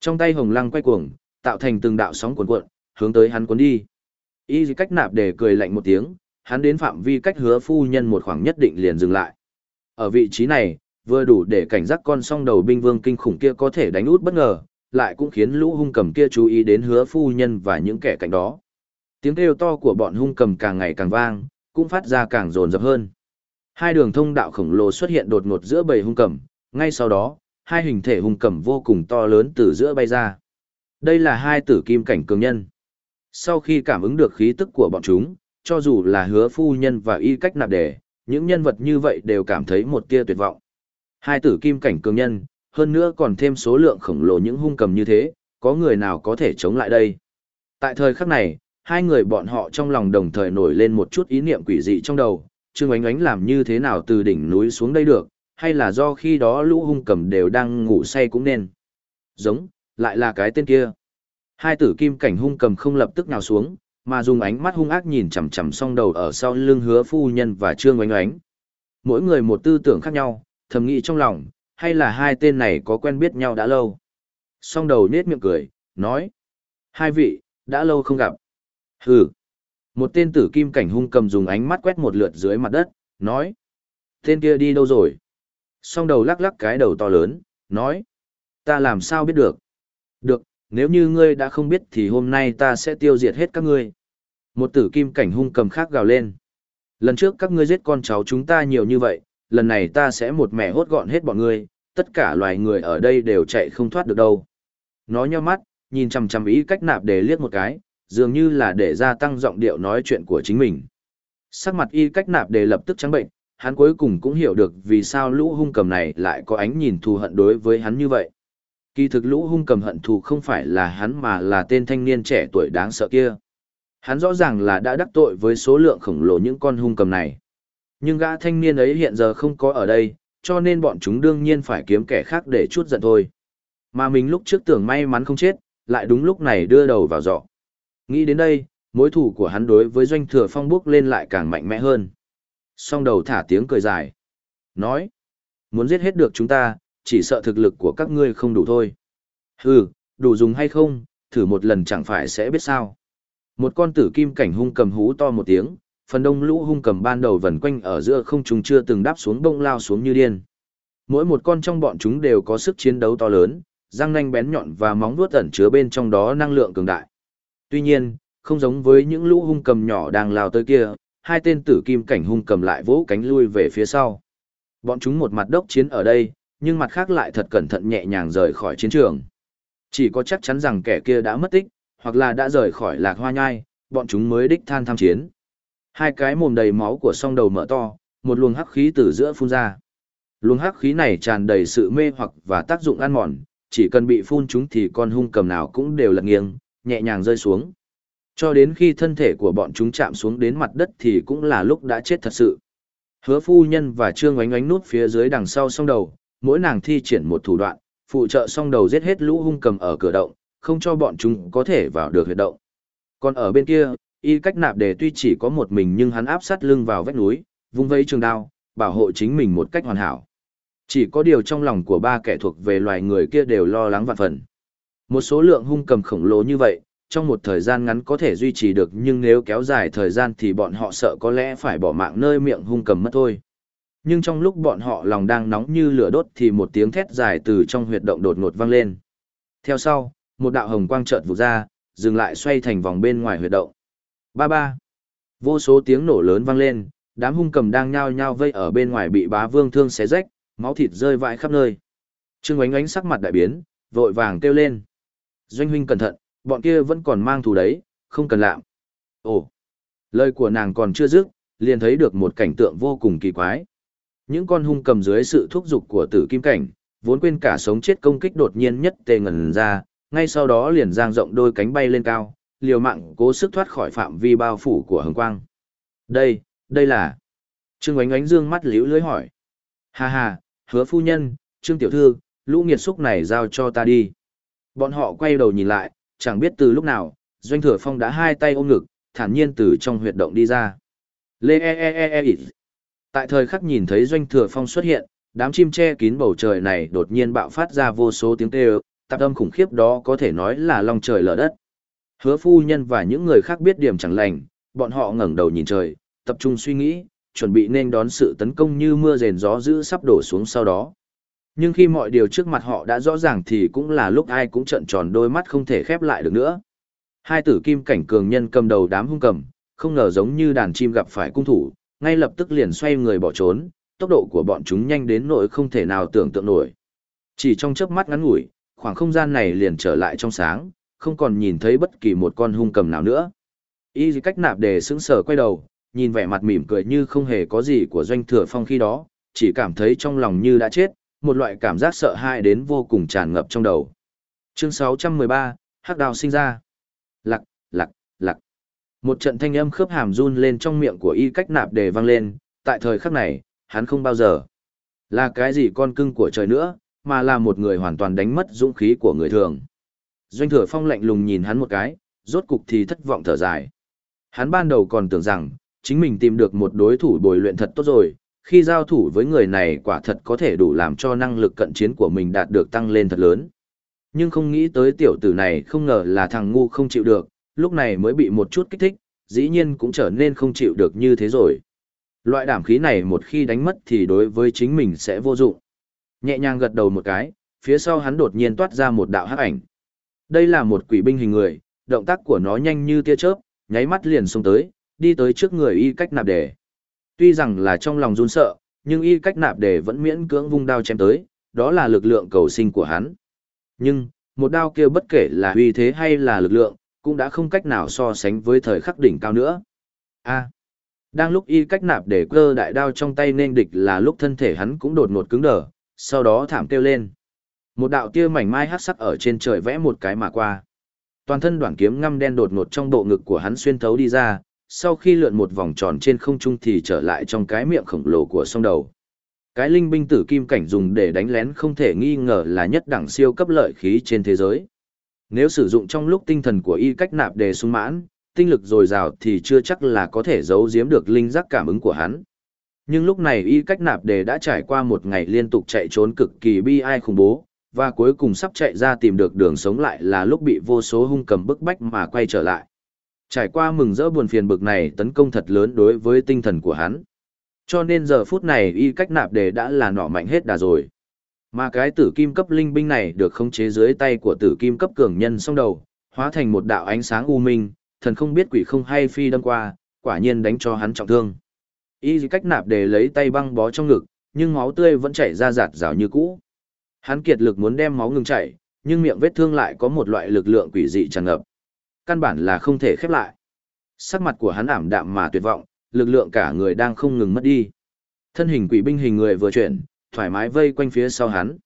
Trong tay hồng lăng quay cuồng, tạo thành từng đạo sóng cuồn cuộn, hướng tới hắn cuốn đi. Y cách nạp để cười lạnh một tiếng, hắn đến phạm vi cách hứa phu nhân một khoảng nhất định liền dừng lại. Ở vị trí này, vừa đủ để cảnh giác con song đầu binh vương kinh khủng kia có thể đánh út bất ngờ, lại cũng khiến lũ hung cầm kia chú ý đến hứa phu nhân và những kẻ cạnh đó. Tiếng kêu to của bọn hung cầm càng ngày càng vang, cũng phát ra càng rồn rập hơn. Hai đường thông đạo khổng lồ xuất hiện đột ngột giữa bầy hung cầm, ngay sau đó, hai hình thể hung cầm vô cùng to lớn từ giữa bay ra. Đây là hai tử kim cảnh cường nhân. Sau khi cảm ứng được khí tức của bọn chúng, cho dù là hứa phu nhân và y cách nạp đề, những nhân vật như vậy đều cảm thấy một tia tuyệt vọng. Hai tử kim cảnh cường nhân, hơn nữa còn thêm số lượng khổng lồ những hung cầm như thế, có người nào có thể chống lại đây. Tại thời khắc này, hai người bọn họ trong lòng đồng thời nổi lên một chút ý niệm quỷ dị trong đầu, Trương Ánh Ánh làm như thế nào từ đỉnh núi xuống đây được, hay là do khi đó lũ hung cầm đều đang ngủ say cũng nên. Giống, lại là cái tên kia. Hai tử kim cảnh hung cầm không lập tức nào xuống, mà dùng ánh mắt hung ác nhìn chằm chằm song đầu ở sau lưng hứa phu nhân và Trương oánh oánh. Mỗi người một tư tưởng khác nhau, thầm nghĩ trong lòng, hay là hai tên này có quen biết nhau đã lâu. Song đầu nết miệng cười, nói. Hai vị, đã lâu không gặp. Hừ. Một tên tử kim cảnh hung cầm dùng ánh mắt quét một lượt dưới mặt đất, nói. Tên kia đi đâu rồi? Song đầu lắc lắc cái đầu to lớn, nói. Ta làm sao biết được? Được, nếu như ngươi đã không biết thì hôm nay ta sẽ tiêu diệt hết các ngươi. Một tử kim cảnh hung cầm khác gào lên. Lần trước các ngươi giết con cháu chúng ta nhiều như vậy, lần này ta sẽ một mẻ hốt gọn hết bọn ngươi, tất cả loài người ở đây đều chạy không thoát được đâu. Nó nheo mắt, nhìn chằm chằm ý cách nạp để liếc một cái, dường như là để gia tăng giọng điệu nói chuyện của chính mình. Sắc mặt y cách nạp để lập tức trắng bệnh, hắn cuối cùng cũng hiểu được vì sao lũ hung cầm này lại có ánh nhìn thù hận đối với hắn như vậy. Kỳ thực lũ hung cầm hận thù không phải là hắn mà là tên thanh niên trẻ tuổi đáng sợ kia. Hắn rõ ràng là đã đắc tội với số lượng khổng lồ những con hung cầm này. Nhưng gã thanh niên ấy hiện giờ không có ở đây, cho nên bọn chúng đương nhiên phải kiếm kẻ khác để chút giận thôi. Mà mình lúc trước tưởng may mắn không chết, lại đúng lúc này đưa đầu vào giọ. Nghĩ đến đây, mối thủ của hắn đối với doanh thừa phong bước lên lại càng mạnh mẽ hơn. Song đầu thả tiếng cười dài. Nói, muốn giết hết được chúng ta, chỉ sợ thực lực của các ngươi không đủ thôi. Hừ, đủ dùng hay không, thử một lần chẳng phải sẽ biết sao. Một con tử kim cảnh hung cầm hú to một tiếng, phần đông lũ hung cầm ban đầu vần quanh ở giữa không trùng chưa từng đáp xuống bông lao xuống như điên. Mỗi một con trong bọn chúng đều có sức chiến đấu to lớn, răng nanh bén nhọn và móng vuốt ẩn chứa bên trong đó năng lượng cường đại. Tuy nhiên, không giống với những lũ hung cầm nhỏ đang lao tới kia, hai tên tử kim cảnh hung cầm lại vỗ cánh lui về phía sau. Bọn chúng một mặt đốc chiến ở đây, nhưng mặt khác lại thật cẩn thận nhẹ nhàng rời khỏi chiến trường. Chỉ có chắc chắn rằng kẻ kia đã mất tích, hoặc là đã rời khỏi lạc hoa nhai, bọn chúng mới đích than tham chiến. Hai cái mồm đầy máu của song đầu mở to, một luồng hắc khí từ giữa phun ra. Luồng hắc khí này tràn đầy sự mê hoặc và tác dụng ăn mòn, chỉ cần bị phun chúng thì con hung cầm nào cũng đều lật nghiêng, nhẹ nhàng rơi xuống. Cho đến khi thân thể của bọn chúng chạm xuống đến mặt đất thì cũng là lúc đã chết thật sự. Hứa phu nhân và trương oánh oánh nút phía dưới đằng sau song đầu, mỗi nàng thi triển một thủ đoạn, phụ trợ song đầu giết hết lũ hung cầm ở cửa động, không cho bọn chúng có thể vào được huyệt động. Còn ở bên kia, y cách nạp đề tuy chỉ có một mình nhưng hắn áp sát lưng vào vách núi, vung vây trường đao, bảo hộ chính mình một cách hoàn hảo. Chỉ có điều trong lòng của ba kẻ thuộc về loài người kia đều lo lắng vạn phần. Một số lượng hung cầm khổng lồ như vậy, trong một thời gian ngắn có thể duy trì được nhưng nếu kéo dài thời gian thì bọn họ sợ có lẽ phải bỏ mạng nơi miệng hung cầm mất thôi. Nhưng trong lúc bọn họ lòng đang nóng như lửa đốt thì một tiếng thét dài từ trong huyệt động đột ngột vang lên. Theo sau, một đạo hồng quang chợt vụt ra, dừng lại xoay thành vòng bên ngoài huyệt động. Ba ba. Vô số tiếng nổ lớn vang lên, đám hung cầm đang nhao nhao vây ở bên ngoài bị bá vương thương xé rách, máu thịt rơi vãi khắp nơi. Trương Ánh Ánh sắc mặt đại biến, vội vàng kêu lên. Doanh huynh cẩn thận, bọn kia vẫn còn mang thù đấy, không cần lạm. Ồ, lời của nàng còn chưa dứt, liền thấy được một cảnh tượng vô cùng kỳ quái. Những con hung cầm dưới sự thúc giục của tử kim cảnh, vốn quên cả sống chết công kích đột nhiên nhất tề ngần ra, ngay sau đó liền giang rộng đôi cánh bay lên cao, liều mạng cố sức thoát khỏi phạm vi bao phủ của hồng quang. Đây, đây là... Trương Ánh Ánh dương mắt liễu lưới hỏi. Hà hà, hứa phu nhân, Trương Tiểu Thư, lũ nghiệt xúc này giao cho ta đi. Bọn họ quay đầu nhìn lại, chẳng biết từ lúc nào, Doanh Thừa Phong đã hai tay ôm ngực, thản nhiên từ trong huyệt động đi ra. Lê e e e e e Tại thời khắc nhìn thấy Doanh Thừa Phong xuất hiện, đám chim che kín bầu trời này đột nhiên bạo phát ra vô số tiếng kêu, tạp âm khủng khiếp đó có thể nói là long trời lở đất. Hứa phu nhân và những người khác biết điểm chẳng lành, bọn họ ngẩng đầu nhìn trời, tập trung suy nghĩ, chuẩn bị nên đón sự tấn công như mưa rền gió dữ sắp đổ xuống sau đó. Nhưng khi mọi điều trước mặt họ đã rõ ràng thì cũng là lúc ai cũng trợn tròn đôi mắt không thể khép lại được nữa. Hai tử kim cảnh cường nhân cầm đầu đám hung cầm, không ngờ giống như đàn chim gặp phải cung thủ, ngay lập tức liền xoay người bỏ trốn, tốc độ của bọn chúng nhanh đến nỗi không thể nào tưởng tượng nổi. Chỉ trong chớp mắt ngắn ngủi, khoảng không gian này liền trở lại trong sáng, không còn nhìn thấy bất kỳ một con hung cầm nào nữa. Y cách nạp đề sững sờ quay đầu, nhìn vẻ mặt mỉm cười như không hề có gì của doanh thừa phong khi đó, chỉ cảm thấy trong lòng như đã chết, một loại cảm giác sợ hãi đến vô cùng tràn ngập trong đầu. Chương 613, Hắc Đào sinh ra. Lặc, lặc, lặc. Một trận thanh âm khớp hàm run lên trong miệng của y cách nạp để vang lên, tại thời khắc này, hắn không bao giờ là cái gì con cưng của trời nữa, mà là một người hoàn toàn đánh mất dũng khí của người thường. Doanh thừa phong lạnh lùng nhìn hắn một cái, rốt cục thì thất vọng thở dài. Hắn ban đầu còn tưởng rằng, chính mình tìm được một đối thủ bồi luyện thật tốt rồi, khi giao thủ với người này quả thật có thể đủ làm cho năng lực cận chiến của mình đạt được tăng lên thật lớn. Nhưng không nghĩ tới tiểu tử này không ngờ là thằng ngu không chịu được, lúc này mới bị một chút kích thích, dĩ nhiên cũng trở nên không chịu được như thế rồi. Loại đảm khí này một khi đánh mất thì đối với chính mình sẽ vô dụng. Nhẹ nhàng gật đầu một cái, phía sau hắn đột nhiên toát ra một đạo hắc ảnh. Đây là một quỷ binh hình người, động tác của nó nhanh như tia chớp, nháy mắt liền xông tới, đi tới trước người y cách nạp đề. Tuy rằng là trong lòng run sợ, nhưng y cách nạp đề vẫn miễn cưỡng vung đao chém tới, đó là lực lượng cầu sinh của hắn. Nhưng, một đao kia bất kể là uy thế hay là lực lượng, cũng đã không cách nào so sánh với thời khắc đỉnh cao nữa. A. đang lúc y cách nạp để cơ đại đao trong tay nên địch là lúc thân thể hắn cũng đột ngột cứng đờ, sau đó thảm kêu lên. Một đạo tia mảnh mai hắc sắc ở trên trời vẽ một cái mà qua. Toàn thân đoạn kiếm ngăm đen đột ngột trong bộ ngực của hắn xuyên thấu đi ra, sau khi lượn một vòng tròn trên không trung thì trở lại trong cái miệng khổng lồ của sông đầu. Cái linh binh tử kim cảnh dùng để đánh lén không thể nghi ngờ là nhất đẳng siêu cấp lợi khí trên thế giới. Nếu sử dụng trong lúc tinh thần của y cách nạp đề sung mãn, tinh lực dồi dào thì chưa chắc là có thể giấu giếm được linh giác cảm ứng của hắn. Nhưng lúc này y cách nạp đề đã trải qua một ngày liên tục chạy trốn cực kỳ bi ai khủng bố, và cuối cùng sắp chạy ra tìm được đường sống lại là lúc bị vô số hung cầm bức bách mà quay trở lại. Trải qua mừng rỡ buồn phiền bực này tấn công thật lớn đối với tinh thần của hắn. Cho nên giờ phút này y cách nạp đề đã là nọ mạnh hết đà rồi. Mà cái tử kim cấp linh binh này được khống chế dưới tay của tử kim cấp cường nhân song đầu, hóa thành một đạo ánh sáng u minh, thần không biết quỷ không hay phi đâm qua, quả nhiên đánh cho hắn trọng thương. Y cách nạp Đề lấy tay băng bó trong ngực, nhưng máu tươi vẫn chảy ra giạt rào như cũ. Hắn kiệt lực muốn đem máu ngừng chảy, nhưng miệng vết thương lại có một loại lực lượng quỷ dị tràn ngập. Căn bản là không thể khép lại. Sắc mặt của hắn ảm đạm mà tuyệt vọng, lực lượng cả người đang không ngừng mất đi. Thân hình quỷ binh hình người vừa chuyển, thoải mái vây quanh phía sau hắn.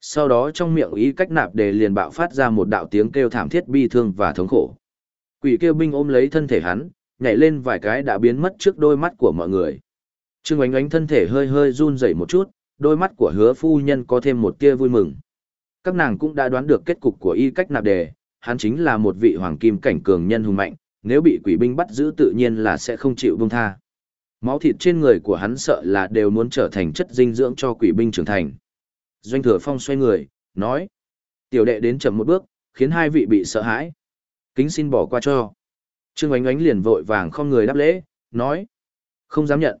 Sau đó trong miệng ý cách nạp đề liền bạo phát ra một đạo tiếng kêu thảm thiết bi thương và thống khổ. Quỷ kêu binh ôm lấy thân thể hắn, nhảy lên vài cái đã biến mất trước đôi mắt của mọi người. Trương ánh ánh thân thể hơi hơi run rẩy một chút, đôi mắt của hứa phu nhân có thêm một tia vui mừng. Các nàng cũng đã đoán được kết cục của y cách nạp đề, hắn chính là một vị hoàng kim cảnh cường nhân hùng mạnh, nếu bị quỷ binh bắt giữ tự nhiên là sẽ không chịu buông tha. Máu thịt trên người của hắn sợ là đều muốn trở thành chất dinh dưỡng cho quỷ binh trưởng thành. Doanh thừa phong xoay người, nói. Tiểu đệ đến chậm một bước, khiến hai vị bị sợ hãi. Kính xin bỏ qua cho. Trương ánh ánh liền vội vàng không người đáp lễ, nói. Không dám nhận.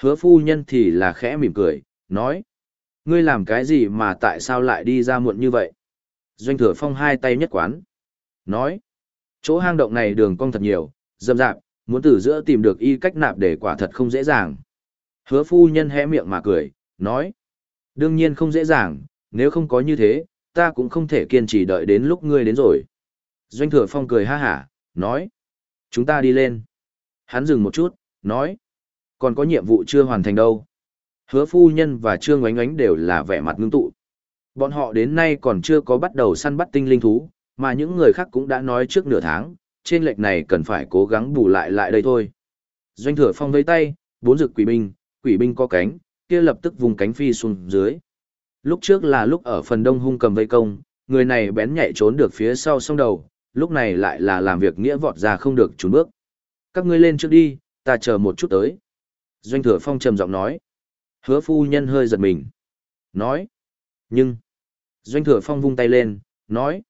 Hứa phu nhân thì là khẽ mỉm cười, nói. Ngươi làm cái gì mà tại sao lại đi ra muộn như vậy? Doanh thừa phong hai tay nhất quán. Nói. Chỗ hang động này đường cong thật nhiều, dâm dạp, muốn từ giữa tìm được y cách nạp để quả thật không dễ dàng. Hứa phu nhân hé miệng mà cười, nói. Đương nhiên không dễ dàng, nếu không có như thế, ta cũng không thể kiên trì đợi đến lúc ngươi đến rồi. Doanh thừa phong cười ha hả, nói. Chúng ta đi lên. Hắn dừng một chút, nói. Còn có nhiệm vụ chưa hoàn thành đâu. Hứa phu nhân và Trương Oánh Oánh đều là vẻ mặt ngưng tụ. Bọn họ đến nay còn chưa có bắt đầu săn bắt tinh linh thú, mà những người khác cũng đã nói trước nửa tháng, trên lệch này cần phải cố gắng bù lại lại đây thôi. Doanh thừa phong vây tay, bốn rực quỷ binh, quỷ binh có cánh, kia lập tức vùng cánh phi xuống dưới. Lúc trước là lúc ở phần đông hung cầm vây công, người này bén nhạy trốn được phía sau sông đầu, lúc này lại là làm việc nghĩa vọt ra không được trốn bước. Các ngươi lên trước đi, ta chờ một chút tới. Doanh thừa phong trầm giọng nói. Hứa phu nhân hơi giật mình. Nói. Nhưng. Doanh thừa phong vung tay lên, nói.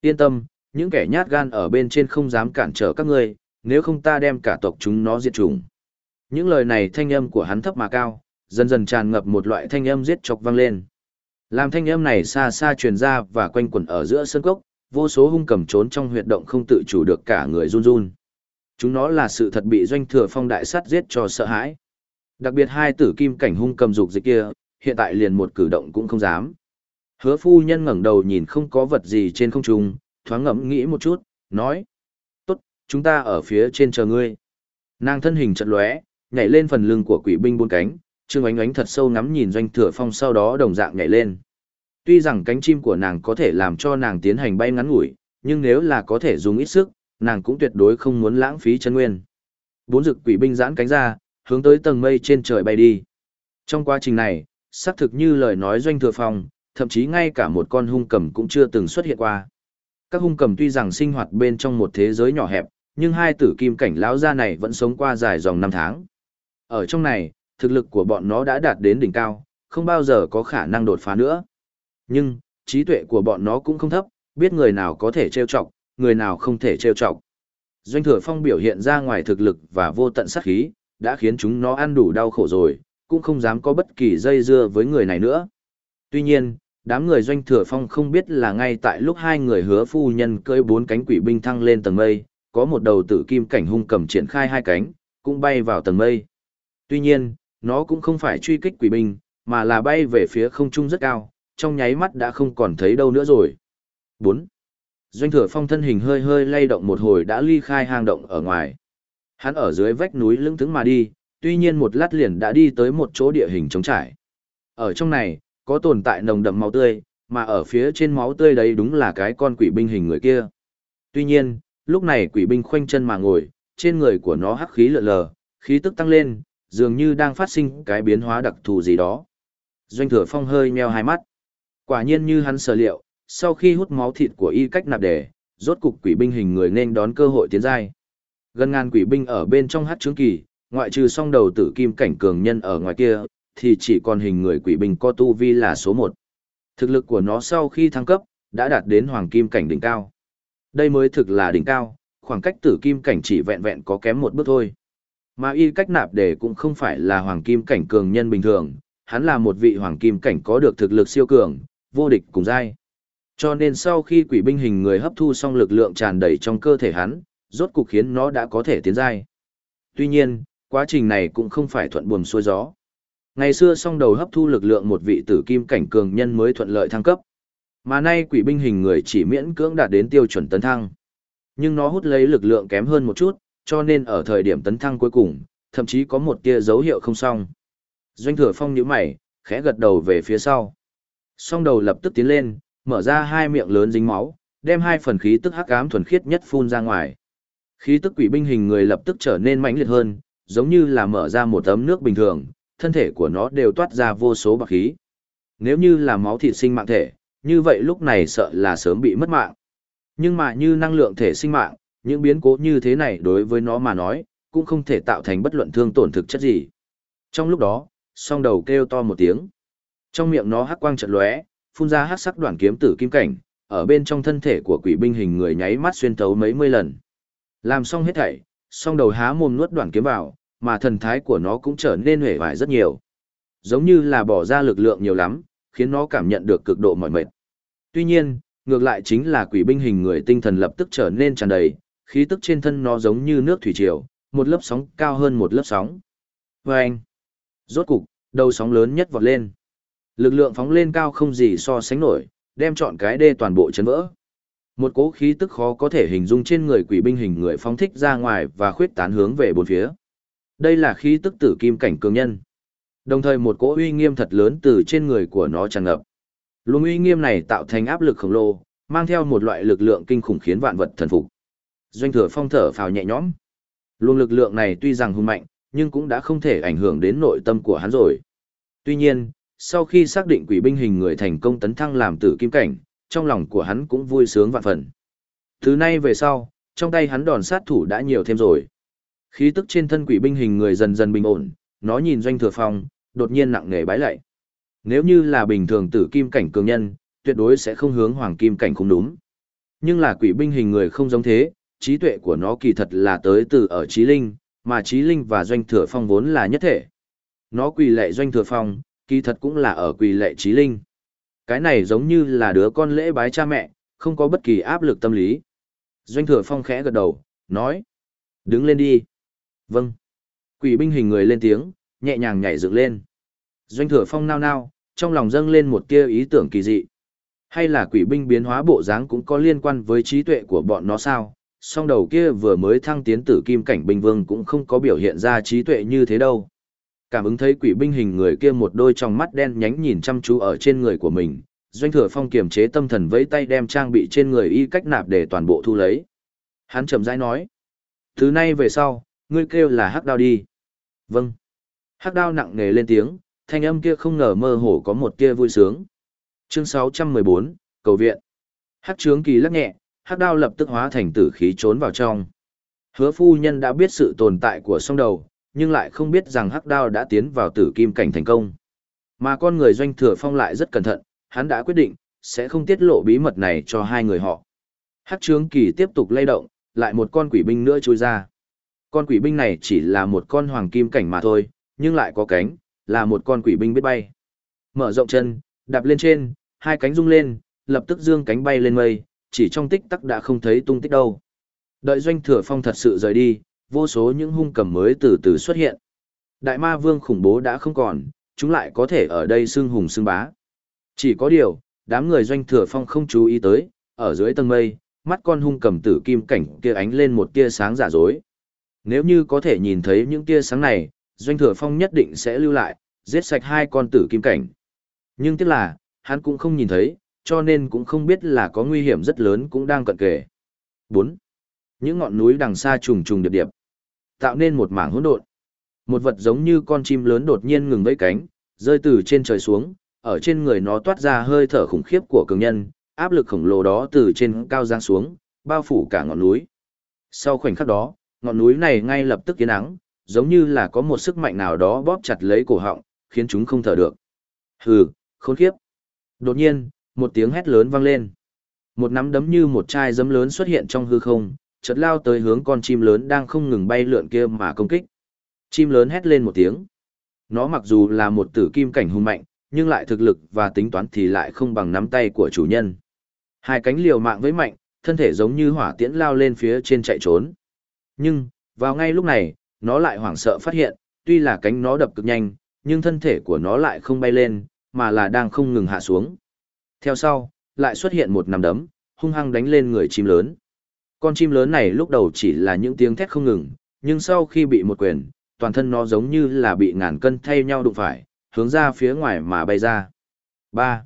Yên tâm, những kẻ nhát gan ở bên trên không dám cản trở các ngươi, nếu không ta đem cả tộc chúng nó diệt chủng. Những lời này thanh âm của hắn thấp mà cao, dần dần tràn ngập một loại thanh âm giết chọc vang lên. Làm thanh âm này xa xa truyền ra và quanh quẩn ở giữa sân cốc, vô số hung cầm trốn trong huyệt động không tự chủ được cả người run run. Chúng nó là sự thật bị doanh thừa phong đại sát giết cho sợ hãi. Đặc biệt hai tử kim cảnh hung cầm dục dịch kia, hiện tại liền một cử động cũng không dám. Hứa phu nhân ngẩng đầu nhìn không có vật gì trên không trung, thoáng ngẫm nghĩ một chút, nói. Tốt, chúng ta ở phía trên chờ ngươi. Nàng thân hình chật lóe, nhảy lên phần lưng của quỷ binh bốn cánh, Trương Ánh Ánh thật sâu ngắm nhìn Doanh Thừa Phong sau đó đồng dạng nhảy lên. Tuy rằng cánh chim của nàng có thể làm cho nàng tiến hành bay ngắn ngủi, nhưng nếu là có thể dùng ít sức, nàng cũng tuyệt đối không muốn lãng phí chân nguyên. Bốn dực quỷ binh giãn cánh ra, hướng tới tầng mây trên trời bay đi. Trong quá trình này, xác thực như lời nói Doanh Thừa Phong, thậm chí ngay cả một con hung cầm cũng chưa từng xuất hiện qua. Các hung cầm tuy rằng sinh hoạt bên trong một thế giới nhỏ hẹp, nhưng hai tử kim cảnh lão gia này vẫn sống qua dài dòng năm tháng. Ở trong này, thực lực của bọn nó đã đạt đến đỉnh cao, không bao giờ có khả năng đột phá nữa. Nhưng, trí tuệ của bọn nó cũng không thấp, biết người nào có thể trêu chọc, người nào không thể trêu chọc. Doanh thừa phong biểu hiện ra ngoài thực lực và vô tận sát khí, đã khiến chúng nó ăn đủ đau khổ rồi, cũng không dám có bất kỳ dây dưa với người này nữa. Tuy nhiên, đám người doanh thừa phong không biết là ngay tại lúc hai người hứa phu nhân cưỡi bốn cánh quỷ binh thăng lên tầng mây, có một đầu tử kim cảnh hung cầm triển khai hai cánh, cũng bay vào tầng mây. Tuy nhiên, nó cũng không phải truy kích quỷ binh, mà là bay về phía không trung rất cao, trong nháy mắt đã không còn thấy đâu nữa rồi. 4. Doanh thừa phong thân hình hơi hơi lay động một hồi đã ly khai hang động ở ngoài. Hắn ở dưới vách núi lưng tướng mà đi, tuy nhiên một lát liền đã đi tới một chỗ địa hình trống trải. Ở trong này, có tồn tại nồng đậm máu tươi, mà ở phía trên máu tươi đấy đúng là cái con quỷ binh hình người kia. Tuy nhiên, lúc này quỷ binh khoanh chân mà ngồi, trên người của nó hắc khí lượn lờ, khí tức tăng lên, dường như đang phát sinh cái biến hóa đặc thù gì đó. Doanh thừa phong hơi meo hai mắt. Quả nhiên như hắn sở liệu, sau khi hút máu thịt của y cách nạp đề, rốt cục quỷ binh hình người nên đón cơ hội tiến giai. Gần ngàn quỷ binh ở bên trong hát trướng kỳ, ngoại trừ song đầu tử kim cảnh cường nhân ở ngoài kia, thì chỉ còn hình người quỷ binh có tu vi là số 1. Thực lực của nó sau khi thăng cấp, đã đạt đến hoàng kim cảnh đỉnh cao. Đây mới thực là đỉnh cao, khoảng cách tử kim cảnh chỉ vẹn vẹn có kém một bước thôi. Mà y cách nạp đề cũng không phải là hoàng kim cảnh cường nhân bình thường, hắn là một vị hoàng kim cảnh có được thực lực siêu cường, vô địch cùng giai. Cho nên sau khi quỷ binh hình người hấp thu xong lực lượng tràn đầy trong cơ thể hắn, rốt cục khiến nó đã có thể tiến giai. Tuy nhiên, quá trình này cũng không phải thuận buồm xuôi gió. Ngày xưa song đầu hấp thu lực lượng một vị tử kim cảnh cường nhân mới thuận lợi thăng cấp. Mà nay quỷ binh hình người chỉ miễn cưỡng đạt đến tiêu chuẩn tấn thăng. Nhưng nó hút lấy lực lượng kém hơn một chút, cho nên ở thời điểm tấn thăng cuối cùng, thậm chí có một tia dấu hiệu không xong. Doanh thừa phong nhíu mày, khẽ gật đầu về phía sau. Song đầu lập tức tiến lên, mở ra hai miệng lớn dính máu, đem hai phần khí tức hắc ám thuần khiết nhất phun ra ngoài. Khí tức quỷ binh hình người lập tức trở nên mãnh liệt hơn, giống như là mở ra một tấm nước bình thường, thân thể của nó đều toát ra vô số bạc khí. Nếu như là máu thịt sinh mạng thể, như vậy lúc này sợ là sớm bị mất mạng. Nhưng mà như năng lượng thể sinh mạng, những biến cố như thế này đối với nó mà nói, cũng không thể tạo thành bất luận thương tổn thực chất gì. Trong lúc đó, song đầu kêu to một tiếng. Trong miệng nó hắc quang trận lóe, phun ra hắc sắc đoạn kiếm tử kim cảnh, ở bên trong thân thể của quỷ binh hình người nháy mắt xuyên thấu mấy mươi lần. Làm xong hết thảy, song đầu há mồm nuốt đoạn kiếm vào, mà thần thái của nó cũng trở nên huệ vải rất nhiều. Giống như là bỏ ra lực lượng nhiều lắm, khiến nó cảm nhận được cực độ mỏi mệt. Tuy nhiên, ngược lại chính là quỷ binh hình người tinh thần lập tức trở nên tràn đầy, khí tức trên thân nó giống như nước thủy triều, một lớp sóng cao hơn một lớp sóng. Và anh, rốt cục, đầu sóng lớn nhất vọt lên. Lực lượng phóng lên cao không gì so sánh nổi, đem chọn cái đê toàn bộ chấn vỡ. Một cỗ khí tức khó có thể hình dung trên người quỷ binh hình người phóng thích ra ngoài và khuyết tán hướng về bốn phía. Đây là khí tức tử kim cảnh cường nhân. Đồng thời một cỗ uy nghiêm thật lớn từ trên người của nó tràn ngập. Luồng uy nghiêm này tạo thành áp lực khổng lồ, mang theo một loại lực lượng kinh khủng khiến vạn vật thần phục. Doanh thừa phong thở phào nhẹ nhõm. Luồng lực lượng này tuy rằng hùng mạnh, nhưng cũng đã không thể ảnh hưởng đến nội tâm của hắn rồi. Tuy nhiên, sau khi xác định quỷ binh hình người thành công tấn thăng làm tử kim cảnh, trong lòng của hắn cũng vui sướng vạn phần. Thứ nay về sau, trong tay hắn đòn sát thủ đã nhiều thêm rồi. Khí tức trên thân quỷ binh hình người dần dần bình ổn, nó nhìn doanh thừa phong, đột nhiên nặng nề bái lạy. Nếu như là bình thường tử kim cảnh cường nhân, tuyệt đối sẽ không hướng hoàng kim cảnh không đúng. Nhưng là quỷ binh hình người không giống thế, trí tuệ của nó kỳ thật là tới từ ở trí linh, mà trí linh và doanh thừa phong vốn là nhất thể. Nó quỳ lệ doanh thừa phong, kỳ thật cũng là ở quỳ lệ trí linh. Cái này giống như là đứa con lễ bái cha mẹ, không có bất kỳ áp lực tâm lý. Doanh thừa phong khẽ gật đầu, nói. Đứng lên đi. Vâng. Quỷ binh hình người lên tiếng, nhẹ nhàng nhảy dựng lên. Doanh thừa phong nao nao, trong lòng dâng lên một tia ý tưởng kỳ dị. Hay là quỷ binh biến hóa bộ dáng cũng có liên quan với trí tuệ của bọn nó sao? Song đầu kia vừa mới thăng tiến tử kim cảnh bình vương cũng không có biểu hiện ra trí tuệ như thế đâu. Cảm ứng thấy quỷ binh hình người kia một đôi trong mắt đen nhánh nhìn chăm chú ở trên người của mình, doanh thừa phong kiềm chế tâm thần vẫy tay đem trang bị trên người y cách nạp để toàn bộ thu lấy. Hắn chậm rãi nói. Thứ nay về sau, ngươi kêu là hắc đao đi. Vâng. Hắc đao nặng nề lên tiếng, thanh âm kia không ngờ mơ hồ có một tia vui sướng. Chương 614, cầu viện. Hắc trướng kỳ lắc nhẹ, hắc đao lập tức hóa thành tử khí trốn vào trong. Hứa phu nhân đã biết sự tồn tại của song đầu, nhưng lại không biết rằng hắc đao đã tiến vào tử kim cảnh thành công. Mà con người doanh thừa phong lại rất cẩn thận, hắn đã quyết định, sẽ không tiết lộ bí mật này cho hai người họ. Hắc trướng kỳ tiếp tục lay động, lại một con quỷ binh nữa trôi ra. Con quỷ binh này chỉ là một con hoàng kim cảnh mà thôi, nhưng lại có cánh, là một con quỷ binh biết bay. Mở rộng chân, đạp lên trên, hai cánh rung lên, lập tức dương cánh bay lên mây, chỉ trong tích tắc đã không thấy tung tích đâu. Đợi doanh thừa phong thật sự rời đi, vô số những hung cầm mới từ từ xuất hiện. Đại ma vương khủng bố đã không còn, chúng lại có thể ở đây xưng hùng xưng bá. Chỉ có điều, đám người doanh thừa phong không chú ý tới, ở dưới tầng mây, mắt con hung cầm tử kim cảnh kia ánh lên một tia sáng giả dối. Nếu như có thể nhìn thấy những tia sáng này, doanh thừa phong nhất định sẽ lưu lại, giết sạch hai con tử kim cảnh. Nhưng tiếc là, hắn cũng không nhìn thấy, cho nên cũng không biết là có nguy hiểm rất lớn cũng đang cận kề. 4. Những ngọn núi đằng xa trùng trùng điệp điệp, tạo nên một mảng hỗn độn. Một vật giống như con chim lớn đột nhiên ngừng vẫy cánh, rơi từ trên trời xuống, ở trên người nó toát ra hơi thở khủng khiếp của cường nhân, áp lực khổng lồ đó từ trên cao giáng xuống, bao phủ cả ngọn núi. Sau khoảnh khắc đó, ngọn núi này ngay lập tức yên ắng, giống như là có một sức mạnh nào đó bóp chặt lấy cổ họng, khiến chúng không thở được. Hừ, khốn kiếp. Đột nhiên, một tiếng hét lớn vang lên. Một nắm đấm như một chai giấm lớn xuất hiện trong hư không, chợt lao tới hướng con chim lớn đang không ngừng bay lượn kia mà công kích. Chim lớn hét lên một tiếng. Nó mặc dù là một tử kim cảnh hung mạnh, nhưng lại thực lực và tính toán thì lại không bằng nắm tay của chủ nhân. Hai cánh liều mạng với mạnh, thân thể giống như hỏa tiễn lao lên phía trên chạy trốn. Nhưng, vào ngay lúc này, nó lại hoảng sợ phát hiện, tuy là cánh nó đập cực nhanh, nhưng thân thể của nó lại không bay lên, mà là đang không ngừng hạ xuống. Theo sau, lại xuất hiện một nằm đấm, hung hăng đánh lên người chim lớn. Con chim lớn này lúc đầu chỉ là những tiếng thét không ngừng, nhưng sau khi bị một quyền, toàn thân nó giống như là bị ngàn cân thay nhau đụng phải, hướng ra phía ngoài mà bay ra. 3.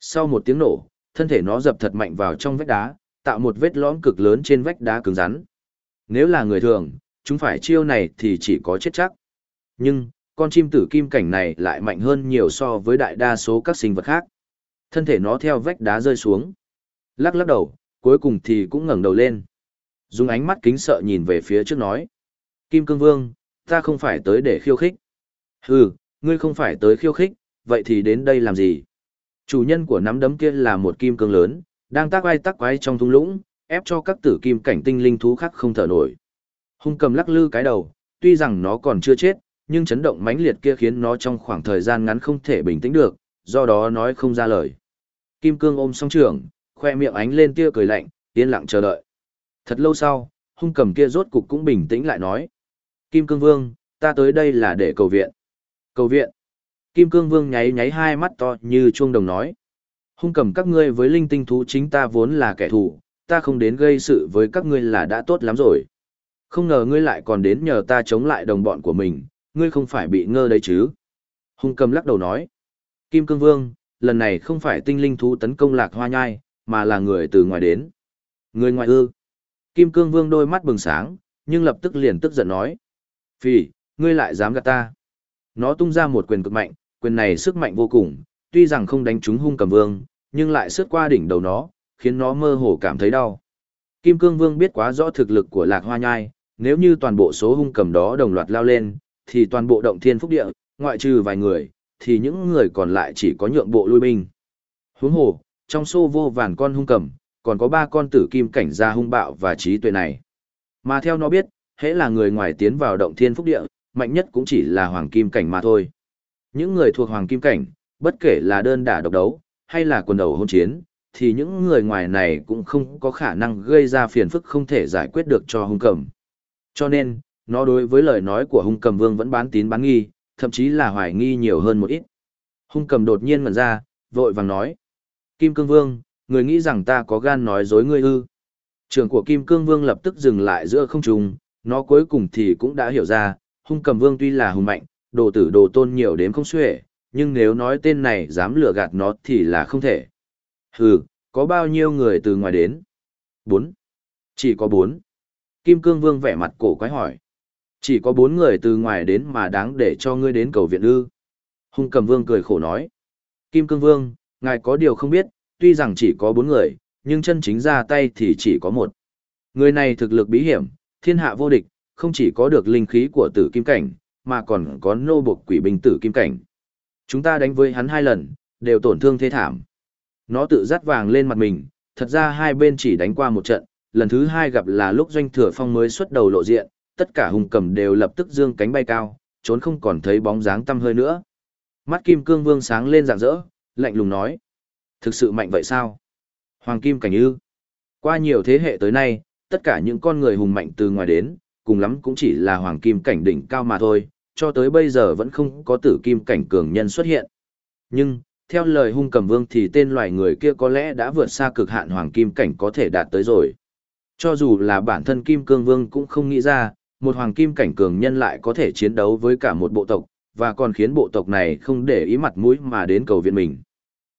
Sau một tiếng nổ, thân thể nó dập thật mạnh vào trong vách đá, tạo một vết lõm cực lớn trên vách đá cứng rắn. Nếu là người thường, chúng phải chiêu này thì chỉ có chết chắc. Nhưng, con chim tử kim cảnh này lại mạnh hơn nhiều so với đại đa số các sinh vật khác. Thân thể nó theo vách đá rơi xuống. Lắc lắc đầu, cuối cùng thì cũng ngẩng đầu lên. Dùng ánh mắt kính sợ nhìn về phía trước nói. Kim Cương Vương, ta không phải tới để khiêu khích. Hừ, ngươi không phải tới khiêu khích, vậy thì đến đây làm gì? Chủ nhân của nắm đấm kia là một kim cương lớn, đang tác vai tác quái trong thung lũng, ép cho các tử kim cảnh tinh linh thú khác không thở nổi. Hung cầm lắc lư cái đầu, tuy rằng nó còn chưa chết, nhưng chấn động mãnh liệt kia khiến nó trong khoảng thời gian ngắn không thể bình tĩnh được, do đó nói không ra lời. Kim cương ôm song trường, khoe miệng ánh lên tia cười lạnh, yên lặng chờ đợi. Thật lâu sau, hung cầm kia rốt cục cũng bình tĩnh lại nói. Kim cương vương, ta tới đây là để cầu viện. Cầu viện. Kim cương vương nháy nháy hai mắt to như chuông đồng nói. Hung cầm các ngươi với linh tinh thú chính ta vốn là kẻ thù, ta không đến gây sự với các ngươi là đã tốt lắm rồi. Không ngờ ngươi lại còn đến nhờ ta chống lại đồng bọn của mình, ngươi không phải bị ngơ đấy chứ. Hung cầm lắc đầu nói. Kim cương vương, lần này không phải tinh linh thú tấn công lạc hoa nhai, mà là người từ ngoài đến. Người ngoài ư. Kim cương vương đôi mắt bừng sáng, nhưng lập tức liền tức giận nói. Phỉ, ngươi lại dám gạt ta. Nó tung ra một quyền cực mạnh, quyền này sức mạnh vô cùng, tuy rằng không đánh trúng hung cầm vương, nhưng lại sướt qua đỉnh đầu nó, khiến nó mơ hồ cảm thấy đau. Kim cương vương biết quá rõ thực lực của lạc hoa nhai, nếu như toàn bộ số hung cầm đó đồng loạt lao lên, thì toàn bộ động thiên phúc địa, ngoại trừ vài người, thì những người còn lại chỉ có nhượng bộ lui binh. Huống hồ, trong xô vô vàn con hung cầm, còn có ba con tử kim cảnh gia hung bạo và trí tuệ này. Mà theo nó biết, hễ là người ngoài tiến vào động thiên phúc địa, mạnh nhất cũng chỉ là hoàng kim cảnh mà thôi. Những người thuộc hoàng kim cảnh, bất kể là đơn đả độc đấu, hay là quần đầu hôn chiến, thì những người ngoài này cũng không có khả năng gây ra phiền phức không thể giải quyết được cho hung cầm. Cho nên, nó đối với lời nói của hung cầm vương vẫn bán tín bán nghi, thậm chí là hoài nghi nhiều hơn một ít. Hung cầm đột nhiên ngẩn ra, vội vàng nói. Kim Cương Vương, người nghĩ rằng ta có gan nói dối ngươi ư. Trường của Kim Cương Vương lập tức dừng lại giữa không trung, nó cuối cùng thì cũng đã hiểu ra, hung cầm vương tuy là hùng mạnh, đồ tử đồ tôn nhiều đến không xuể, nhưng nếu nói tên này dám lừa gạt nó thì là không thể. Hừ, có bao nhiêu người từ ngoài đến? Bốn. Chỉ có bốn. Kim Cương Vương vẻ mặt cổ quái hỏi. Chỉ có bốn người từ ngoài đến mà đáng để cho ngươi đến cầu viện ư. Hung cầm vương cười khổ nói. Kim Cương Vương, ngài có điều không biết, tuy rằng chỉ có bốn người, nhưng chân chính ra tay thì chỉ có một. Người này thực lực bí hiểm, thiên hạ vô địch, không chỉ có được linh khí của tử kim cảnh, mà còn có nô buộc quỷ binh tử kim cảnh. Chúng ta đánh với hắn hai lần, đều tổn thương thế thảm. Nó tự dắt vàng lên mặt mình, thật ra hai bên chỉ đánh qua một trận, lần thứ hai gặp là lúc doanh thừa phong mới xuất đầu lộ diện, tất cả hùng cầm đều lập tức dương cánh bay cao, trốn không còn thấy bóng dáng tăm hơi nữa. Mắt kim cương vương sáng lên rạng rỡ, lạnh lùng nói. Thực sự mạnh vậy sao? Hoàng kim cảnh ư. Qua nhiều thế hệ tới nay, tất cả những con người hùng mạnh từ ngoài đến, cùng lắm cũng chỉ là hoàng kim cảnh đỉnh cao mà thôi, cho tới bây giờ vẫn không có tử kim cảnh cường nhân xuất hiện. Nhưng, theo lời hung cầm vương thì tên loài người kia có lẽ đã vượt xa cực hạn hoàng kim cảnh có thể đạt tới rồi. Cho dù là bản thân kim cương vương cũng không nghĩ ra, một hoàng kim cảnh cường nhân lại có thể chiến đấu với cả một bộ tộc, và còn khiến bộ tộc này không để ý mặt mũi mà đến cầu viện mình.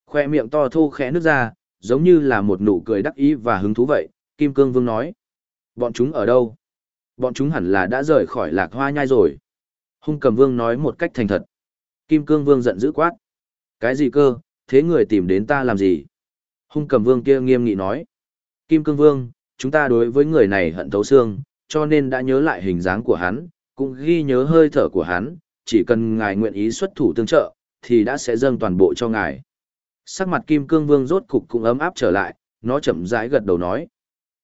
Khoe miệng to thô khẽ nước ra, giống như là một nụ cười đắc ý và hứng thú vậy, Kim Cương Vương nói. Bọn chúng ở đâu? Bọn chúng hẳn là đã rời khỏi lạc hoa nhai rồi. Hung cầm vương nói một cách thành thật. Kim Cương Vương giận dữ quát. Cái gì cơ, thế người tìm đến ta làm gì? Hung cầm vương kia nghiêm nghị nói. Kim Cương Vương, chúng ta đối với người này hận thấu xương, cho nên đã nhớ lại hình dáng của hắn, cũng ghi nhớ hơi thở của hắn, chỉ cần ngài nguyện ý xuất thủ tương trợ, thì đã sẽ dâng toàn bộ cho ngài. Sắc mặt Kim Cương Vương rốt cục cũng ấm áp trở lại, nó chậm rãi gật đầu nói.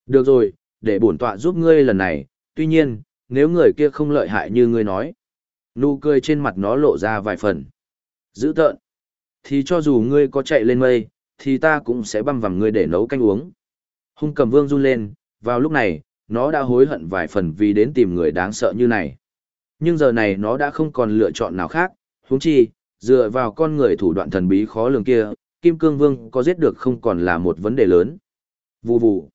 Được rồi, để bổn tọa giúp ngươi lần này, tuy nhiên, nếu người kia không lợi hại như ngươi nói. Nụ cười trên mặt nó lộ ra vài phần. Giữ tợn. Thì cho dù ngươi có chạy lên mây, thì ta cũng sẽ băm vằm ngươi để nấu canh uống. Hung cầm vương run lên, vào lúc này, nó đã hối hận vài phần vì đến tìm người đáng sợ như này. Nhưng giờ này nó đã không còn lựa chọn nào khác, huống chi, dựa vào con người thủ đoạn thần bí khó lường kia, Kim Cương Vương có giết được không còn là một vấn đề lớn. Vù vù.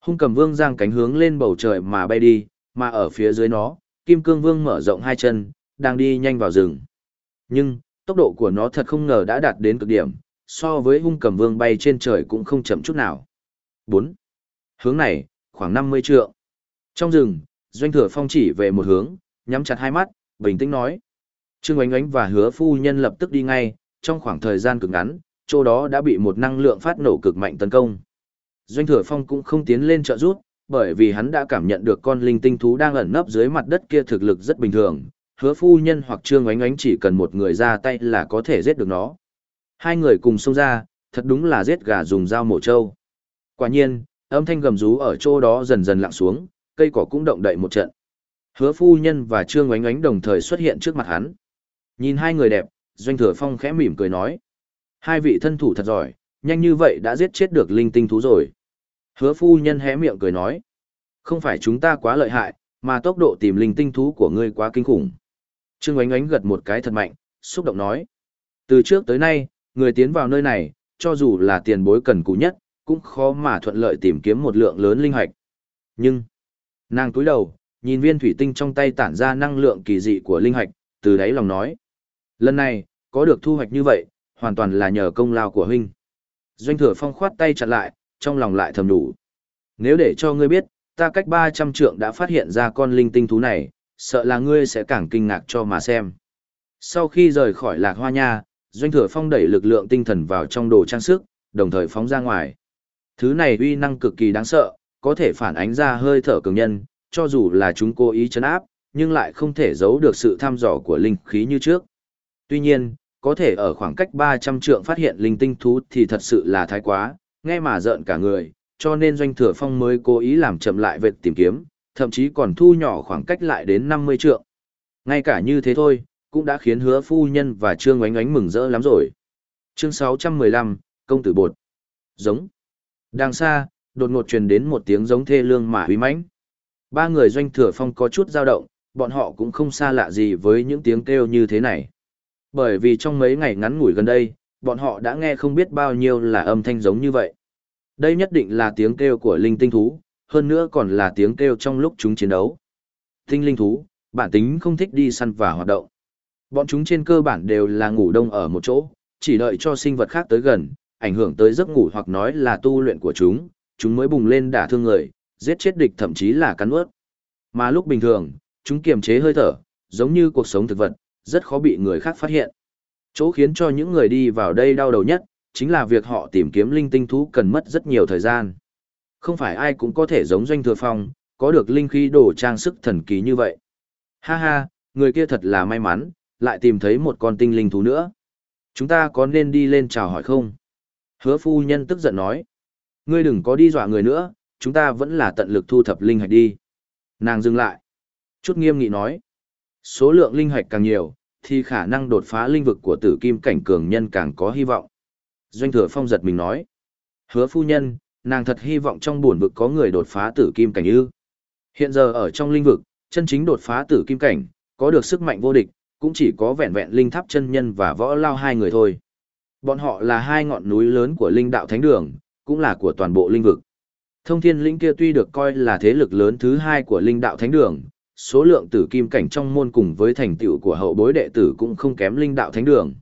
Hung cầm vương giang cánh hướng lên bầu trời mà bay đi, mà ở phía dưới nó, Kim Cương Vương mở rộng hai chân, đang đi nhanh vào rừng. Nhưng, tốc độ của nó thật không ngờ đã đạt đến cực điểm, so với hung cầm vương bay trên trời cũng không chậm chút nào. 4. Hướng này, khoảng 50 trượng. Trong rừng, Doanh Thừa Phong chỉ về một hướng, nhắm chặt hai mắt, bình tĩnh nói. Trương Oánh Oánh và Hứa Phu Nhân lập tức đi ngay, trong khoảng thời gian cực ngắn, chỗ đó đã bị một năng lượng phát nổ cực mạnh tấn công. Doanh Thừa Phong cũng không tiến lên trợ giúp, bởi vì hắn đã cảm nhận được con linh tinh thú đang ẩn nấp dưới mặt đất kia thực lực rất bình thường, hứa phu nhân hoặc trương oánh oánh chỉ cần một người ra tay là có thể giết được nó. Hai người cùng xông ra, thật đúng là giết gà dùng dao mổ trâu. Quả nhiên, âm thanh gầm rú ở chỗ đó dần dần lặng xuống, cây cỏ cũng động đậy một trận. Hứa phu nhân và trương oánh oánh đồng thời xuất hiện trước mặt hắn. Nhìn hai người đẹp, doanh thừa phong khẽ mỉm cười nói. Hai vị thân thủ thật giỏi, nhanh như vậy đã giết chết được linh tinh thú rồi. Hứa phu nhân hé miệng cười nói. Không phải chúng ta quá lợi hại, mà tốc độ tìm linh tinh thú của ngươi quá kinh khủng. Trương oánh oánh gật một cái thật mạnh, xúc động nói. Từ trước tới nay, người tiến vào nơi này, cho dù là tiền bối cần cù nhất, cũng khó mà thuận lợi tìm kiếm một lượng lớn linh hoạch. Nhưng, nàng túi đầu, nhìn viên thủy tinh trong tay tản ra năng lượng kỳ dị của linh hoạch, từ đáy lòng nói. Lần này, có được thu hoạch như vậy, hoàn toàn là nhờ công lao của huynh. Doanh thừa phong khoát tay chặt lại, trong lòng lại thầm đủ. Nếu để cho ngươi biết, ta cách 300 trượng đã phát hiện ra con linh tinh thú này, sợ là ngươi sẽ càng kinh ngạc cho mà xem. Sau khi rời khỏi lạc hoa nha, doanh thừa phong đẩy lực lượng tinh thần vào trong đồ trang sức, đồng thời phóng ra ngoài. Thứ này uy năng cực kỳ đáng sợ, có thể phản ánh ra hơi thở cường nhân, cho dù là chúng cố ý chấn áp, nhưng lại không thể giấu được sự thăm dò của linh khí như trước. Tuy nhiên, có thể ở khoảng cách 300 trượng phát hiện linh tinh thú thì thật sự là thái quá, nghe mà giận cả người, cho nên doanh thừa phong mới cố ý làm chậm lại việc tìm kiếm, thậm chí còn thu nhỏ khoảng cách lại đến 50 trượng. Ngay cả như thế thôi, cũng đã khiến hứa phu nhân và trương oánh oánh mừng rỡ lắm rồi. Chương 615, Công tử bột. Giống. Đằng xa, đột ngột truyền đến một tiếng giống thê lương mà uy mãnh. Ba người doanh thừa phong có chút dao động, bọn họ cũng không xa lạ gì với những tiếng kêu như thế này. Bởi vì trong mấy ngày ngắn ngủi gần đây, bọn họ đã nghe không biết bao nhiêu là âm thanh giống như vậy. Đây nhất định là tiếng kêu của linh tinh thú, hơn nữa còn là tiếng kêu trong lúc chúng chiến đấu. Tinh linh thú, bản tính không thích đi săn và hoạt động. Bọn chúng trên cơ bản đều là ngủ đông ở một chỗ, chỉ đợi cho sinh vật khác tới gần, ảnh hưởng tới giấc ngủ hoặc nói là tu luyện của chúng, chúng mới bùng lên đả thương người, giết chết địch thậm chí là cắn ướt. Mà lúc bình thường, chúng kiềm chế hơi thở, giống như cuộc sống thực vật, rất khó bị người khác phát hiện. Chỗ khiến cho những người đi vào đây đau đầu nhất, chính là việc họ tìm kiếm linh tinh thú cần mất rất nhiều thời gian. Không phải ai cũng có thể giống doanh thừa phong, có được linh khí đồ trang sức thần kỳ như vậy. Ha ha, người kia thật là may mắn, lại tìm thấy một con tinh linh thú nữa. Chúng ta có nên đi lên chào hỏi không? Hứa phu nhân tức giận nói. Ngươi đừng có đi dọa người nữa, chúng ta vẫn là tận lực thu thập linh hạch đi. Nàng dừng lại. Chút nghiêm nghị nói. Số lượng linh hạch càng nhiều, thì khả năng đột phá linh vực của tử kim cảnh cường nhân càng có hy vọng. Doanh thừa phong giật mình nói. Hứa phu nhân, nàng thật hy vọng trong buồn vực có người đột phá tử kim cảnh ư. Hiện giờ ở trong linh vực, chân chính đột phá tử kim cảnh, có được sức mạnh vô địch, cũng chỉ có vẹn vẹn linh tháp chân nhân và võ lao hai người thôi. Bọn họ là hai ngọn núi lớn của linh đạo thánh đường, cũng là của toàn bộ linh vực. Thông thiên lĩnh kia tuy được coi là thế lực lớn thứ hai của linh đạo thánh đường, số lượng tử kim cảnh trong môn cùng với thành tựu của hậu bối đệ tử cũng không kém linh đạo thánh đường.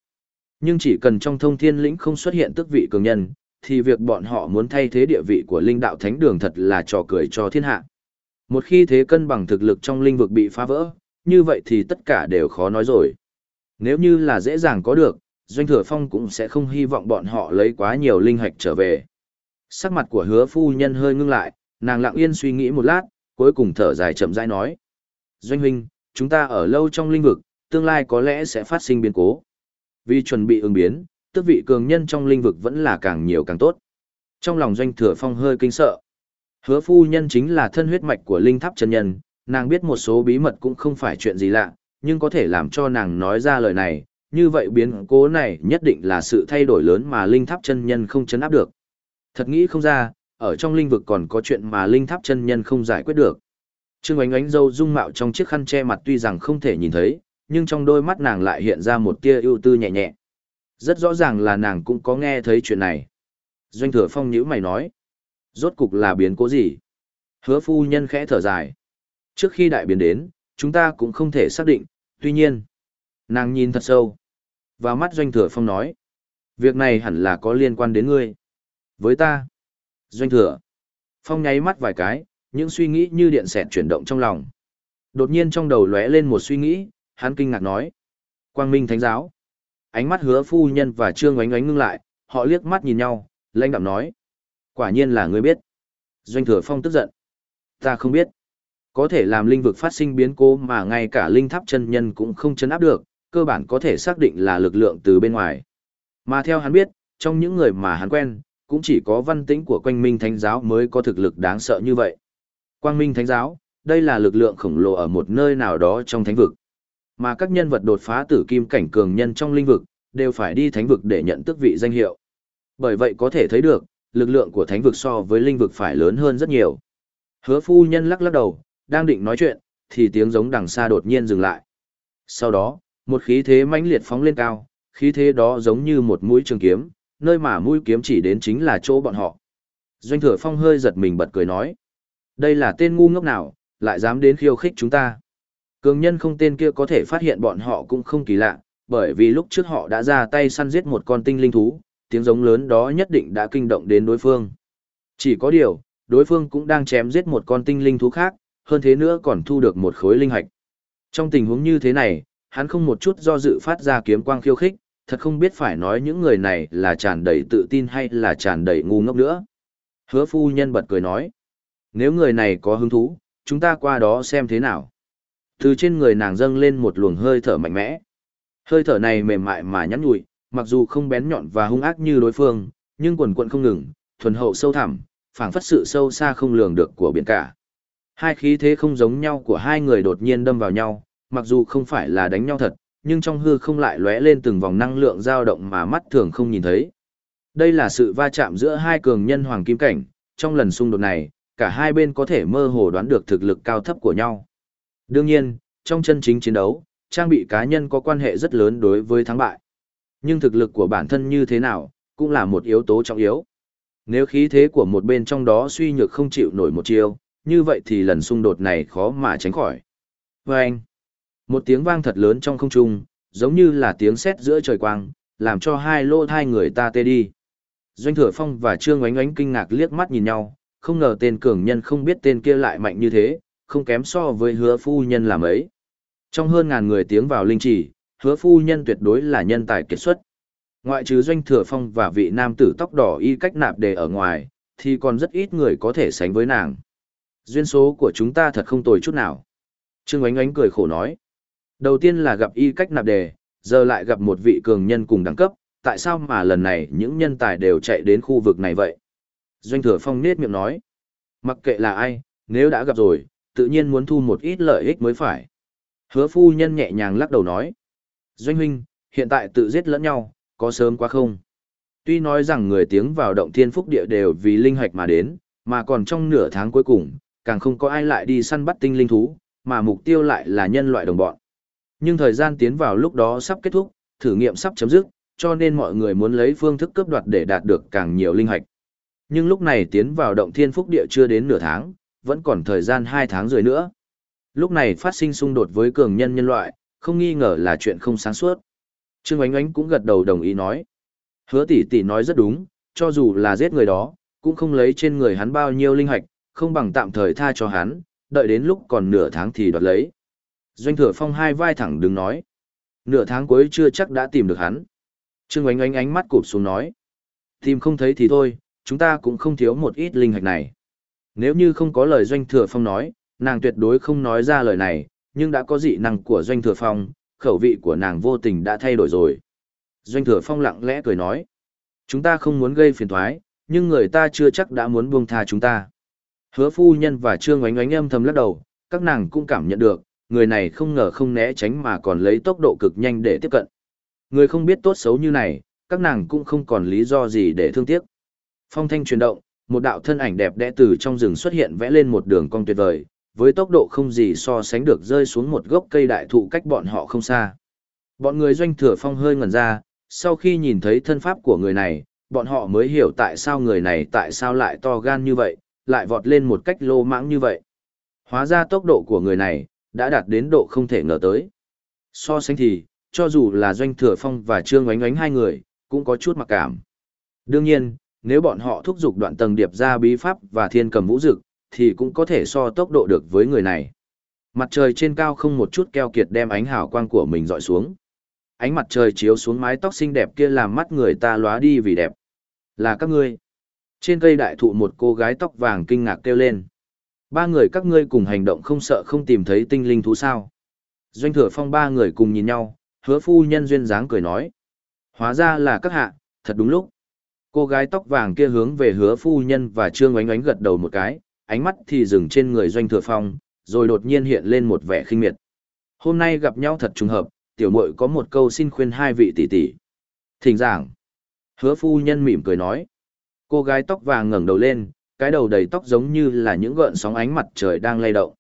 Nhưng chỉ cần trong thông thiên lĩnh không xuất hiện tước vị cường nhân, thì việc bọn họ muốn thay thế địa vị của linh đạo thánh đường thật là trò cười cho thiên hạ. Một khi thế cân bằng thực lực trong linh vực bị phá vỡ, như vậy thì tất cả đều khó nói rồi. Nếu như là dễ dàng có được, Doanh Thừa Phong cũng sẽ không hy vọng bọn họ lấy quá nhiều linh hạch trở về. Sắc mặt của hứa phu nhân hơi ngưng lại, nàng lặng yên suy nghĩ một lát, cuối cùng thở dài chậm rãi nói. Doanh huynh, chúng ta ở lâu trong linh vực, tương lai có lẽ sẽ phát sinh biến cố. Vì chuẩn bị ứng biến, tức vị cường nhân trong linh vực vẫn là càng nhiều càng tốt. Trong lòng doanh thừa phong hơi kinh sợ. Hứa phu nhân chính là thân huyết mạch của linh tháp chân nhân, nàng biết một số bí mật cũng không phải chuyện gì lạ, nhưng có thể làm cho nàng nói ra lời này, như vậy biến cố này nhất định là sự thay đổi lớn mà linh tháp chân nhân không chấn áp được. Thật nghĩ không ra, ở trong linh vực còn có chuyện mà linh tháp chân nhân không giải quyết được. Trương ánh ánh dâu dung mạo trong chiếc khăn che mặt tuy rằng không thể nhìn thấy, nhưng trong đôi mắt nàng lại hiện ra một tia ưu tư nhẹ nhẹ. Rất rõ ràng là nàng cũng có nghe thấy chuyện này. Doanh thừa phong nhữ mày nói. Rốt cục là biến cố gì? Hứa phu nhân khẽ thở dài. Trước khi đại biến đến, chúng ta cũng không thể xác định, tuy nhiên. Nàng nhìn thật sâu. Vào mắt doanh thừa phong nói. Việc này hẳn là có liên quan đến ngươi. Với ta. Doanh thừa. Phong nháy mắt vài cái, những suy nghĩ như điện xẹt chuyển động trong lòng. Đột nhiên trong đầu lóe lên một suy nghĩ, hắn kinh ngạc nói. Quang Minh Thánh Giáo. Ánh mắt hứa phu nhân và trương oánh oánh ngưng lại, họ liếc mắt nhìn nhau, lãnh đạm nói. Quả nhiên là ngươi biết. Doanh thừa phong tức giận. Ta không biết. Có thể làm linh vực phát sinh biến cố mà ngay cả linh tháp chân nhân cũng không chấn áp được, cơ bản có thể xác định là lực lượng từ bên ngoài. Mà theo hắn biết, trong những người mà hắn quen, cũng chỉ có văn tĩnh của quanh minh thánh giáo mới có thực lực đáng sợ như vậy. Quang minh thánh giáo, đây là lực lượng khổng lồ ở một nơi nào đó trong thánh vực. Mà các nhân vật đột phá tử kim cảnh cường nhân trong linh vực, đều phải đi thánh vực để nhận tước vị danh hiệu. Bởi vậy có thể thấy được, lực lượng của thánh vực so với linh vực phải lớn hơn rất nhiều. Hứa phu nhân lắc lắc đầu, đang định nói chuyện, thì tiếng giống đằng xa đột nhiên dừng lại. Sau đó, một khí thế mãnh liệt phóng lên cao, khí thế đó giống như một mũi trường kiếm, nơi mà mũi kiếm chỉ đến chính là chỗ bọn họ. Doanh thừa phong hơi giật mình bật cười nói. Đây là tên ngu ngốc nào, lại dám đến khiêu khích chúng ta. Cường nhân không tên kia có thể phát hiện bọn họ cũng không kỳ lạ, bởi vì lúc trước họ đã ra tay săn giết một con tinh linh thú, tiếng giống lớn đó nhất định đã kinh động đến đối phương. Chỉ có điều, đối phương cũng đang chém giết một con tinh linh thú khác, hơn thế nữa còn thu được một khối linh hạch. Trong tình huống như thế này, hắn không một chút do dự phát ra kiếm quang khiêu khích, thật không biết phải nói những người này là tràn đầy tự tin hay là tràn đầy ngu ngốc nữa. Hứa phu nhân bật cười nói, nếu người này có hứng thú, chúng ta qua đó xem thế nào. Từ trên người nàng dâng lên một luồng hơi thở mạnh mẽ. Hơi thở này mềm mại mà nhắn nhủi, mặc dù không bén nhọn và hung ác như đối phương, nhưng quần quận không ngừng, thuần hậu sâu thẳm, phảng phất sự sâu xa không lường được của biển cả. Hai khí thế không giống nhau của hai người đột nhiên đâm vào nhau, mặc dù không phải là đánh nhau thật, nhưng trong hư không lại lóe lên từng vòng năng lượng dao động mà mắt thường không nhìn thấy. Đây là sự va chạm giữa hai cường nhân hoàng kim cảnh, trong lần xung đột này, cả hai bên có thể mơ hồ đoán được thực lực cao thấp của nhau. Đương nhiên, trong chân chính chiến đấu, trang bị cá nhân có quan hệ rất lớn đối với thắng bại. Nhưng thực lực của bản thân như thế nào, cũng là một yếu tố trọng yếu. Nếu khí thế của một bên trong đó suy nhược không chịu nổi một chiêu, như vậy thì lần xung đột này khó mà tránh khỏi. Vâng! anh, một tiếng vang thật lớn trong không trung, giống như là tiếng sét giữa trời quang, làm cho hai lô thai người ta tê đi. Doanh Thừa Phong và Trương Oánh Oánh kinh ngạc liếc mắt nhìn nhau, không ngờ tên cường nhân không biết tên kia lại mạnh như thế, không kém so với hứa phu nhân làm ấy. Trong hơn ngàn người tiếng vào linh chỉ, hứa phu nhân tuyệt đối là nhân tài kiệt xuất. Ngoại trừ Doanh Thừa Phong và vị nam tử tóc đỏ y cách nạp đề ở ngoài, thì còn rất ít người có thể sánh với nàng. Duyên số của chúng ta thật không tồi chút nào. Trương Ánh Ánh cười khổ nói. Đầu tiên là gặp y cách nạp đề, giờ lại gặp một vị cường nhân cùng đẳng cấp, tại sao mà lần này những nhân tài đều chạy đến khu vực này vậy? Doanh thừa phong nết miệng nói. Mặc kệ là ai, nếu đã gặp rồi, tự nhiên muốn thu một ít lợi ích mới phải. Hứa phu nhân nhẹ nhàng lắc đầu nói. Doanh huynh, hiện tại tự giết lẫn nhau, có sớm quá không? Tuy nói rằng người tiếng vào động thiên phúc địa đều vì linh hoạch mà đến, mà còn trong nửa tháng cuối cùng, càng không có ai lại đi săn bắt tinh linh thú, mà mục tiêu lại là nhân loại đồng bọn. Nhưng thời gian tiến vào lúc đó sắp kết thúc, thử nghiệm sắp chấm dứt, cho nên mọi người muốn lấy phương thức cướp đoạt để đạt được càng nhiều linh hạch. Nhưng lúc này tiến vào động thiên phúc địa chưa đến nửa tháng, vẫn còn thời gian 2 tháng rồi nữa. Lúc này phát sinh xung đột với cường nhân nhân loại, không nghi ngờ là chuyện không sáng suốt. Trương Ánh Ánh cũng gật đầu đồng ý nói. Hứa tỷ tỷ nói rất đúng, cho dù là giết người đó, cũng không lấy trên người hắn bao nhiêu linh hạch, không bằng tạm thời tha cho hắn, đợi đến lúc còn nửa tháng thì đoạt lấy. Doanh thừa phong hai vai thẳng đứng nói. Nửa tháng cuối chưa chắc đã tìm được hắn. Trương Ánh Ánh ánh mắt cụp xuống nói. Tìm không thấy thì thôi, chúng ta cũng không thiếu một ít linh hạch này. Nếu như không có lời Doanh Thừa Phong nói, nàng tuyệt đối không nói ra lời này, nhưng đã có dị năng của Doanh Thừa Phong, khẩu vị của nàng vô tình đã thay đổi rồi. Doanh Thừa Phong lặng lẽ cười nói. Chúng ta không muốn gây phiền thoái, nhưng người ta chưa chắc đã muốn buông tha chúng ta. Hứa phu nhân và Trương oánh oánh âm thầm lắc đầu, các nàng cũng cảm nhận được, người này không ngờ không né tránh mà còn lấy tốc độ cực nhanh để tiếp cận. Người không biết tốt xấu như này, các nàng cũng không còn lý do gì để thương tiếc. Phong thanh chuyển động, một đạo thân ảnh đẹp đẽ từ trong rừng xuất hiện vẽ lên một đường cong tuyệt vời, với tốc độ không gì so sánh được rơi xuống một gốc cây đại thụ cách bọn họ không xa. Bọn người doanh thừa phong hơi ngẩn ra, sau khi nhìn thấy thân pháp của người này, bọn họ mới hiểu tại sao người này tại sao lại to gan như vậy, lại vọt lên một cách lô mãng như vậy. Hóa ra tốc độ của người này, đã đạt đến độ không thể ngờ tới. So sánh thì, cho dù là Doanh Thừa Phong và Trương Oánh Oánh hai người, cũng có chút mặc cảm. Đương nhiên, nếu bọn họ thúc giục đoạn tầng điệp ra bí pháp và thiên cầm vũ dực, thì cũng có thể so tốc độ được với người này. Mặt trời trên cao không một chút keo kiệt đem ánh hào quang của mình dọi xuống. Ánh mặt trời chiếu xuống mái tóc xinh đẹp kia làm mắt người ta lóa đi vì đẹp. Là các ngươi. Trên cây đại thụ một cô gái tóc vàng kinh ngạc kêu lên. Ba người các ngươi cùng hành động không sợ không tìm thấy tinh linh thú sao. Doanh thừa phong ba người cùng nhìn nhau, hứa phu nhân duyên dáng cười nói. Hóa ra là các hạ, thật đúng lúc. Cô gái tóc vàng kia hướng về hứa phu nhân và trương oánh oánh gật đầu một cái, ánh mắt thì dừng trên người doanh thừa phong, rồi đột nhiên hiện lên một vẻ khinh miệt. Hôm nay gặp nhau thật trùng hợp, tiểu muội có một câu xin khuyên hai vị tỷ tỷ. Thỉnh giảng. Hứa phu nhân mỉm cười nói. Cô gái tóc vàng ngẩng đầu lên, cái đầu đầy tóc giống như là những gợn sóng ánh mặt trời đang lay động.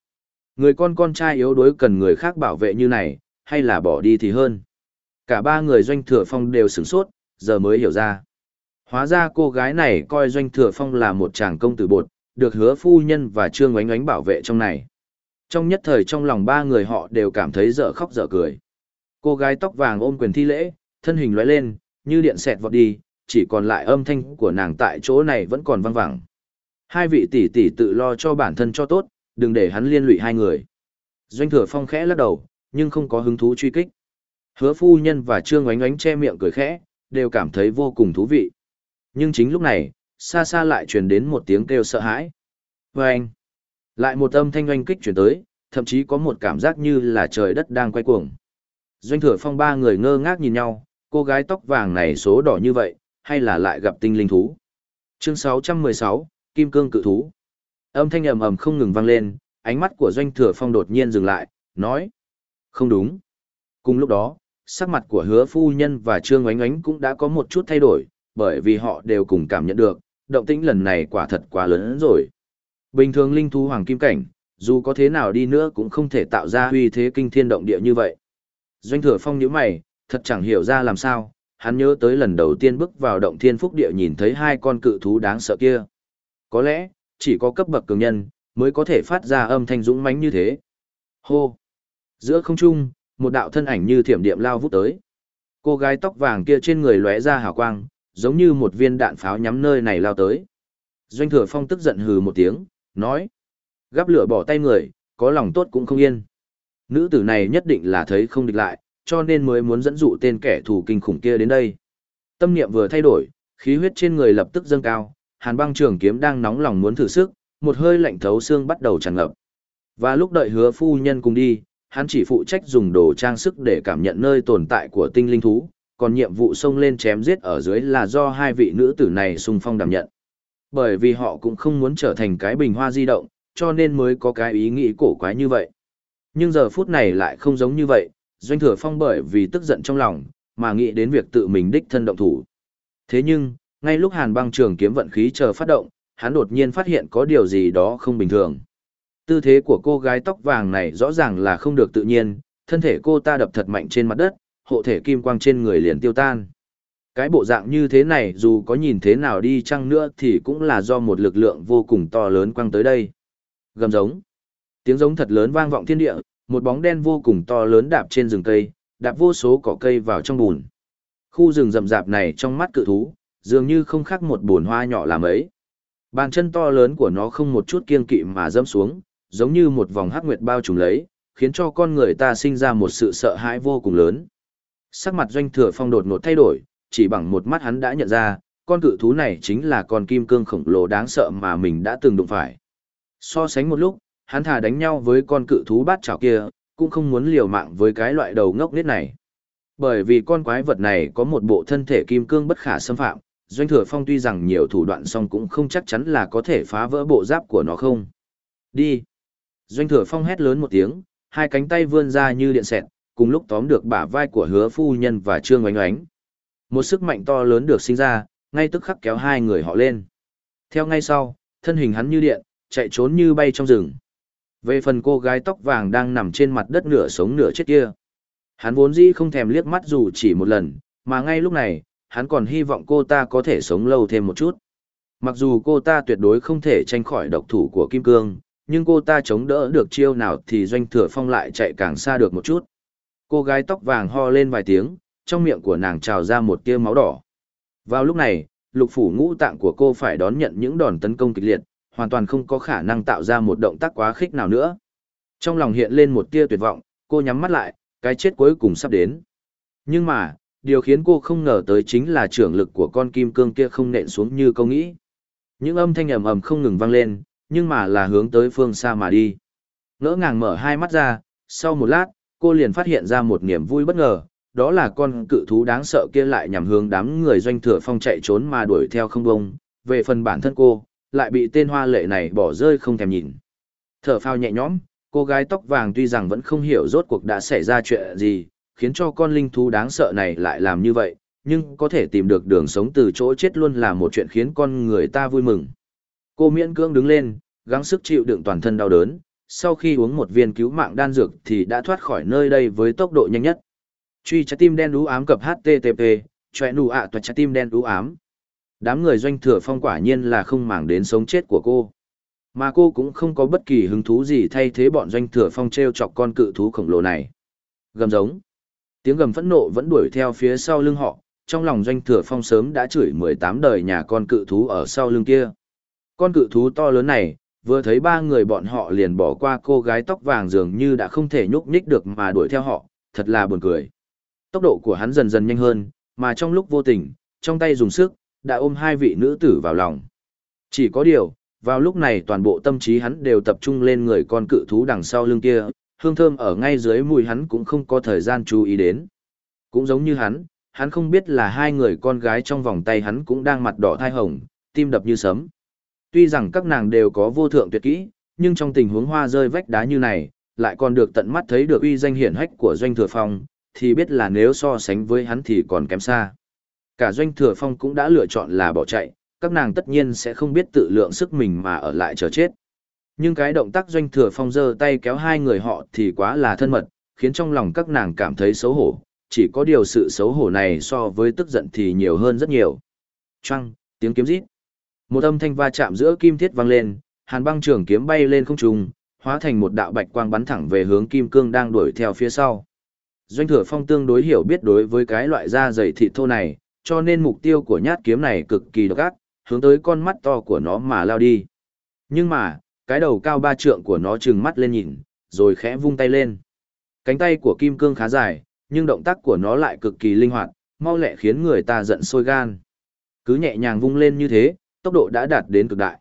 Người con con trai yếu đuối cần người khác bảo vệ như này, hay là bỏ đi thì hơn. Cả ba người doanh thừa phong đều sửng sốt, giờ mới hiểu ra. Hóa ra cô gái này coi doanh thừa phong là một chàng công tử bột, được hứa phu nhân và trương oánh oánh bảo vệ trong này. Trong nhất thời trong lòng ba người họ đều cảm thấy dở khóc dở cười. Cô gái tóc vàng ôm quyền thi lễ, thân hình lóe lên, như điện xẹt vọt đi, chỉ còn lại âm thanh của nàng tại chỗ này vẫn còn vang vẳng. Hai vị tỷ tỷ tự lo cho bản thân cho tốt, đừng để hắn liên lụy hai người. Doanh thừa phong khẽ lắc đầu, nhưng không có hứng thú truy kích. Hứa phu nhân và trương oánh oánh che miệng cười khẽ, đều cảm thấy vô cùng thú vị. Nhưng chính lúc này, xa xa lại truyền đến một tiếng kêu sợ hãi. Và anh, lại một âm thanh oanh kích truyền tới, thậm chí có một cảm giác như là trời đất đang quay cuồng. Doanh thừa phong ba người ngơ ngác nhìn nhau, cô gái tóc vàng này số đỏ như vậy, hay là lại gặp tinh linh thú. Chương 616, Kim Cương Cự Thú. Âm thanh ầm ầm không ngừng vang lên, ánh mắt của Doanh Thừa Phong đột nhiên dừng lại, nói. Không đúng. Cùng lúc đó, sắc mặt của hứa phu nhân và Trương Oánh Oánh cũng đã có một chút thay đổi, bởi vì họ đều cùng cảm nhận được, động tĩnh lần này quả thật quá lớn rồi. Bình thường linh thú hoàng kim cảnh, dù có thế nào đi nữa cũng không thể tạo ra uy thế kinh thiên động địa như vậy. Doanh thừa phong nhíu mày, thật chẳng hiểu ra làm sao, hắn nhớ tới lần đầu tiên bước vào động thiên phúc địa nhìn thấy hai con cự thú đáng sợ kia. Có lẽ, chỉ có cấp bậc cường nhân, mới có thể phát ra âm thanh dũng mãnh như thế. Hô! Giữa không trung, một đạo thân ảnh như thiểm điện lao vút tới. Cô gái tóc vàng kia trên người lóe ra hào quang, giống như một viên đạn pháo nhắm nơi này lao tới. Doanh thừa phong tức giận hừ một tiếng, nói. Gắp lửa bỏ tay người, có lòng tốt cũng không yên. Nữ tử này nhất định là thấy không địch lại, cho nên mới muốn dẫn dụ tên kẻ thù kinh khủng kia đến đây. Tâm niệm vừa thay đổi, khí huyết trên người lập tức dâng cao, hàn băng trường kiếm đang nóng lòng muốn thử sức, một hơi lạnh thấu xương bắt đầu tràn ngập. Và lúc đợi hứa phu nhân cùng đi, hắn chỉ phụ trách dùng đồ trang sức để cảm nhận nơi tồn tại của tinh linh thú, còn nhiệm vụ xông lên chém giết ở dưới là do hai vị nữ tử này xung phong đảm nhận. Bởi vì họ cũng không muốn trở thành cái bình hoa di động, cho nên mới có cái ý nghĩ cổ quái như vậy. Nhưng giờ phút này lại không giống như vậy, doanh thừa phong bởi vì tức giận trong lòng, mà nghĩ đến việc tự mình đích thân động thủ. Thế nhưng, ngay lúc hàn băng trường kiếm vận khí chờ phát động, hắn đột nhiên phát hiện có điều gì đó không bình thường. Tư thế của cô gái tóc vàng này rõ ràng là không được tự nhiên, thân thể cô ta đập thật mạnh trên mặt đất, hộ thể kim quang trên người liền tiêu tan. Cái bộ dạng như thế này dù có nhìn thế nào đi chăng nữa thì cũng là do một lực lượng vô cùng to lớn quăng tới đây. Gầm giống. Tiếng giống thật lớn vang vọng thiên địa, một bóng đen vô cùng to lớn đạp trên rừng cây, đạp vô số cỏ cây vào trong bùn. Khu rừng rậm rạp này trong mắt cự thú, dường như không khác một bồn hoa nhỏ làm ấy. Bàn chân to lớn của nó không một chút kiên kỵ mà dẫm xuống, giống như một vòng hắc nguyệt bao trùm lấy, khiến cho con người ta sinh ra một sự sợ hãi vô cùng lớn. Sắc mặt doanh thừa phong đột ngột thay đổi, chỉ bằng một mắt hắn đã nhận ra, con cự thú này chính là con kim cương khổng lồ đáng sợ mà mình đã từng đụng phải. So sánh một lúc, hắn thà đánh nhau với con cự thú bát chảo kia, cũng không muốn liều mạng với cái loại đầu ngốc nết này. Bởi vì con quái vật này có một bộ thân thể kim cương bất khả xâm phạm, Doanh Thừa Phong tuy rằng nhiều thủ đoạn song cũng không chắc chắn là có thể phá vỡ bộ giáp của nó không. Đi! Doanh Thừa Phong hét lớn một tiếng, hai cánh tay vươn ra như điện xẹt, cùng lúc tóm được bả vai của hứa phu nhân và trương oánh oánh. Một sức mạnh to lớn được sinh ra, ngay tức khắc kéo hai người họ lên. Theo ngay sau, thân hình hắn như điện, chạy trốn như bay trong rừng. Về phần cô gái tóc vàng đang nằm trên mặt đất nửa sống nửa chết kia. Hắn vốn dĩ không thèm liếc mắt dù chỉ một lần, mà ngay lúc này, hắn còn hy vọng cô ta có thể sống lâu thêm một chút. Mặc dù cô ta tuyệt đối không thể tranh khỏi độc thủ của Kim Cương, nhưng cô ta chống đỡ được chiêu nào thì doanh thừa phong lại chạy càng xa được một chút. Cô gái tóc vàng ho lên vài tiếng, trong miệng của nàng trào ra một tia máu đỏ. Vào lúc này, lục phủ ngũ tạng của cô phải đón nhận những đòn tấn công kịch liệt, hoàn toàn không có khả năng tạo ra một động tác quá khích nào nữa. Trong lòng hiện lên một tia tuyệt vọng, cô nhắm mắt lại, cái chết cuối cùng sắp đến. Nhưng mà, điều khiến cô không ngờ tới chính là trưởng lực của con kim cương kia không nện xuống như câu nghĩ. Những âm thanh ầm ầm không ngừng vang lên, nhưng mà là hướng tới phương xa mà đi. Ngỡ ngàng mở hai mắt ra, sau một lát, cô liền phát hiện ra một niềm vui bất ngờ, đó là con cự thú đáng sợ kia lại nhằm hướng đám người doanh thừa phong chạy trốn mà đuổi theo không bông. Về phần bản thân cô, lại bị tên hoa lệ này bỏ rơi không thèm nhìn. Thở phao nhẹ nhõm, cô gái tóc vàng tuy rằng vẫn không hiểu rốt cuộc đã xảy ra chuyện gì, khiến cho con linh thú đáng sợ này lại làm như vậy, nhưng có thể tìm được đường sống từ chỗ chết luôn là một chuyện khiến con người ta vui mừng. Cô miễn cưỡng đứng lên, gắng sức chịu đựng toàn thân đau đớn, sau khi uống một viên cứu mạng đan dược thì đã thoát khỏi nơi đây với tốc độ nhanh nhất. Truy trái tim đen đú ám cập HTTP, chòe nụ ạ à trái tim đen đú ám. Đám người doanh thừa phong quả nhiên là không màng đến sống chết của cô. Mà cô cũng không có bất kỳ hứng thú gì thay thế bọn doanh thừa phong treo chọc con cự thú khổng lồ này. Gầm giống. Tiếng gầm phẫn nộ vẫn đuổi theo phía sau lưng họ, trong lòng doanh thừa phong sớm đã chửi 18 đời nhà con cự thú ở sau lưng kia. Con cự thú to lớn này, vừa thấy ba người bọn họ liền bỏ qua cô gái tóc vàng dường như đã không thể nhúc nhích được mà đuổi theo họ, thật là buồn cười. Tốc độ của hắn dần dần nhanh hơn, mà trong lúc vô tình, trong tay dùng sức, đã ôm hai vị nữ tử vào lòng. Chỉ có điều, vào lúc này toàn bộ tâm trí hắn đều tập trung lên người con cự thú đằng sau lưng kia, hương thơm ở ngay dưới mùi hắn cũng không có thời gian chú ý đến. Cũng giống như hắn, hắn không biết là hai người con gái trong vòng tay hắn cũng đang mặt đỏ thai hồng, tim đập như sấm. Tuy rằng các nàng đều có vô thượng tuyệt kỹ, nhưng trong tình huống hoa rơi vách đá như này, lại còn được tận mắt thấy được uy danh hiển hách của Doanh Thừa Phong, thì biết là nếu so sánh với hắn thì còn kém xa. Cả Doanh Thừa Phong cũng đã lựa chọn là bỏ chạy, các nàng tất nhiên sẽ không biết tự lượng sức mình mà ở lại chờ chết. Nhưng cái động tác Doanh Thừa Phong giơ tay kéo hai người họ thì quá là thân mật, khiến trong lòng các nàng cảm thấy xấu hổ, chỉ có điều sự xấu hổ này so với tức giận thì nhiều hơn rất nhiều. Trăng, tiếng kiếm rít. Một âm thanh va chạm giữa kim thiết vang lên, hàn băng trường kiếm bay lên không trung, hóa thành một đạo bạch quang bắn thẳng về hướng kim cương đang đuổi theo phía sau. Doanh thừa phong tương đối hiểu biết đối với cái loại da dày thịt thô này, cho nên mục tiêu của nhát kiếm này cực kỳ độc ác, hướng tới con mắt to của nó mà lao đi. Nhưng mà, cái đầu cao ba trượng của nó trừng mắt lên nhìn, rồi khẽ vung tay lên. Cánh tay của kim cương khá dài, nhưng động tác của nó lại cực kỳ linh hoạt, mau lẹ khiến người ta giận sôi gan. Cứ nhẹ nhàng vung lên như thế, tốc độ đã đạt đến cực đại.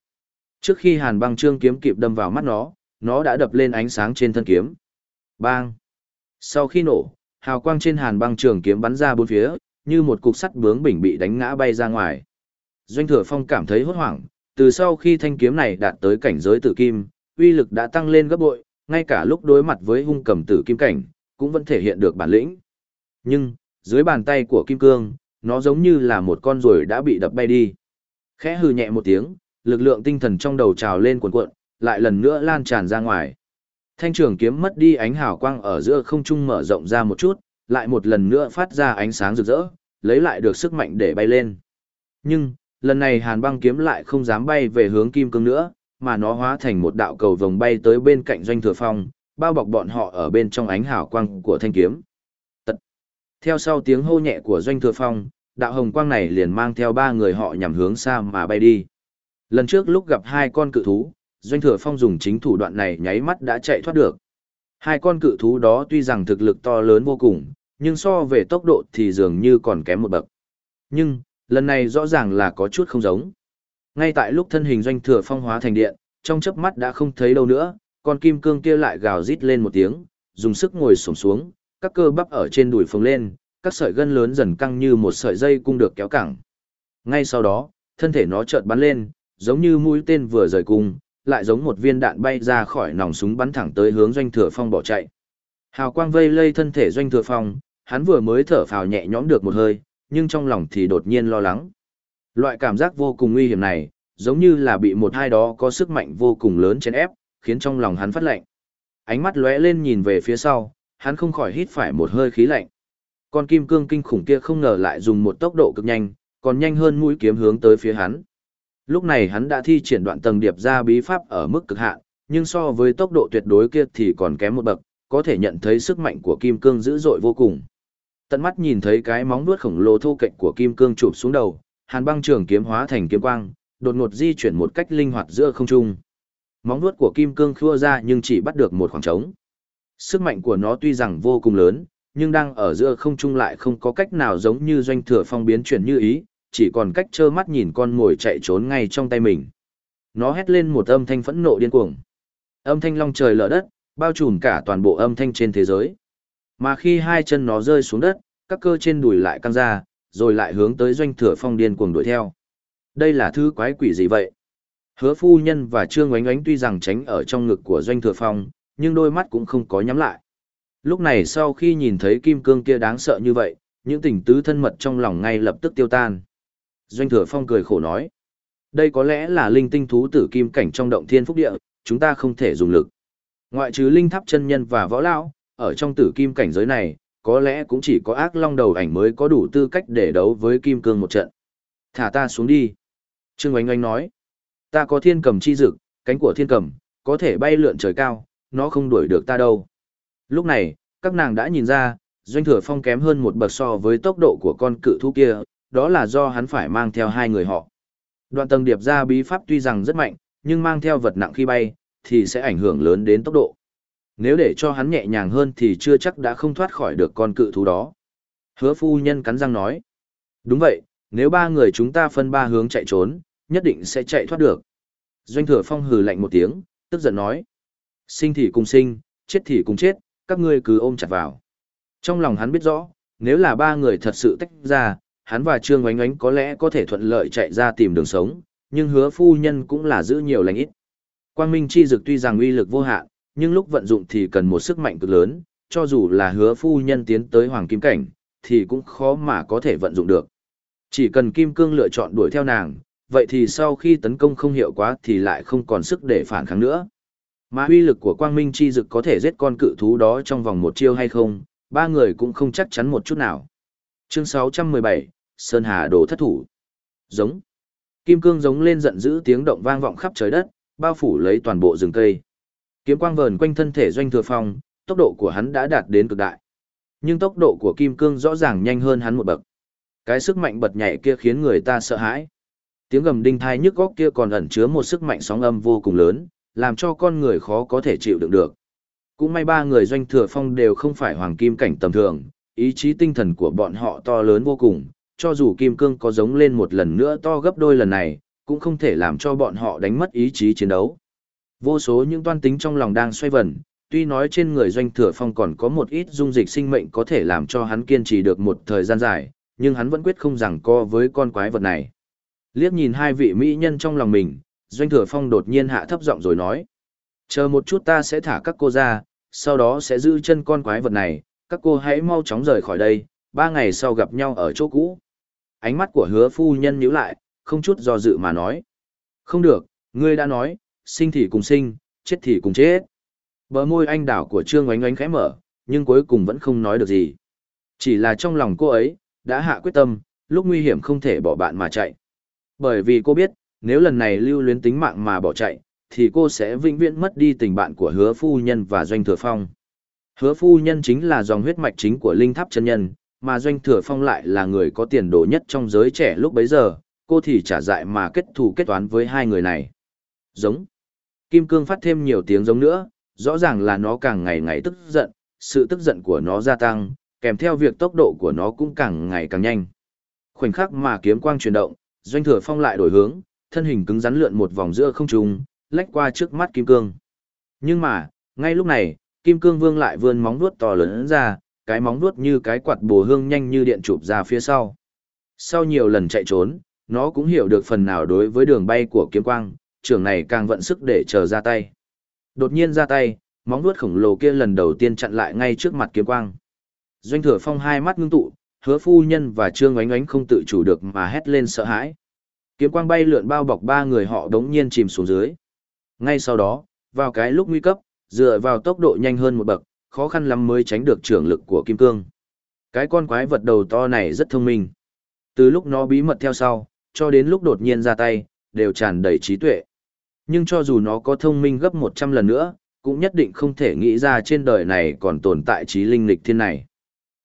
Trước khi hàn băng trương kiếm kịp đâm vào mắt nó, nó đã đập lên ánh sáng trên thân kiếm. Bang! Sau khi nổ, hào quang trên hàn băng trường kiếm bắn ra bốn phía, như một cục sắt bướng bỉnh bị đánh ngã bay ra ngoài. Doanh thừa phong cảm thấy hốt hoảng, từ sau khi thanh kiếm này đạt tới cảnh giới tử kim, uy lực đã tăng lên gấp bội, ngay cả lúc đối mặt với hung cầm tử kim cảnh, cũng vẫn thể hiện được bản lĩnh. Nhưng, dưới bàn tay của kim cương, nó giống như là một con ruồi đã bị đập bay đi. Khẽ hừ nhẹ một tiếng, lực lượng tinh thần trong đầu trào lên cuộn cuộn, lại lần nữa lan tràn ra ngoài. Thanh trường kiếm mất đi ánh hào quang ở giữa không trung mở rộng ra một chút, lại một lần nữa phát ra ánh sáng rực rỡ, lấy lại được sức mạnh để bay lên. Nhưng, lần này hàn băng kiếm lại không dám bay về hướng kim cương nữa, mà nó hóa thành một đạo cầu vồng bay tới bên cạnh doanh thừa phong, bao bọc bọn họ ở bên trong ánh hào quang của thanh kiếm. Tật. Theo sau tiếng hô nhẹ của doanh thừa phong, đạo hồng quang này liền mang theo ba người họ nhằm hướng xa mà bay đi. Lần trước lúc gặp hai con cự thú, Doanh Thừa Phong dùng chính thủ đoạn này nháy mắt đã chạy thoát được. Hai con cự thú đó tuy rằng thực lực to lớn vô cùng, nhưng so về tốc độ thì dường như còn kém một bậc. Nhưng, lần này rõ ràng là có chút không giống. Ngay tại lúc thân hình Doanh Thừa Phong hóa thành điện, trong chớp mắt đã không thấy đâu nữa, con kim cương kia lại gào rít lên một tiếng, dùng sức ngồi xổm xuống, các cơ bắp ở trên đùi phồng lên, các sợi gân lớn dần căng như một sợi dây cung được kéo cẳng. Ngay sau đó, thân thể nó chợt bắn lên, giống như mũi tên vừa rời cung, lại giống một viên đạn bay ra khỏi nòng súng bắn thẳng tới hướng doanh thừa phong bỏ chạy. Hào quang vây lây thân thể doanh thừa phong, hắn vừa mới thở phào nhẹ nhõm được một hơi, nhưng trong lòng thì đột nhiên lo lắng. Loại cảm giác vô cùng nguy hiểm này, giống như là bị một hai đó có sức mạnh vô cùng lớn chèn ép, khiến trong lòng hắn phát lạnh. Ánh mắt lóe lên nhìn về phía sau, hắn không khỏi hít phải một hơi khí lạnh. Con kim cương kinh khủng kia không ngờ lại dùng một tốc độ cực nhanh, còn nhanh hơn mũi kiếm hướng tới phía hắn. Lúc này hắn đã thi triển đoạn tầng điệp ra bí pháp ở mức cực hạn, nhưng so với tốc độ tuyệt đối kia thì còn kém một bậc, có thể nhận thấy sức mạnh của kim cương dữ dội vô cùng. Tận mắt nhìn thấy cái móng vuốt khổng lồ thô cạnh của kim cương chụp xuống đầu, Hàn Băng Trường kiếm hóa thành kiếm quang, đột ngột di chuyển một cách linh hoạt giữa không trung. Móng vuốt của kim cương khua ra nhưng chỉ bắt được một khoảng trống. Sức mạnh của nó tuy rằng vô cùng lớn, nhưng đang ở giữa không trung lại không có cách nào giống như doanh thừa phong biến chuyển như ý, chỉ còn cách trơ mắt nhìn con mồi chạy trốn ngay trong tay mình. Nó hét lên một âm thanh phẫn nộ điên cuồng. Âm thanh long trời lở đất, bao trùm cả toàn bộ âm thanh trên thế giới. Mà khi hai chân nó rơi xuống đất, các cơ trên đùi lại căng ra, rồi lại hướng tới doanh thừa phong điên cuồng đuổi theo. Đây là thứ quái quỷ gì vậy? Hứa phu nhân và Trương Oánh Oánh tuy rằng tránh ở trong ngực của doanh thừa phong, nhưng đôi mắt cũng không có nhắm lại. Lúc này sau khi nhìn thấy kim cương kia đáng sợ như vậy, những tình tứ thân mật trong lòng ngay lập tức tiêu tan. Doanh thừa phong cười khổ nói. Đây có lẽ là linh tinh thú tử kim cảnh trong động thiên phúc địa, chúng ta không thể dùng lực. Ngoại trừ linh tháp chân nhân và võ lão, ở trong tử kim cảnh giới này, có lẽ cũng chỉ có ác long đầu ảnh mới có đủ tư cách để đấu với kim cương một trận. Thả ta xuống đi. Trương Oanh Oanh nói. Ta có thiên cầm chi dực, cánh của thiên cầm, có thể bay lượn trời cao, nó không đuổi được ta đâu. Lúc này, các nàng đã nhìn ra, doanh thừa phong kém hơn một bậc so với tốc độ của con cự thú kia, đó là do hắn phải mang theo hai người họ. Đoạn tầng điệp ra bí pháp tuy rằng rất mạnh, nhưng mang theo vật nặng khi bay, thì sẽ ảnh hưởng lớn đến tốc độ. Nếu để cho hắn nhẹ nhàng hơn thì chưa chắc đã không thoát khỏi được con cự thú đó. Hứa phu nhân cắn răng nói. Đúng vậy, nếu ba người chúng ta phân ba hướng chạy trốn, nhất định sẽ chạy thoát được. Doanh thừa phong hừ lạnh một tiếng, tức giận nói. Sinh thì cùng sinh, chết thì cùng chết, các ngươi cứ ôm chặt vào. Trong lòng hắn biết rõ, nếu là ba người thật sự tách ra, hắn và Trương Oánh Oánh có lẽ có thể thuận lợi chạy ra tìm đường sống, nhưng hứa phu nhân cũng là giữ nhiều lành ít. Quang Minh chi dực tuy rằng uy lực vô hạn, nhưng lúc vận dụng thì cần một sức mạnh cực lớn, cho dù là hứa phu nhân tiến tới hoàng kim cảnh, thì cũng khó mà có thể vận dụng được. Chỉ cần kim cương lựa chọn đuổi theo nàng, vậy thì sau khi tấn công không hiệu quả thì lại không còn sức để phản kháng nữa. Mà uy lực của quang minh chi dực có thể giết con cự thú đó trong vòng một chiêu hay không, ba người cũng không chắc chắn một chút nào. Chương 617, Sơn Hà đổ thất thủ. Giống. Kim cương giống lên giận dữ tiếng động vang vọng khắp trời đất, bao phủ lấy toàn bộ rừng cây. Kiếm quang vờn quanh thân thể doanh thừa phong, tốc độ của hắn đã đạt đến cực đại. Nhưng tốc độ của kim cương rõ ràng nhanh hơn hắn một bậc. Cái sức mạnh bật nhảy kia khiến người ta sợ hãi. Tiếng gầm đinh thai nhức góc kia còn ẩn chứa một sức mạnh sóng âm vô cùng lớn, làm cho con người khó có thể chịu đựng được. Cũng may ba người doanh thừa phong đều không phải hoàng kim cảnh tầm thường, ý chí tinh thần của bọn họ to lớn vô cùng, cho dù kim cương có giống lên một lần nữa to gấp đôi lần này, cũng không thể làm cho bọn họ đánh mất ý chí chiến đấu. Vô số những toan tính trong lòng đang xoay vần, tuy nói trên người doanh thừa phong còn có một ít dung dịch sinh mệnh có thể làm cho hắn kiên trì được một thời gian dài, nhưng hắn vẫn quyết không rằng co với con quái vật này. Liếc nhìn hai vị mỹ nhân trong lòng mình, doanh thừa phong đột nhiên hạ thấp giọng rồi nói. Chờ một chút ta sẽ thả các cô ra, sau đó sẽ giữ chân con quái vật này, các cô hãy mau chóng rời khỏi đây, ba ngày sau gặp nhau ở chỗ cũ. Ánh mắt của hứa phu nhân nhíu lại, không chút do dự mà nói. Không được, ngươi đã nói, sinh thì cùng sinh, chết thì cùng chết. Bờ môi anh đảo của Trương oánh oánh khẽ mở, nhưng cuối cùng vẫn không nói được gì. Chỉ là trong lòng cô ấy, đã hạ quyết tâm, lúc nguy hiểm không thể bỏ bạn mà chạy. Bởi vì cô biết, nếu lần này lưu luyến tính mạng mà bỏ chạy, thì cô sẽ vĩnh viễn mất đi tình bạn của hứa phu nhân và doanh thừa phong. Hứa phu nhân chính là dòng huyết mạch chính của linh tháp chân nhân, mà doanh thừa phong lại là người có tiền đồ nhất trong giới trẻ lúc bấy giờ, cô thì trả dại mà kết thù kết toán với hai người này. Giống. Kim cương phát thêm nhiều tiếng giống nữa, rõ ràng là nó càng ngày ngày tức giận, sự tức giận của nó gia tăng, kèm theo việc tốc độ của nó cũng càng ngày càng nhanh. Khoảnh khắc mà kiếm quang chuyển động, doanh thừa phong lại đổi hướng, thân hình cứng rắn lượn một vòng giữa không trung, lách qua trước mắt kim cương. Nhưng mà, ngay lúc này, kim cương vương lại vươn móng vuốt to lớn ra, cái móng vuốt như cái quạt bồ hương nhanh như điện chụp ra phía sau. Sau nhiều lần chạy trốn, nó cũng hiểu được phần nào đối với đường bay của kiếm quang, trưởng này càng vận sức để chờ ra tay. Đột nhiên ra tay, móng vuốt khổng lồ kia lần đầu tiên chặn lại ngay trước mặt kiếm quang. Doanh thừa phong hai mắt ngưng tụ, hứa phu nhân và trương oánh oánh không tự chủ được mà hét lên sợ hãi. Kiếm quang bay lượn bao bọc ba người họ đống nhiên chìm xuống dưới. Ngay sau đó, vào cái lúc nguy cấp, dựa vào tốc độ nhanh hơn một bậc, khó khăn lắm mới tránh được trưởng lực của kim cương. Cái con quái vật đầu to này rất thông minh. Từ lúc nó bí mật theo sau, cho đến lúc đột nhiên ra tay, đều tràn đầy trí tuệ. Nhưng cho dù nó có thông minh gấp 100 lần nữa, cũng nhất định không thể nghĩ ra trên đời này còn tồn tại trí linh lịch thiên này.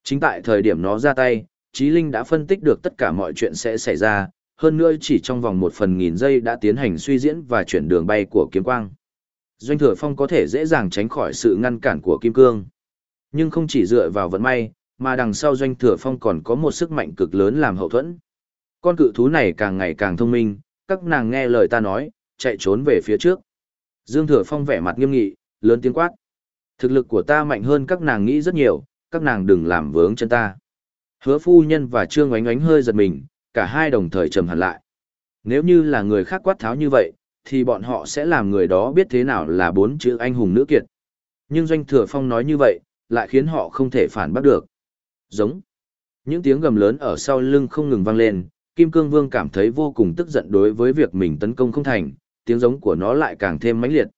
Chính tại thời điểm nó ra tay, trí linh đã phân tích được tất cả mọi chuyện sẽ xảy ra, hơn nữa chỉ trong vòng một phần nghìn giây đã tiến hành suy diễn và chuyển đường bay của kiếm quang. Doanh thừa phong có thể dễ dàng tránh khỏi sự ngăn cản của kim cương. Nhưng không chỉ dựa vào vận may, mà đằng sau doanh thừa phong còn có một sức mạnh cực lớn làm hậu thuẫn. Con cự thú này càng ngày càng thông minh, các nàng nghe lời ta nói, chạy trốn về phía trước. Dương thừa phong vẻ mặt nghiêm nghị, lớn tiếng quát. Thực lực của ta mạnh hơn các nàng nghĩ rất nhiều, các nàng đừng làm vướng chân ta. Hứa phu nhân và trương oánh oánh hơi giật mình, cả hai đồng thời trầm hẳn lại. Nếu như là người khác quát tháo như vậy, thì bọn họ sẽ làm người đó biết thế nào là bốn chữ anh hùng nữ kiệt. Nhưng Doanh Thừa Phong nói như vậy, lại khiến họ không thể phản bác được. Giống. Những tiếng gầm lớn ở sau lưng không ngừng vang lên, Kim Cương Vương cảm thấy vô cùng tức giận đối với việc mình tấn công không thành, tiếng giống của nó lại càng thêm mãnh liệt.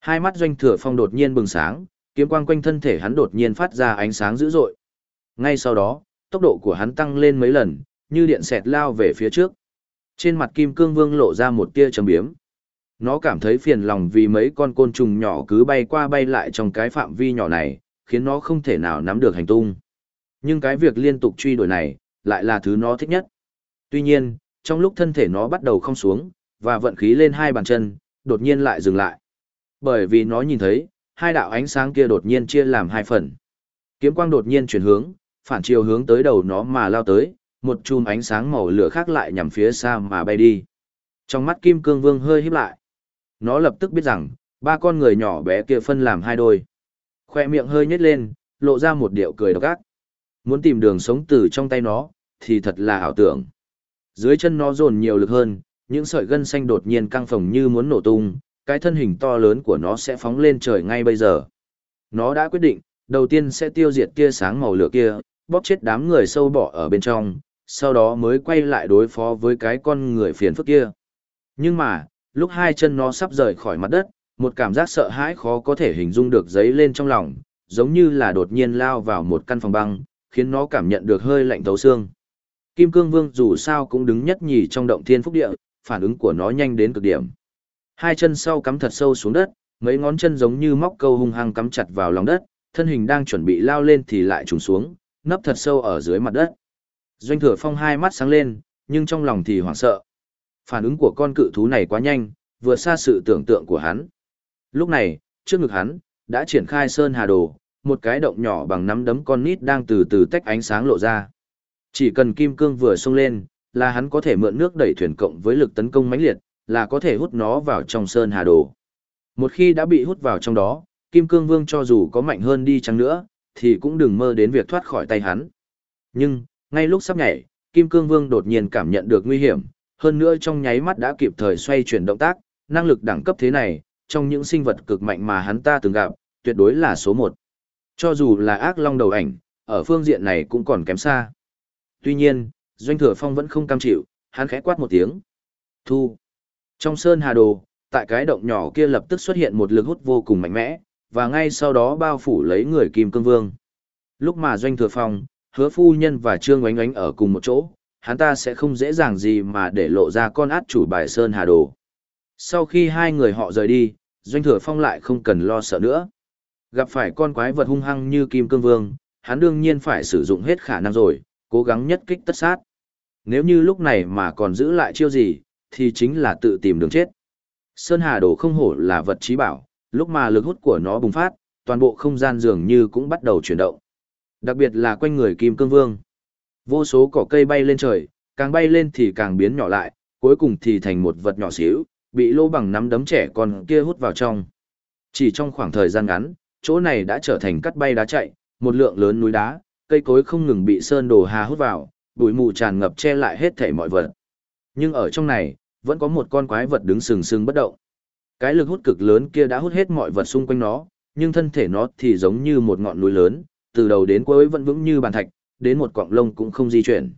Hai mắt Doanh Thừa Phong đột nhiên bừng sáng, kiếm quang quanh thân thể hắn đột nhiên phát ra ánh sáng dữ dội. Ngay sau đó, tốc độ của hắn tăng lên mấy lần, như điện xẹt lao về phía trước. Trên mặt Kim Cương Vương lộ ra một tia trầm biếm. Nó cảm thấy phiền lòng vì mấy con côn trùng nhỏ cứ bay qua bay lại trong cái phạm vi nhỏ này, khiến nó không thể nào nắm được hành tung. Nhưng cái việc liên tục truy đuổi này, lại là thứ nó thích nhất. Tuy nhiên, trong lúc thân thể nó bắt đầu không xuống, và vận khí lên hai bàn chân, đột nhiên lại dừng lại. Bởi vì nó nhìn thấy, hai đạo ánh sáng kia đột nhiên chia làm hai phần. Kiếm quang đột nhiên chuyển hướng, phản chiều hướng tới đầu nó mà lao tới, một chùm ánh sáng màu lửa khác lại nhằm phía xa mà bay đi. Trong mắt Kim Cương Vương hơi híp lại. Nó lập tức biết rằng, ba con người nhỏ bé kia phân làm hai đôi. Khoe miệng hơi nhếch lên, lộ ra một điệu cười độc ác. Muốn tìm đường sống từ trong tay nó, thì thật là ảo tưởng. Dưới chân nó dồn nhiều lực hơn, những sợi gân xanh đột nhiên căng phồng như muốn nổ tung, cái thân hình to lớn của nó sẽ phóng lên trời ngay bây giờ. Nó đã quyết định, đầu tiên sẽ tiêu diệt tia sáng màu lửa kia, bóp chết đám người sâu bỏ ở bên trong, sau đó mới quay lại đối phó với cái con người phiền phức kia. Nhưng mà, lúc hai chân nó sắp rời khỏi mặt đất, một cảm giác sợ hãi khó có thể hình dung được giấy lên trong lòng, giống như là đột nhiên lao vào một căn phòng băng, khiến nó cảm nhận được hơi lạnh thấu xương. Kim Cương Vương dù sao cũng đứng nhất nhì trong động thiên phúc địa, phản ứng của nó nhanh đến cực điểm. Hai chân sau cắm thật sâu xuống đất, mấy ngón chân giống như móc câu hung hăng cắm chặt vào lòng đất, thân hình đang chuẩn bị lao lên thì lại trùng xuống, nấp thật sâu ở dưới mặt đất. Doanh thừa phong hai mắt sáng lên, nhưng trong lòng thì hoảng sợ. Phản ứng của con cự thú này quá nhanh, vừa xa sự tưởng tượng của hắn. Lúc này, trước ngực hắn, đã triển khai sơn hà đồ, một cái động nhỏ bằng nắm đấm con nít đang từ từ tách ánh sáng lộ ra. Chỉ cần kim cương vừa xông lên, là hắn có thể mượn nước đẩy thuyền cộng với lực tấn công mãnh liệt, là có thể hút nó vào trong sơn hà đồ. Một khi đã bị hút vào trong đó, kim cương vương cho dù có mạnh hơn đi chăng nữa, thì cũng đừng mơ đến việc thoát khỏi tay hắn. Nhưng, ngay lúc sắp nhảy, kim cương vương đột nhiên cảm nhận được nguy hiểm, hơn nữa trong nháy mắt đã kịp thời xoay chuyển động tác, năng lực đẳng cấp thế này, trong những sinh vật cực mạnh mà hắn ta từng gặp, tuyệt đối là số một. Cho dù là ác long đầu ảnh, ở phương diện này cũng còn kém xa. Tuy nhiên, Doanh Thừa Phong vẫn không cam chịu, hắn khẽ quát một tiếng. Thu. Trong sơn hà đồ, tại cái động nhỏ kia lập tức xuất hiện một lực hút vô cùng mạnh mẽ, và ngay sau đó bao phủ lấy người Kim Cương Vương. Lúc mà Doanh Thừa Phong, Hứa Phu Nhân và Trương Oánh Oánh ở cùng một chỗ, hắn ta sẽ không dễ dàng gì mà để lộ ra con át chủ bài sơn hà đồ. Sau khi hai người họ rời đi, Doanh Thừa Phong lại không cần lo sợ nữa. Gặp phải con quái vật hung hăng như Kim Cương Vương, hắn đương nhiên phải sử dụng hết khả năng rồi, cố gắng nhất kích tất sát. Nếu như lúc này mà còn giữ lại chiêu gì, thì chính là tự tìm đường chết. Sơn Hà Đồ không hổ là vật trí bảo, lúc mà lực hút của nó bùng phát, toàn bộ không gian dường như cũng bắt đầu chuyển động. Đặc biệt là quanh người Kim Cương Vương. Vô số cỏ cây bay lên trời, càng bay lên thì càng biến nhỏ lại, cuối cùng thì thành một vật nhỏ xíu, bị lô bằng nắm đấm trẻ con kia hút vào trong. Chỉ trong khoảng thời gian ngắn, chỗ này đã trở thành cắt bay đá chạy, một lượng lớn núi đá, cây cối không ngừng bị sơn đồ hà hút vào, bụi mù tràn ngập che lại hết thảy mọi vật. Nhưng ở trong này, vẫn có một con quái vật đứng sừng sừng bất động. Cái lực hút cực lớn kia đã hút hết mọi vật xung quanh nó, nhưng thân thể nó thì giống như một ngọn núi lớn, từ đầu đến cuối vẫn vững như bàn thạch, đến một quặng lông cũng không di chuyển.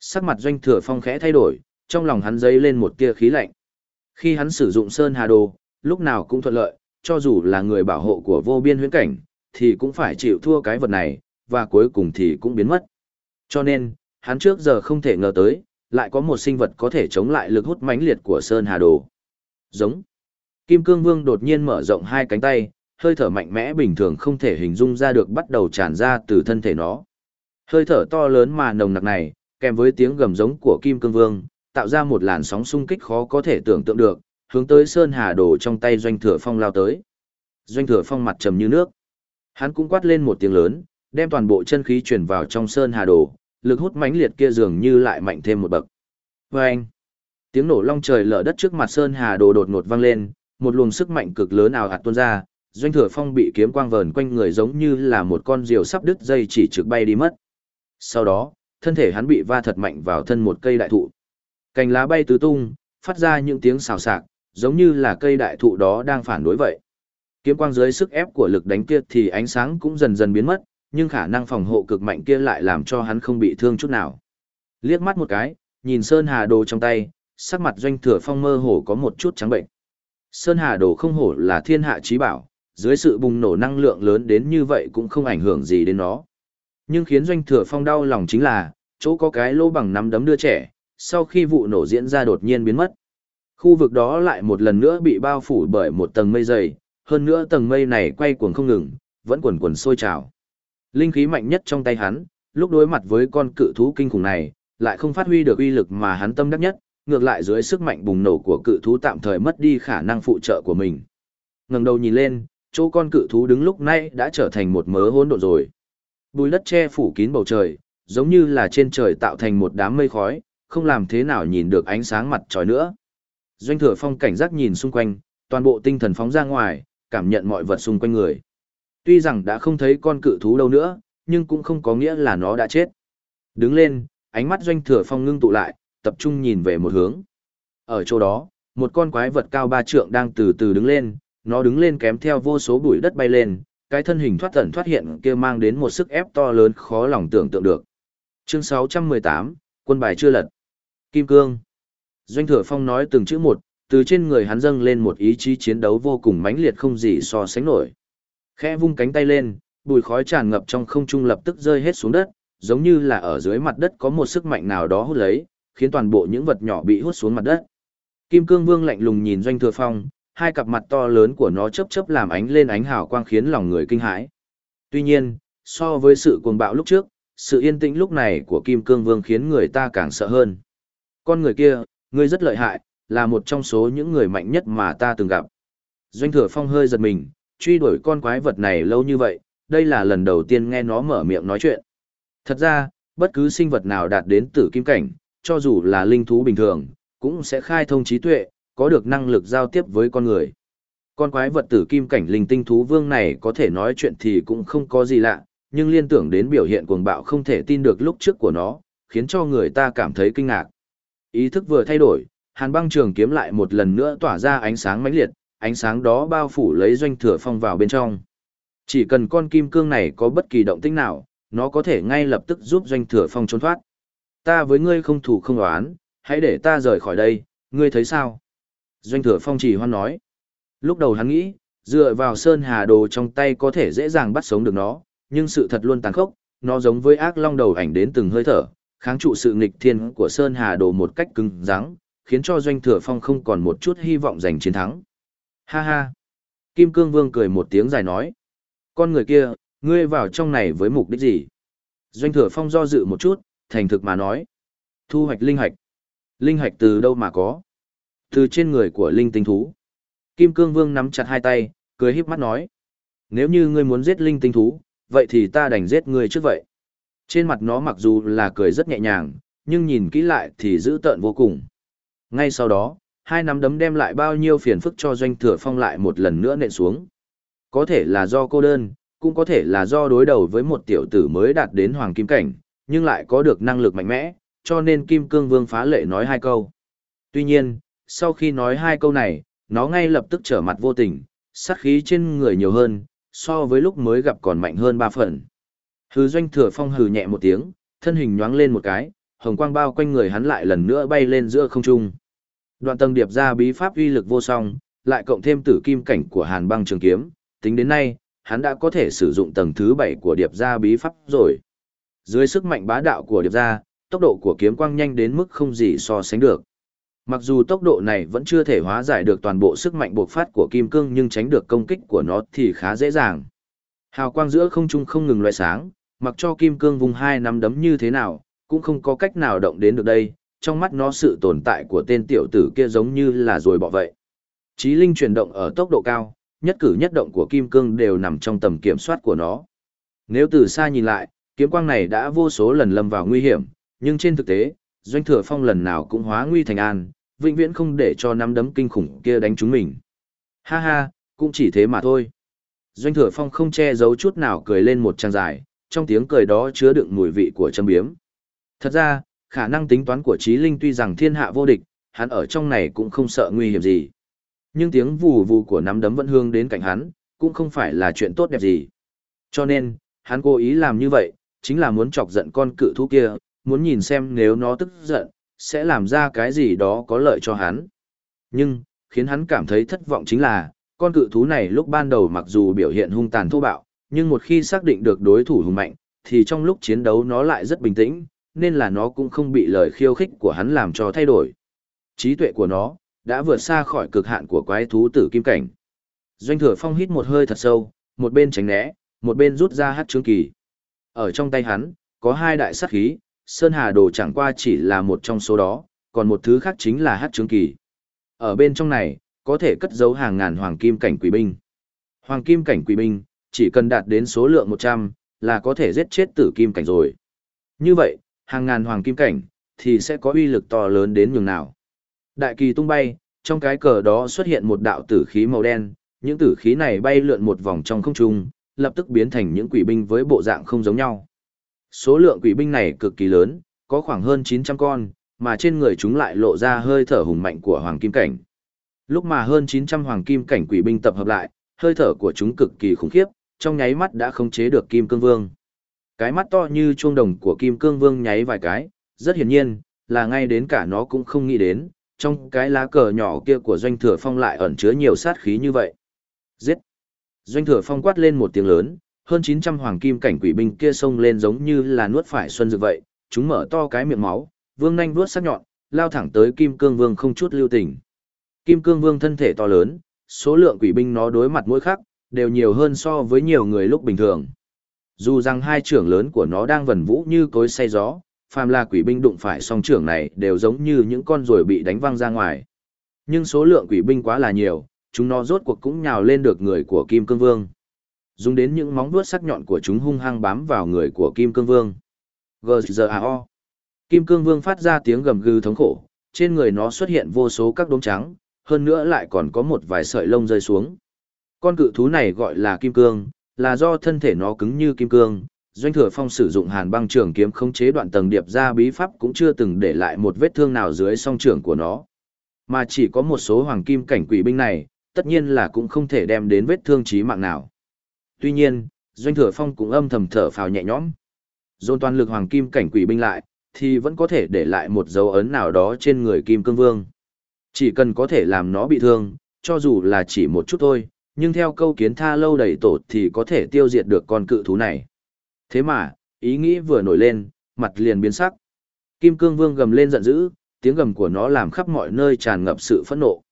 Sắc mặt doanh thừa phong khẽ thay đổi, trong lòng hắn dấy lên một tia khí lạnh. Khi hắn sử dụng Sơn Hà Đồ, lúc nào cũng thuận lợi, cho dù là người bảo hộ của vô biên huyễn cảnh, thì cũng phải chịu thua cái vật này, và cuối cùng thì cũng biến mất. Cho nên, hắn trước giờ không thể ngờ tới, lại có một sinh vật có thể chống lại lực hút mãnh liệt của Sơn Hà Đồ. Giống. Kim Cương Vương đột nhiên mở rộng hai cánh tay, hơi thở mạnh mẽ bình thường không thể hình dung ra được bắt đầu tràn ra từ thân thể nó. Hơi thở to lớn mà nồng nặc này, kèm với tiếng gầm giống của Kim Cương Vương, tạo ra một làn sóng xung kích khó có thể tưởng tượng được, hướng tới Sơn Hà Đồ trong tay Doanh Thừa Phong lao tới. Doanh Thừa Phong mặt trầm như nước. Hắn cũng quát lên một tiếng lớn, đem toàn bộ chân khí truyền vào trong Sơn Hà Đồ, lực hút mãnh liệt kia dường như lại mạnh thêm một bậc. Vâng! Tiếng nổ long trời lở đất trước mặt Sơn Hà Đồ đột ngột vang lên, một luồng sức mạnh cực lớn ào ạt tuôn ra, Doanh Thừa Phong bị kiếm quang vờn quanh người giống như là một con diều sắp đứt dây chỉ trực bay đi mất. Sau đó, thân thể hắn bị va thật mạnh vào thân một cây đại thụ. Cành lá bay tứ tung, phát ra những tiếng xào xạc, giống như là cây đại thụ đó đang phản đối vậy. Kiếm quang dưới sức ép của lực đánh kia thì ánh sáng cũng dần dần biến mất, nhưng khả năng phòng hộ cực mạnh kia lại làm cho hắn không bị thương chút nào. Liếc mắt một cái, nhìn Sơn Hà Đồ trong tay, sắc mặt doanh thừa phong mơ hồ có một chút trắng bệnh. Sơn Hà Đồ không hổ là thiên hạ trí bảo, dưới sự bùng nổ năng lượng lớn đến như vậy cũng không ảnh hưởng gì đến nó. Nhưng khiến doanh thừa phong đau lòng chính là, chỗ có cái lô bằng nắm đấm đưa trẻ, sau khi vụ nổ diễn ra đột nhiên biến mất. Khu vực đó lại một lần nữa bị bao phủ bởi một tầng mây dày, hơn nữa tầng mây này quay cuồng không ngừng, vẫn quần quần sôi trào. Linh khí mạnh nhất trong tay hắn, lúc đối mặt với con cự thú kinh khủng này, lại không phát huy được uy lực mà hắn tâm đắc nhất, ngược lại dưới sức mạnh bùng nổ của cự thú tạm thời mất đi khả năng phụ trợ của mình. Ngẩng đầu nhìn lên, chỗ con cự thú đứng lúc này đã trở thành một mớ hỗn độn rồi. Bùi đất che phủ kín bầu trời, giống như là trên trời tạo thành một đám mây khói, không làm thế nào nhìn được ánh sáng mặt trời nữa. Doanh thừa phong cảnh giác nhìn xung quanh, toàn bộ tinh thần phóng ra ngoài, cảm nhận mọi vật xung quanh người. Tuy rằng đã không thấy con cự thú đâu nữa, nhưng cũng không có nghĩa là nó đã chết. Đứng lên, ánh mắt doanh thừa phong ngưng tụ lại, tập trung nhìn về một hướng. Ở chỗ đó, một con quái vật cao ba trượng đang từ từ đứng lên, nó đứng lên kém theo vô số bụi đất bay lên, cái thân hình thoát tẩn thoát hiện kia mang đến một sức ép to lớn khó lòng tưởng tượng được. Chương 618, quân bài chưa lật. Kim Cương. Doanh Thừa Phong nói từng chữ một, từ trên người hắn dâng lên một ý chí chiến đấu vô cùng mãnh liệt không gì so sánh nổi. Khẽ vung cánh tay lên, bụi khói tràn ngập trong không trung lập tức rơi hết xuống đất, giống như là ở dưới mặt đất có một sức mạnh nào đó hút lấy, khiến toàn bộ những vật nhỏ bị hút xuống mặt đất. Kim Cương Vương lạnh lùng nhìn Doanh Thừa Phong, hai cặp mặt to lớn của nó chớp chớp làm ánh lên ánh hào quang khiến lòng người kinh hãi. Tuy nhiên, so với sự cuồng bạo lúc trước, sự yên tĩnh lúc này của Kim Cương Vương khiến người ta càng sợ hơn. Con người kia, ngươi rất lợi hại, là một trong số những người mạnh nhất mà ta từng gặp. Doanh Thừa Phong hơi giật mình, truy đuổi con quái vật này lâu như vậy, đây là lần đầu tiên nghe nó mở miệng nói chuyện. Thật ra, bất cứ sinh vật nào đạt đến tử kim cảnh, cho dù là linh thú bình thường, cũng sẽ khai thông trí tuệ, có được năng lực giao tiếp với con người. Con quái vật tử kim cảnh linh tinh thú vương này có thể nói chuyện thì cũng không có gì lạ, nhưng liên tưởng đến biểu hiện cuồng bạo không thể tin được lúc trước của nó, khiến cho người ta cảm thấy kinh ngạc. Ý thức vừa thay đổi, hàn băng trường kiếm lại một lần nữa tỏa ra ánh sáng mãnh liệt, ánh sáng đó bao phủ lấy doanh thừa phong vào bên trong. Chỉ cần con kim cương này có bất kỳ động tĩnh nào, nó có thể ngay lập tức giúp doanh thừa phong trốn thoát. Ta với ngươi không thủ không đoán, hãy để ta rời khỏi đây, ngươi thấy sao? Doanh thừa phong chỉ hoan nói. Lúc đầu hắn nghĩ, dựa vào sơn hà đồ trong tay có thể dễ dàng bắt sống được nó, nhưng sự thật luôn tàn khốc, nó giống với ác long đầu ảnh đến từng hơi thở, kháng trụ sự nghịch thiên của sơn hà đồ một cách cứng rắn, khiến cho doanh thừa phong không còn một chút hy vọng giành chiến thắng. Ha ha! Kim Cương Vương cười một tiếng dài nói. Con người kia, ngươi vào trong này với mục đích gì? Doanh thừa phong do dự một chút, thành thực mà nói. Thu hoạch linh hạch. Linh hạch từ đâu mà có? Từ trên người của linh tinh thú. Kim Cương Vương nắm chặt hai tay, cười híp mắt nói. Nếu như ngươi muốn giết linh tinh thú, vậy thì ta đành giết ngươi trước vậy. Trên mặt nó mặc dù là cười rất nhẹ nhàng, nhưng nhìn kỹ lại thì dữ tợn vô cùng. Ngay sau đó, hai nắm đấm đem lại bao nhiêu phiền phức cho doanh thừa phong lại một lần nữa nện xuống. Có thể là do cô đơn, cũng có thể là do đối đầu với một tiểu tử mới đạt đến hoàng kim cảnh, nhưng lại có được năng lực mạnh mẽ, cho nên Kim Cương Vương phá lệ nói hai câu. Tuy nhiên, sau khi nói hai câu này, nó ngay lập tức trở mặt vô tình, sát khí trên người nhiều hơn, so với lúc mới gặp còn mạnh hơn ba phần. Hứ doanh thừa phong hừ nhẹ một tiếng, thân hình nhoáng lên một cái, hồng quang bao quanh người hắn lại lần nữa bay lên giữa không trung. Đoạn tầng điệp ra bí pháp uy lực vô song, lại cộng thêm tử kim cảnh của hàn băng trường kiếm, tính đến nay, hắn đã có thể sử dụng tầng thứ bảy của điệp ra bí pháp rồi. Dưới sức mạnh bá đạo của điệp ra, tốc độ của kiếm quang nhanh đến mức không gì so sánh được. Mặc dù tốc độ này vẫn chưa thể hóa giải được toàn bộ sức mạnh bộc phát của kim cương nhưng tránh được công kích của nó thì khá dễ dàng. Hào quang giữa không trung không ngừng loại sáng, mặc cho kim cương vùng hai nắm đấm như thế nào, cũng không có cách nào động đến được đây, trong mắt nó sự tồn tại của tên tiểu tử kia giống như là rồi bỏ vậy. Chí linh chuyển động ở tốc độ cao, nhất cử nhất động của kim cương đều nằm trong tầm kiểm soát của nó. Nếu từ xa nhìn lại, kiếm quang này đã vô số lần lâm vào nguy hiểm, nhưng trên thực tế, doanh thừa phong lần nào cũng hóa nguy thành an, vĩnh viễn không để cho nắm đấm kinh khủng kia đánh chúng mình. Ha ha, cũng chỉ thế mà thôi. Doanh thừa phong không che giấu chút nào cười lên một trang dài, trong tiếng cười đó chứa đựng mùi vị của châm biếm. Thật ra, khả năng tính toán của trí linh tuy rằng thiên hạ vô địch, hắn ở trong này cũng không sợ nguy hiểm gì. Nhưng tiếng vù vù của nắm đấm vẫn hương đến cạnh hắn, cũng không phải là chuyện tốt đẹp gì. Cho nên, hắn cố ý làm như vậy, chính là muốn chọc giận con cự thú kia, muốn nhìn xem nếu nó tức giận, sẽ làm ra cái gì đó có lợi cho hắn. Nhưng, khiến hắn cảm thấy thất vọng chính là, con cự thú này lúc ban đầu mặc dù biểu hiện hung tàn thô bạo, nhưng một khi xác định được đối thủ hùng mạnh, thì trong lúc chiến đấu nó lại rất bình tĩnh, nên là nó cũng không bị lời khiêu khích của hắn làm cho thay đổi. Trí tuệ của nó, đã vượt xa khỏi cực hạn của quái thú tử kim cảnh. Doanh thừa phong hít một hơi thật sâu, một bên tránh né, một bên rút ra hát trương kỳ. Ở trong tay hắn, có hai đại sát khí, Sơn Hà Đồ chẳng qua chỉ là một trong số đó, còn một thứ khác chính là hát trướng kỳ. Ở bên trong này, có thể cất giấu hàng ngàn hoàng kim cảnh quỷ binh. Hoàng kim cảnh quỷ binh, chỉ cần đạt đến số lượng 100, là có thể giết chết tử kim cảnh rồi. Như vậy, hàng ngàn hoàng kim cảnh, thì sẽ có uy lực to lớn đến nhường nào. Đại kỳ tung bay, trong cái cờ đó xuất hiện một đạo tử khí màu đen, những tử khí này bay lượn một vòng trong không trung, lập tức biến thành những quỷ binh với bộ dạng không giống nhau. Số lượng quỷ binh này cực kỳ lớn, có khoảng hơn 900 con, mà trên người chúng lại lộ ra hơi thở hùng mạnh của hoàng kim cảnh. Lúc mà hơn 900 hoàng kim cảnh quỷ binh tập hợp lại, hơi thở của chúng cực kỳ khủng khiếp, trong nháy mắt đã khống chế được Kim Cương Vương. Cái mắt to như chuông đồng của Kim Cương Vương nháy vài cái, rất hiển nhiên, là ngay đến cả nó cũng không nghĩ đến, trong cái lá cờ nhỏ kia của Doanh Thừa Phong lại ẩn chứa nhiều sát khí như vậy. Giết! Doanh Thừa Phong quát lên một tiếng lớn, hơn 900 hoàng kim cảnh quỷ binh kia xông lên giống như là nuốt phải xuân dược vậy, chúng mở to cái miệng máu, vương nhanh vuốt sắc nhọn, lao thẳng tới Kim Cương Vương không chút lưu tình. Kim Cương Vương thân thể to lớn, số lượng quỷ binh nó đối mặt mỗi khắc, đều nhiều hơn so với nhiều người lúc bình thường. Dù rằng hai trưởng lớn của nó đang vần vũ như cối say gió, phàm là quỷ binh đụng phải song trưởng này đều giống như những con ruồi bị đánh văng ra ngoài. Nhưng số lượng quỷ binh quá là nhiều, chúng nó rốt cuộc cũng nhào lên được người của Kim Cương Vương. Dùng đến những móng vuốt sắc nhọn của chúng hung hăng bám vào người của Kim Cương Vương. G.G.A.O. Kim Cương Vương phát ra tiếng gầm gừ thống khổ, trên người nó xuất hiện vô số các đốm trắng, hơn nữa lại còn có một vài sợi lông rơi xuống. Con cự thú này gọi là Kim Cương, là do thân thể nó cứng như kim cương. Doanh Thừa Phong sử dụng Hàn Băng Trường kiếm khống chế đoạn tầng điệp ra bí pháp cũng chưa từng để lại một vết thương nào dưới song trường của nó. Mà chỉ có một số hoàng kim cảnh quỷ binh này, tất nhiên là cũng không thể đem đến vết thương chí mạng nào. Tuy nhiên, Doanh Thừa Phong cũng âm thầm thở phào nhẹ nhõm. Dồn toàn lực hoàng kim cảnh quỷ binh lại, thì vẫn có thể để lại một dấu ấn nào đó trên người Kim Cương Vương. Chỉ cần có thể làm nó bị thương, cho dù là chỉ một chút thôi, nhưng theo câu kiến tha lâu đầy tổ thì có thể tiêu diệt được con cự thú này. Thế mà, ý nghĩ vừa nổi lên, mặt liền biến sắc. Kim Cương Vương gầm lên giận dữ, tiếng gầm của nó làm khắp mọi nơi tràn ngập sự phẫn nộ.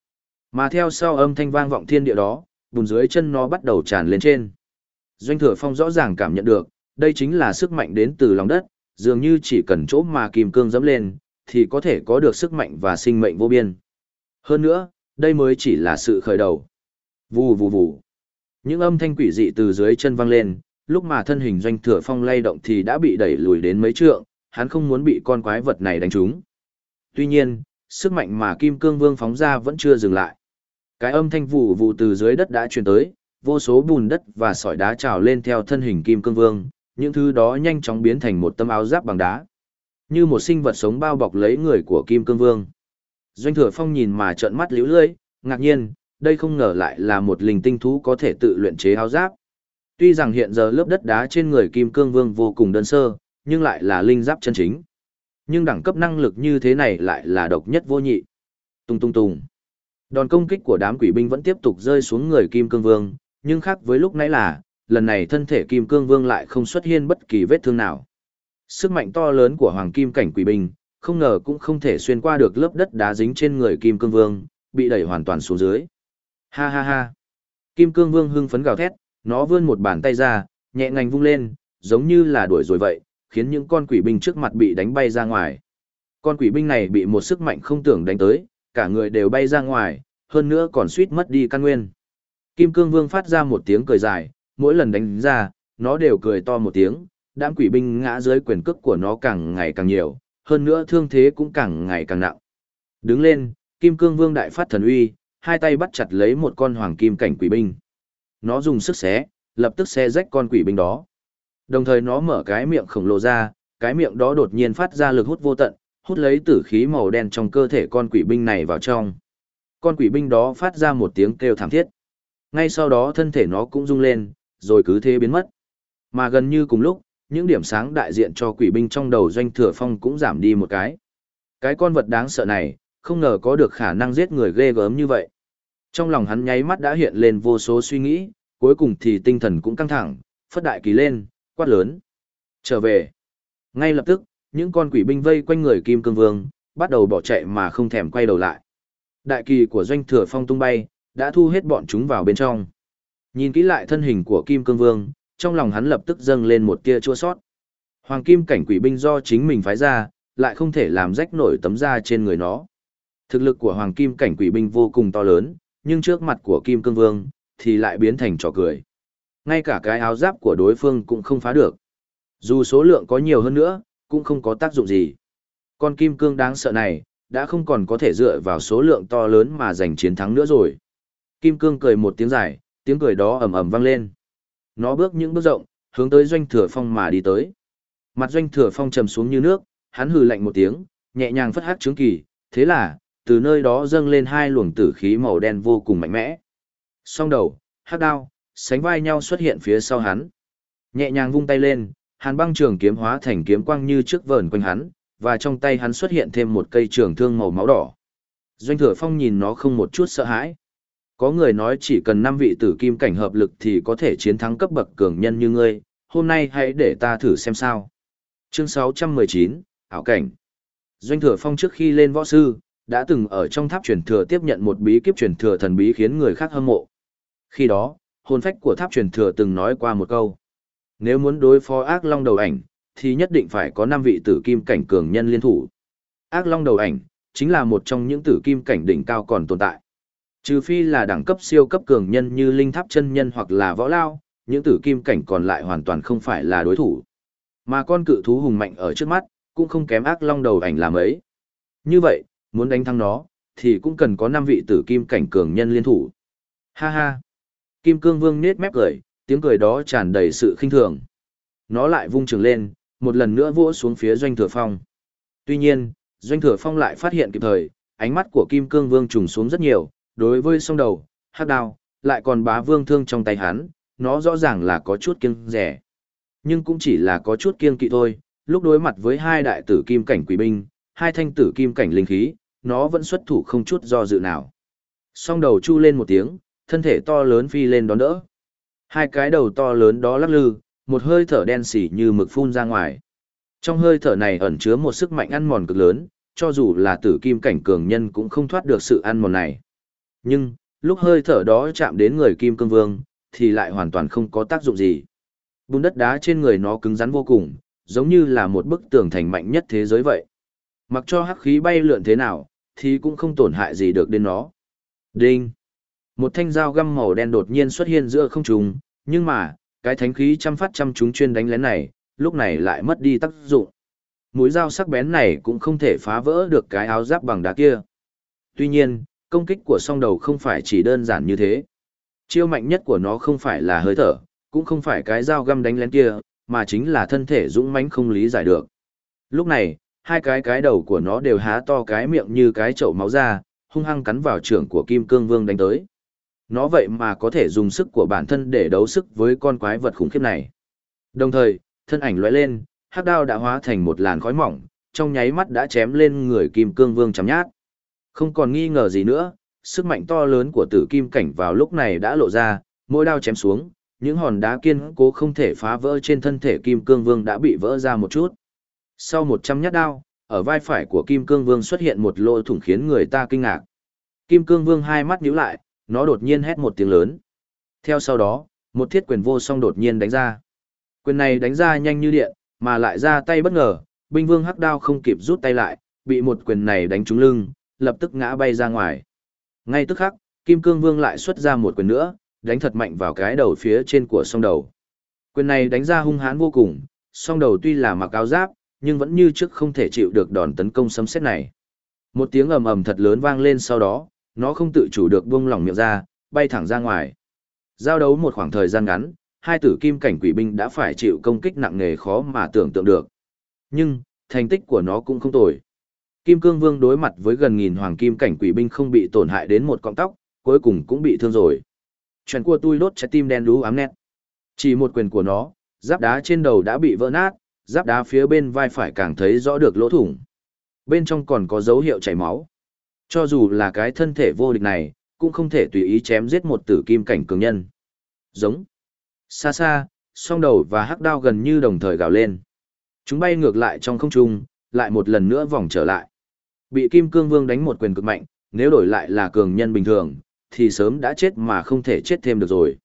Mà theo sau âm thanh vang vọng thiên địa đó, bùn dưới chân nó bắt đầu tràn lên trên. Doanh Thừa Phong rõ ràng cảm nhận được, đây chính là sức mạnh đến từ lòng đất, dường như chỉ cần chỗ mà kim cương dẫm lên, thì có thể có được sức mạnh và sinh mệnh vô biên. Hơn nữa, đây mới chỉ là sự khởi đầu. Vù vù vù. Những âm thanh quỷ dị từ dưới chân vang lên, lúc mà thân hình doanh thừa phong lay động thì đã bị đẩy lùi đến mấy trượng, hắn không muốn bị con quái vật này đánh trúng. Tuy nhiên, sức mạnh mà Kim Cương Vương phóng ra vẫn chưa dừng lại. Cái âm thanh vù vù từ dưới đất đã truyền tới, vô số bùn đất và sỏi đá trào lên theo thân hình Kim Cương Vương, những thứ đó nhanh chóng biến thành một tấm áo giáp bằng đá. Như một sinh vật sống bao bọc lấy người của Kim Cương Vương. Doanh Thừa Phong nhìn mà trợn mắt liễu lưỡi, ngạc nhiên, đây không ngờ lại là một linh tinh thú có thể tự luyện chế áo giáp. Tuy rằng hiện giờ lớp đất đá trên người Kim Cương Vương vô cùng đơn sơ, nhưng lại là linh giáp chân chính. Nhưng đẳng cấp năng lực như thế này lại là độc nhất vô nhị. Tung tung tung. Đòn công kích của đám quỷ binh vẫn tiếp tục rơi xuống người Kim Cương Vương, nhưng khác với lúc nãy là, lần này thân thể Kim Cương Vương lại không xuất hiện bất kỳ vết thương nào. Sức mạnh to lớn của Hoàng Kim cảnh quỷ bình không ngờ cũng không thể xuyên qua được lớp đất đá dính trên người Kim Cương Vương, bị đẩy hoàn toàn xuống dưới. Ha ha ha. Kim Cương Vương hưng phấn gào thét, nó vươn một bàn tay ra, nhẹ ngành vung lên, giống như là đuổi rồi vậy, khiến những con quỷ binh trước mặt bị đánh bay ra ngoài. Con quỷ binh này bị một sức mạnh không tưởng đánh tới, cả người đều bay ra ngoài, hơn nữa còn suýt mất đi căn nguyên. Kim Cương Vương phát ra một tiếng cười dài, mỗi lần đánh ra, nó đều cười to một tiếng, đám quỷ binh ngã dưới quyền cước của nó càng ngày càng nhiều, hơn nữa thương thế cũng càng ngày càng nặng. Đứng lên, Kim Cương Vương đại phát thần uy, hai tay bắt chặt lấy một con hoàng kim cảnh quỷ binh. Nó dùng sức xé, lập tức xé rách con quỷ binh đó. Đồng thời nó mở cái miệng khổng lồ ra, cái miệng đó đột nhiên phát ra lực hút vô tận, hút lấy tử khí màu đen trong cơ thể con quỷ binh này vào trong. Con quỷ binh đó phát ra một tiếng kêu thảm thiết. Ngay sau đó thân thể nó cũng rung lên, rồi cứ thế biến mất. Mà gần như cùng lúc, những điểm sáng đại diện cho quỷ binh trong đầu doanh thừa phong cũng giảm đi một cái. Cái con vật đáng sợ này, không ngờ có được khả năng giết người ghê gớm như vậy. Trong lòng hắn nháy mắt đã hiện lên vô số suy nghĩ, cuối cùng thì tinh thần cũng căng thẳng, phất đại kỳ lên, quát lớn. Trở về. Ngay lập tức, những con quỷ binh vây quanh người Kim Cương Vương, bắt đầu bỏ chạy mà không thèm quay đầu lại. Đại kỳ của doanh thừa phong tung bay, đã thu hết bọn chúng vào bên trong. Nhìn kỹ lại thân hình của Kim Cương Vương, trong lòng hắn lập tức dâng lên một tia chua sót. Hoàng kim cảnh quỷ binh do chính mình phái ra, lại không thể làm rách nổi tấm da trên người nó. Thực lực của hoàng kim cảnh quỷ binh vô cùng to lớn, nhưng trước mặt của Kim Cương Vương, thì lại biến thành trò cười. Ngay cả cái áo giáp của đối phương cũng không phá được. Dù số lượng có nhiều hơn nữa, cũng không có tác dụng gì. Con Kim Cương đáng sợ này, đã không còn có thể dựa vào số lượng to lớn mà giành chiến thắng nữa rồi. Kim Cương cười một tiếng dài, tiếng cười đó ầm ầm vang lên. Nó bước những bước rộng, hướng tới doanh thừa phong mà đi tới. Mặt doanh thừa phong trầm xuống như nước, hắn hừ lạnh một tiếng, nhẹ nhàng phất hát trướng kỳ, thế là, từ nơi đó dâng lên hai luồng tử khí màu đen vô cùng mạnh mẽ. Song đầu, hắc đao, sánh vai nhau xuất hiện phía sau hắn. Nhẹ nhàng vung tay lên, hàn băng trường kiếm hóa thành kiếm quang như trước vờn quanh hắn, và trong tay hắn xuất hiện thêm một cây trường thương màu máu đỏ. Doanh thừa phong nhìn nó không một chút sợ hãi. Có người nói chỉ cần năm vị tử kim cảnh hợp lực thì có thể chiến thắng cấp bậc cường nhân như ngươi, hôm nay hãy để ta thử xem sao. Chương 619, ảo cảnh. Doanh thừa phong trước khi lên võ sư, đã từng ở trong tháp truyền thừa tiếp nhận một bí kíp truyền thừa thần bí khiến người khác hâm mộ. Khi đó, hồn phách của tháp truyền thừa từng nói qua một câu. Nếu muốn đối phó ác long đầu ảnh, thì nhất định phải có 5 vị tử kim cảnh cường nhân liên thủ. Ác long đầu ảnh, chính là một trong những tử kim cảnh đỉnh cao còn tồn tại. Trừ phi là đẳng cấp siêu cấp cường nhân như linh tháp chân nhân hoặc là võ lao, những tử kim cảnh còn lại hoàn toàn không phải là đối thủ. Mà con cự thú hùng mạnh ở trước mắt, cũng không kém ác long đầu ảnh làm ấy. Như vậy, muốn đánh thắng nó, thì cũng cần có 5 vị tử kim cảnh cường nhân liên thủ. Ha ha! Kim cương vương nết mép cười, tiếng cười đó tràn đầy sự khinh thường. Nó lại vung trường lên, một lần nữa vỗ xuống phía doanh thừa phong. Tuy nhiên, doanh thừa phong lại phát hiện kịp thời, ánh mắt của kim cương vương trùng xuống rất nhiều, đối với song đầu, hắc đao, lại còn bá vương thương trong tay hắn, nó rõ ràng là có chút kiêng rẻ. Nhưng cũng chỉ là có chút kiêng kỵ thôi, lúc đối mặt với hai đại tử kim cảnh quỷ binh, hai thanh tử kim cảnh linh khí, nó vẫn xuất thủ không chút do dự nào. Song đầu chu lên một tiếng, thân thể to lớn phi lên đón đỡ. Hai cái đầu to lớn đó lắc lư, một hơi thở đen xỉ như mực phun ra ngoài. Trong hơi thở này ẩn chứa một sức mạnh ăn mòn cực lớn, cho dù là tử kim cảnh cường nhân cũng không thoát được sự ăn mòn này. Nhưng, lúc hơi thở đó chạm đến người kim cương vương, thì lại hoàn toàn không có tác dụng gì. Bùn đất đá trên người nó cứng rắn vô cùng, giống như là một bức tường thành mạnh nhất thế giới vậy. Mặc cho hắc khí bay lượn thế nào, thì cũng không tổn hại gì được đến nó. Đinh! Một thanh dao găm màu đen đột nhiên xuất hiện giữa không trung, nhưng mà, cái thánh khí chăm phát chăm chúng chuyên đánh lén này, lúc này lại mất đi tác dụng. Mũi dao sắc bén này cũng không thể phá vỡ được cái áo giáp bằng đá kia. Tuy nhiên, công kích của song đầu không phải chỉ đơn giản như thế. Chiêu mạnh nhất của nó không phải là hơi thở, cũng không phải cái dao găm đánh lén kia, mà chính là thân thể dũng mãnh không lý giải được. Lúc này, hai cái cái đầu của nó đều há to cái miệng như cái chậu máu ra, hung hăng cắn vào trưởng của Kim Cương Vương đánh tới. Nó vậy mà có thể dùng sức của bản thân để đấu sức với con quái vật khủng khiếp này. Đồng thời, thân ảnh lóe lên, hắc đao đã hóa thành một làn khói mỏng, trong nháy mắt đã chém lên người Kim Cương Vương chấm nhát. Không còn nghi ngờ gì nữa, sức mạnh to lớn của tử kim cảnh vào lúc này đã lộ ra, mỗi đao chém xuống, những hòn đá kiên cố không thể phá vỡ trên thân thể Kim Cương Vương đã bị vỡ ra một chút. Sau một trăm nhát đao, ở vai phải của Kim Cương Vương xuất hiện một lỗ thủng khiến người ta kinh ngạc. Kim Cương Vương hai mắt nhíu lại, nó đột nhiên hét một tiếng lớn. Theo sau đó, một thiết quyền vô song đột nhiên đánh ra. Quyền này đánh ra nhanh như điện, mà lại ra tay bất ngờ, binh vương hắc đao không kịp rút tay lại, bị một quyền này đánh trúng lưng, lập tức ngã bay ra ngoài. Ngay tức khắc, Kim Cương Vương lại xuất ra một quyền nữa, đánh thật mạnh vào cái đầu phía trên của song đầu. Quyền này đánh ra hung hãn vô cùng, song đầu tuy là mặc áo giáp, nhưng vẫn như trước không thể chịu được đòn tấn công sấm sét này. Một tiếng ầm ầm thật lớn vang lên sau đó, nó không tự chủ được buông lỏng miệng ra, bay thẳng ra ngoài. Giao đấu một khoảng thời gian ngắn, hai tử kim cảnh quỷ binh đã phải chịu công kích nặng nề khó mà tưởng tượng được. Nhưng, thành tích của nó cũng không tồi. Kim Cương Vương đối mặt với gần nghìn hoàng kim cảnh quỷ binh không bị tổn hại đến một cọng tóc, cuối cùng cũng bị thương rồi. Chuyện của tôi đốt trái tim đen đú ám nét. Chỉ một quyền của nó, giáp đá trên đầu đã bị vỡ nát, giáp đá phía bên vai phải càng thấy rõ được lỗ thủng. Bên trong còn có dấu hiệu chảy máu. Cho dù là cái thân thể vô địch này, cũng không thể tùy ý chém giết một tử kim cảnh cường nhân. Giống. Xa xa, song đầu và hắc đao gần như đồng thời gào lên. Chúng bay ngược lại trong không trung, lại một lần nữa vòng trở lại. Bị Kim Cương Vương đánh một quyền cực mạnh, nếu đổi lại là cường nhân bình thường, thì sớm đã chết mà không thể chết thêm được rồi.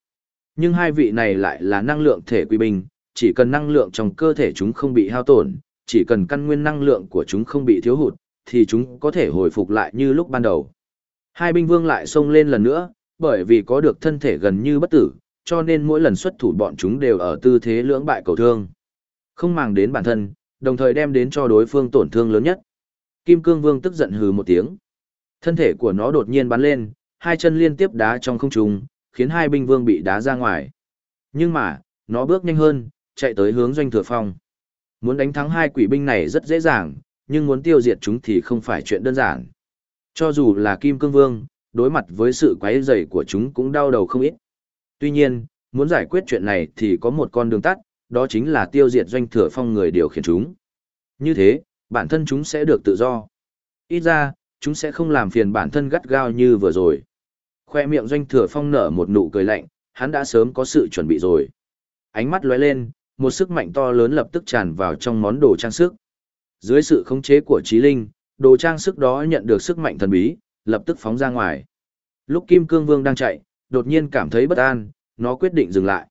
Nhưng hai vị này lại là năng lượng thể quy binh, chỉ cần năng lượng trong cơ thể chúng không bị hao tổn, chỉ cần căn nguyên năng lượng của chúng không bị thiếu hụt, thì chúng có thể hồi phục lại như lúc ban đầu. Hai binh vương lại xông lên lần nữa, bởi vì có được thân thể gần như bất tử, cho nên mỗi lần xuất thủ bọn chúng đều ở tư thế lưỡng bại cầu thương. Không màng đến bản thân, đồng thời đem đến cho đối phương tổn thương lớn nhất. Kim Cương Vương tức giận hừ một tiếng. Thân thể của nó đột nhiên bắn lên, hai chân liên tiếp đá trong không trung, khiến hai binh vương bị đá ra ngoài. Nhưng mà, nó bước nhanh hơn, chạy tới hướng doanh thừa phong. Muốn đánh thắng hai quỷ binh này rất dễ dàng, nhưng muốn tiêu diệt chúng thì không phải chuyện đơn giản. Cho dù là Kim Cương Vương, đối mặt với sự quấy rầy của chúng cũng đau đầu không ít. Tuy nhiên, muốn giải quyết chuyện này thì có một con đường tắt, đó chính là tiêu diệt doanh thừa phong người điều khiển chúng. Như thế, bản thân chúng sẽ được tự do. Ít ra, chúng sẽ không làm phiền bản thân gắt gao như vừa rồi. Khoe miệng doanh thừa phong nở một nụ cười lạnh, hắn đã sớm có sự chuẩn bị rồi. Ánh mắt lóe lên, một sức mạnh to lớn lập tức tràn vào trong món đồ trang sức. Dưới sự khống chế của trí linh, đồ trang sức đó nhận được sức mạnh thần bí, lập tức phóng ra ngoài. Lúc Kim Cương Vương đang chạy, đột nhiên cảm thấy bất an, nó quyết định dừng lại.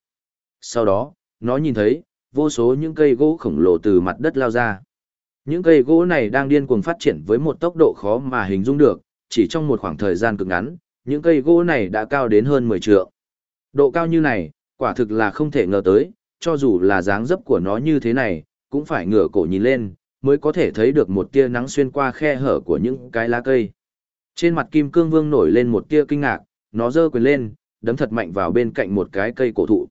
Sau đó, nó nhìn thấy, vô số những cây gỗ khổng lồ từ mặt đất lao ra. Những cây gỗ này đang điên cuồng phát triển với một tốc độ khó mà hình dung được, chỉ trong một khoảng thời gian cực ngắn, những cây gỗ này đã cao đến hơn 10 trượng. Độ cao như này, quả thực là không thể ngờ tới, cho dù là dáng dấp của nó như thế này, cũng phải ngửa cổ nhìn lên, mới có thể thấy được một tia nắng xuyên qua khe hở của những cái lá cây. Trên mặt Kim Cương Vương nổi lên một tia kinh ngạc, nó giơ quyền lên, đấm thật mạnh vào bên cạnh một cái cây cổ thụ.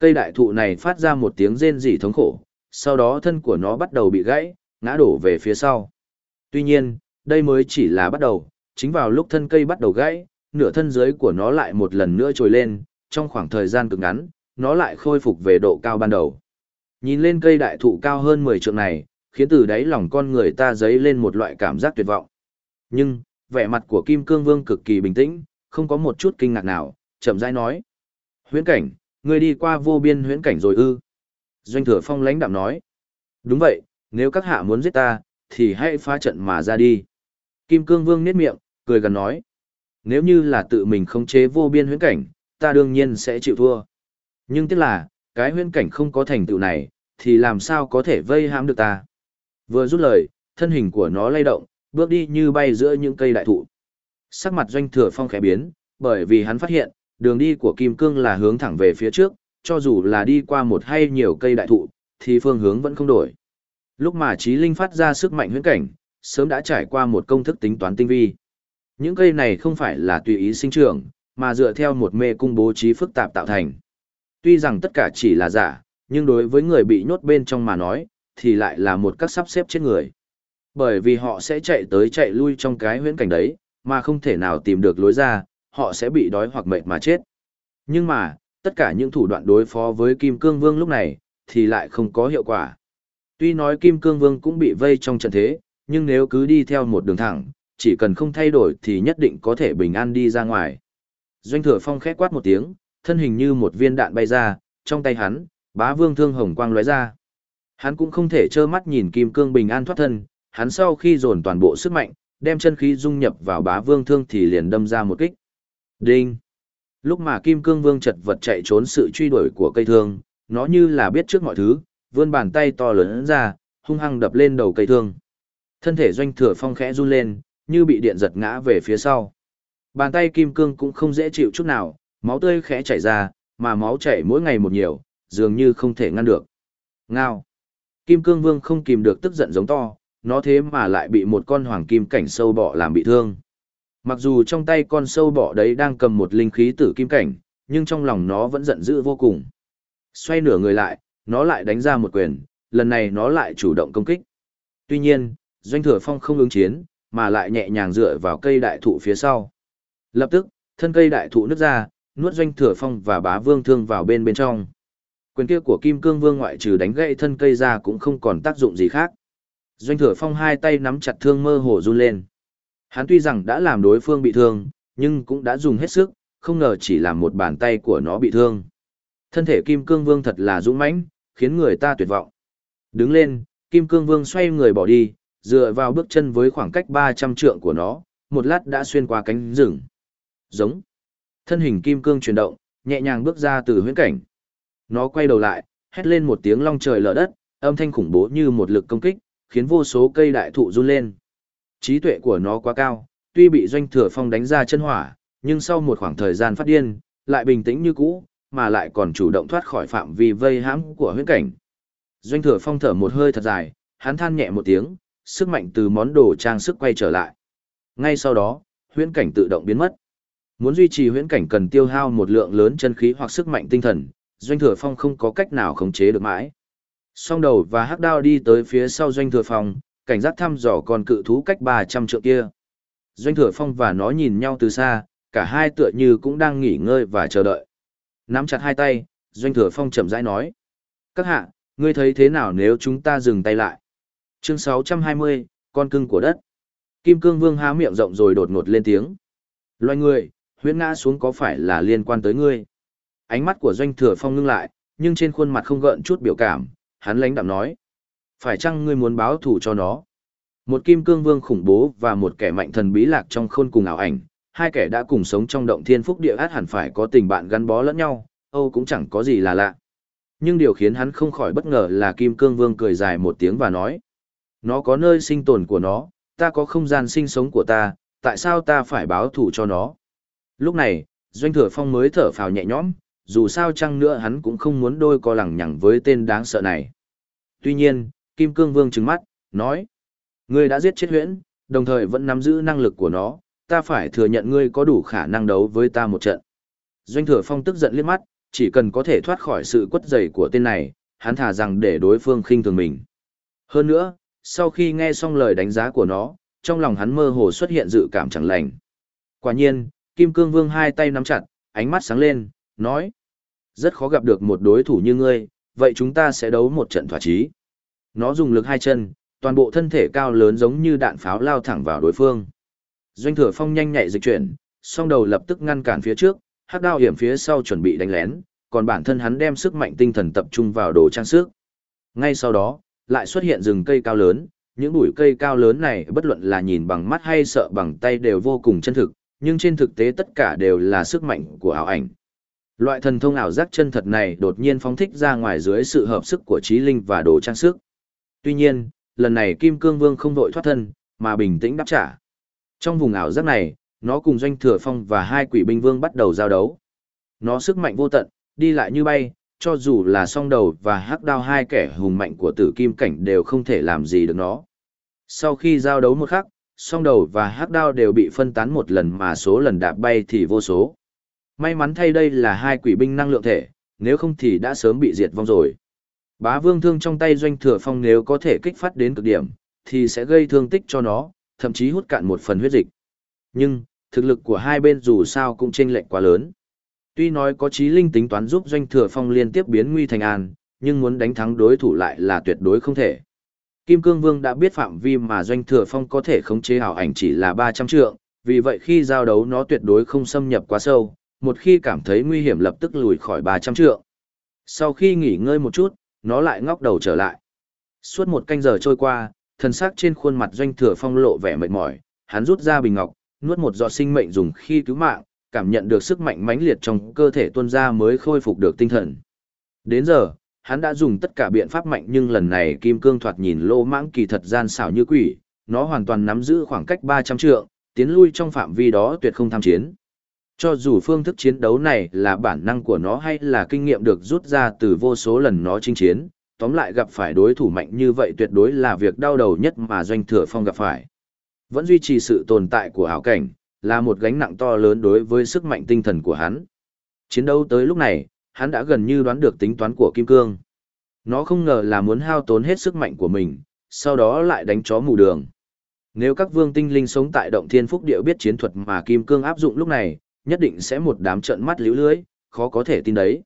Cây đại thụ này phát ra một tiếng rên rỉ thống khổ, sau đó thân của nó bắt đầu bị gãy, ngã đổ về phía sau. Tuy nhiên, đây mới chỉ là bắt đầu, chính vào lúc thân cây bắt đầu gãy, nửa thân dưới của nó lại một lần nữa trồi lên, trong khoảng thời gian cực ngắn, nó lại khôi phục về độ cao ban đầu. Nhìn lên cây đại thụ cao hơn 10 trượng này, khiến từ đáy lòng con người ta dấy lên một loại cảm giác tuyệt vọng. Nhưng, vẻ mặt của Kim Cương Vương cực kỳ bình tĩnh, không có một chút kinh ngạc nào, chậm rãi nói. Huyễn cảnh, ngươi đi qua vô biên huyễn cảnh rồi ư? Doanh thừa phong lãnh đạm nói. Đúng vậy, nếu các hạ muốn giết ta, thì hãy phá trận mà ra đi. Kim Cương Vương nét miệng, cười gần nói. Nếu như là tự mình không chế vô biên huyễn cảnh, ta đương nhiên sẽ chịu thua. Nhưng tiếc là, cái huyễn cảnh không có thành tựu này, thì làm sao có thể vây hãm được ta. Vừa rút lời, thân hình của nó lay động, bước đi như bay giữa những cây đại thụ. Sắc mặt doanh thừa phong khẽ biến, bởi vì hắn phát hiện, đường đi của kim cương là hướng thẳng về phía trước, cho dù là đi qua một hay nhiều cây đại thụ, thì phương hướng vẫn không đổi. Lúc mà trí linh phát ra sức mạnh huyễn cảnh, sớm đã trải qua một công thức tính toán tinh vi. Những cây này không phải là tùy ý sinh trưởng, mà dựa theo một mê cung bố trí phức tạp tạo thành. Tuy rằng tất cả chỉ là giả, nhưng đối với người bị nhốt bên trong mà nói, thì lại là một cách sắp xếp chết người. Bởi vì họ sẽ chạy tới chạy lui trong cái huyễn cảnh đấy, mà không thể nào tìm được lối ra, họ sẽ bị đói hoặc mệt mà chết. Nhưng mà, tất cả những thủ đoạn đối phó với Kim Cương Vương lúc này, thì lại không có hiệu quả. Tuy nói Kim Cương Vương cũng bị vây trong trận thế, nhưng nếu cứ đi theo một đường thẳng, chỉ cần không thay đổi thì nhất định có thể bình an đi ra ngoài. Doanh thừa phong khẽ quát một tiếng, thân hình như một viên đạn bay ra, trong tay hắn, bá vương thương hồng quang lóe ra. Hắn cũng không thể trơ mắt nhìn kim cương bình an thoát thân, hắn sau khi dồn toàn bộ sức mạnh, đem chân khí dung nhập vào bá vương thương thì liền đâm ra một kích. Đinh! Lúc mà kim cương vương chật vật chạy trốn sự truy đuổi của cây thương, nó như là biết trước mọi thứ, vươn bàn tay to lớn ra, hung hăng đập lên đầu cây thương. Thân thể doanh thừa phong khẽ run lên, như bị điện giật ngã về phía sau. Bàn tay kim cương cũng không dễ chịu chút nào, máu tươi khẽ chảy ra, mà máu chảy mỗi ngày một nhiều, dường như không thể ngăn được. Ngao. Kim cương vương không kìm được tức giận giống to, nó thế mà lại bị một con hoàng kim cảnh sâu bọ làm bị thương. Mặc dù trong tay con sâu bọ đấy đang cầm một linh khí tử kim cảnh, nhưng trong lòng nó vẫn giận dữ vô cùng. Xoay nửa người lại, nó lại đánh ra một quyền, lần này nó lại chủ động công kích. Tuy nhiên, doanh thừa phong không ứng chiến, mà lại nhẹ nhàng dựa vào cây đại thụ phía sau. Lập tức, thân cây đại thụ nứt ra, nuốt doanh thừa phong và bá vương thương vào bên bên trong. Quyền kia của Kim Cương Vương ngoại trừ đánh gãy thân cây ra cũng không còn tác dụng gì khác. Doanh thừa phong hai tay nắm chặt thương mơ hồ run lên. Hắn tuy rằng đã làm đối phương bị thương, nhưng cũng đã dùng hết sức, không ngờ chỉ làm một bàn tay của nó bị thương. Thân thể Kim Cương Vương thật là dũng mãnh, khiến người ta tuyệt vọng. Đứng lên, Kim Cương Vương xoay người bỏ đi, dựa vào bước chân với khoảng cách 300 trượng của nó, một lát đã xuyên qua cánh rừng. Giống. Thân hình kim cương chuyển động, nhẹ nhàng bước ra từ huyễn cảnh. Nó quay đầu lại, hét lên một tiếng long trời lở đất, âm thanh khủng bố như một lực công kích, khiến vô số cây đại thụ run lên. Trí tuệ của nó quá cao, tuy bị doanh thừa phong đánh ra chân hỏa, nhưng sau một khoảng thời gian phát điên, lại bình tĩnh như cũ, mà lại còn chủ động thoát khỏi phạm vi vây hãm của huyễn cảnh. Doanh thừa phong thở một hơi thật dài, hắn than nhẹ một tiếng, sức mạnh từ món đồ trang sức quay trở lại. Ngay sau đó, huyễn cảnh tự động biến mất. Muốn duy trì huyễn cảnh cần tiêu hao một lượng lớn chân khí hoặc sức mạnh tinh thần, doanh thừa phong không có cách nào khống chế được mãi. Song đầu và hắc đao đi tới phía sau doanh thừa phong, cảnh giác thăm dò con cự thú cách 300 trượng kia. Doanh thừa phong và nó nhìn nhau từ xa, cả hai tựa như cũng đang nghỉ ngơi và chờ đợi. Nắm chặt hai tay, doanh thừa phong chậm rãi nói. Các hạ, ngươi thấy thế nào nếu chúng ta dừng tay lại? Chương 620, con cưng của đất. Kim cương vương há miệng rộng rồi đột ngột lên tiếng. Loài người, huyễn ngã xuống có phải là liên quan tới ngươi? Ánh mắt của doanh thừa phong ngưng lại, nhưng trên khuôn mặt không gợn chút biểu cảm, hắn lãnh đạm nói. Phải chăng ngươi muốn báo thù cho nó? Một kim cương vương khủng bố và một kẻ mạnh thần bí lạc trong khôn cùng ảo ảnh, hai kẻ đã cùng sống trong động thiên phúc địa át hẳn phải có tình bạn gắn bó lẫn nhau, Âu cũng chẳng có gì là lạ. Nhưng điều khiến hắn không khỏi bất ngờ là Kim Cương Vương cười dài một tiếng và nói. Nó có nơi sinh tồn của nó, ta có không gian sinh sống của ta, tại sao ta phải báo thù cho nó? Lúc này, Doanh Thừa Phong mới thở phào nhẹ nhõm, dù sao chăng nữa hắn cũng không muốn đôi co lẳng nhẳng với tên đáng sợ này. Tuy nhiên, Kim Cương Vương trừng mắt, nói. Ngươi đã giết chết huyễn, đồng thời vẫn nắm giữ năng lực của nó, ta phải thừa nhận ngươi có đủ khả năng đấu với ta một trận. Doanh Thừa Phong tức giận liếc mắt, chỉ cần có thể thoát khỏi sự quất dày của tên này, hắn thả rằng để đối phương khinh thường mình. Hơn nữa, sau khi nghe xong lời đánh giá của nó, trong lòng hắn mơ hồ xuất hiện dự cảm chẳng lành. Quả nhiên, Kim Cương Vương hai tay nắm chặt, ánh mắt sáng lên, nói. Rất khó gặp được một đối thủ như ngươi, vậy chúng ta sẽ đấu một trận thỏa chí. Nó dùng lực hai chân, toàn bộ thân thể cao lớn giống như đạn pháo lao thẳng vào đối phương. Doanh thừa phong nhanh nhạy dịch chuyển, song đầu lập tức ngăn cản phía trước, hắc đao hiểm phía sau chuẩn bị đánh lén, còn bản thân hắn đem sức mạnh tinh thần tập trung vào đồ trang sức. Ngay sau đó, lại xuất hiện rừng cây cao lớn, những bụi cây cao lớn này bất luận là nhìn bằng mắt hay sợ bằng tay đều vô cùng chân thực, nhưng trên thực tế tất cả đều là sức mạnh của ảo ảnh. Loại thần thông ảo giác chân thật này đột nhiên phóng thích ra ngoài dưới sự hợp sức của trí linh và đồ trang sức. Tuy nhiên, lần này Kim Cương Vương không vội thoát thân, mà bình tĩnh đáp trả. Trong vùng ảo giác này, nó cùng Doanh Thừa Phong và hai quỷ binh vương bắt đầu giao đấu. Nó sức mạnh vô tận, đi lại như bay, cho dù là song đầu và hắc đao hai kẻ hùng mạnh của tử kim cảnh đều không thể làm gì được nó. Sau khi giao đấu một khắc, song đầu và hắc đao đều bị phân tán một lần mà số lần đạp bay thì vô số. May mắn thay đây là hai quỷ binh năng lượng thể, nếu không thì đã sớm bị diệt vong rồi. Bá vương thương trong tay doanh thừa phong nếu có thể kích phát đến cực điểm, thì sẽ gây thương tích cho nó, thậm chí hút cạn một phần huyết dịch. Nhưng, thực lực của hai bên dù sao cũng chênh lệch quá lớn. Tuy nói có trí linh tính toán giúp doanh thừa phong liên tiếp biến nguy thành an, nhưng muốn đánh thắng đối thủ lại là tuyệt đối không thể. Kim Cương Vương đã biết phạm vi mà doanh thừa phong có thể khống chế ảo ảnh chỉ là 300 trượng, vì vậy khi giao đấu nó tuyệt đối không xâm nhập quá sâu, một khi cảm thấy nguy hiểm lập tức lùi khỏi 300 trượng. Sau khi nghỉ ngơi một chút, nó lại ngóc đầu trở lại. Suốt một canh giờ trôi qua, thần sắc trên khuôn mặt doanh thừa phong lộ vẻ mệt mỏi, hắn rút ra bình ngọc, nuốt một giọt sinh mệnh dùng khi cứu mạng, cảm nhận được sức mạnh mãnh liệt trong cơ thể tuôn ra mới khôi phục được tinh thần. Đến giờ, hắn đã dùng tất cả biện pháp mạnh nhưng lần này kim cương thoạt nhìn lô mãng kỳ thật gian xảo như quỷ, nó hoàn toàn nắm giữ khoảng cách 300 trượng, tiến lui trong phạm vi đó tuyệt không tham chiến. Cho dù phương thức chiến đấu này là bản năng của nó hay là kinh nghiệm được rút ra từ vô số lần nó chinh chiến, tóm lại gặp phải đối thủ mạnh như vậy tuyệt đối là việc đau đầu nhất mà doanh thừa phong gặp phải. Vẫn duy trì sự tồn tại của ảo cảnh, là một gánh nặng to lớn đối với sức mạnh tinh thần của hắn. Chiến đấu tới lúc này, hắn đã gần như đoán được tính toán của Kim Cương. Nó không ngờ là muốn hao tốn hết sức mạnh của mình, sau đó lại đánh chó mù đường. Nếu các vương tinh linh sống tại động thiên phúc địa biết chiến thuật mà Kim Cương áp dụng lúc này, nhất định sẽ một đám trận mắt liễu lưới, khó có thể tin đấy.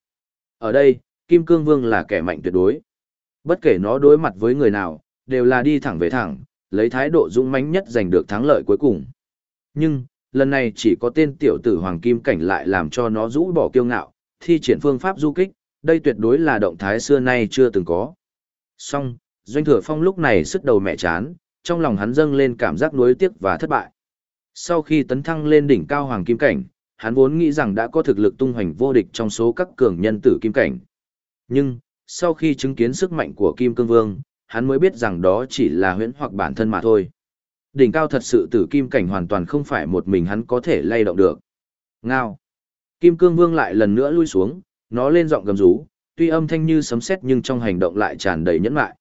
Ở đây, Kim Cương Vương là kẻ mạnh tuyệt đối. Bất kể nó đối mặt với người nào, đều là đi thẳng về thẳng, lấy thái độ dũng mãnh nhất giành được thắng lợi cuối cùng. Nhưng, lần này chỉ có tên tiểu tử Hoàng Kim Cảnh lại làm cho nó rũ bỏ kiêu ngạo, thi triển phương pháp du kích, đây tuyệt đối là động thái xưa nay chưa từng có. Song, Doanh Thừa Phong lúc này sức đầu mẹ chán, trong lòng hắn dâng lên cảm giác nuối tiếc và thất bại. Sau khi tấn thăng lên đỉnh cao Hoàng Kim Cảnh, hắn vốn nghĩ rằng đã có thực lực tung hoành vô địch trong số các cường nhân tử Kim Cảnh. Nhưng, sau khi chứng kiến sức mạnh của Kim Cương Vương, hắn mới biết rằng đó chỉ là huyễn hoặc bản thân mà thôi. Đỉnh cao thật sự tử kim cảnh hoàn toàn không phải một mình hắn có thể lay động được. Ngao. Kim cương vương lại lần nữa lui xuống, nó lên giọng gầm rú, tuy âm thanh như sấm sét nhưng trong hành động lại tràn đầy nhẫn lại.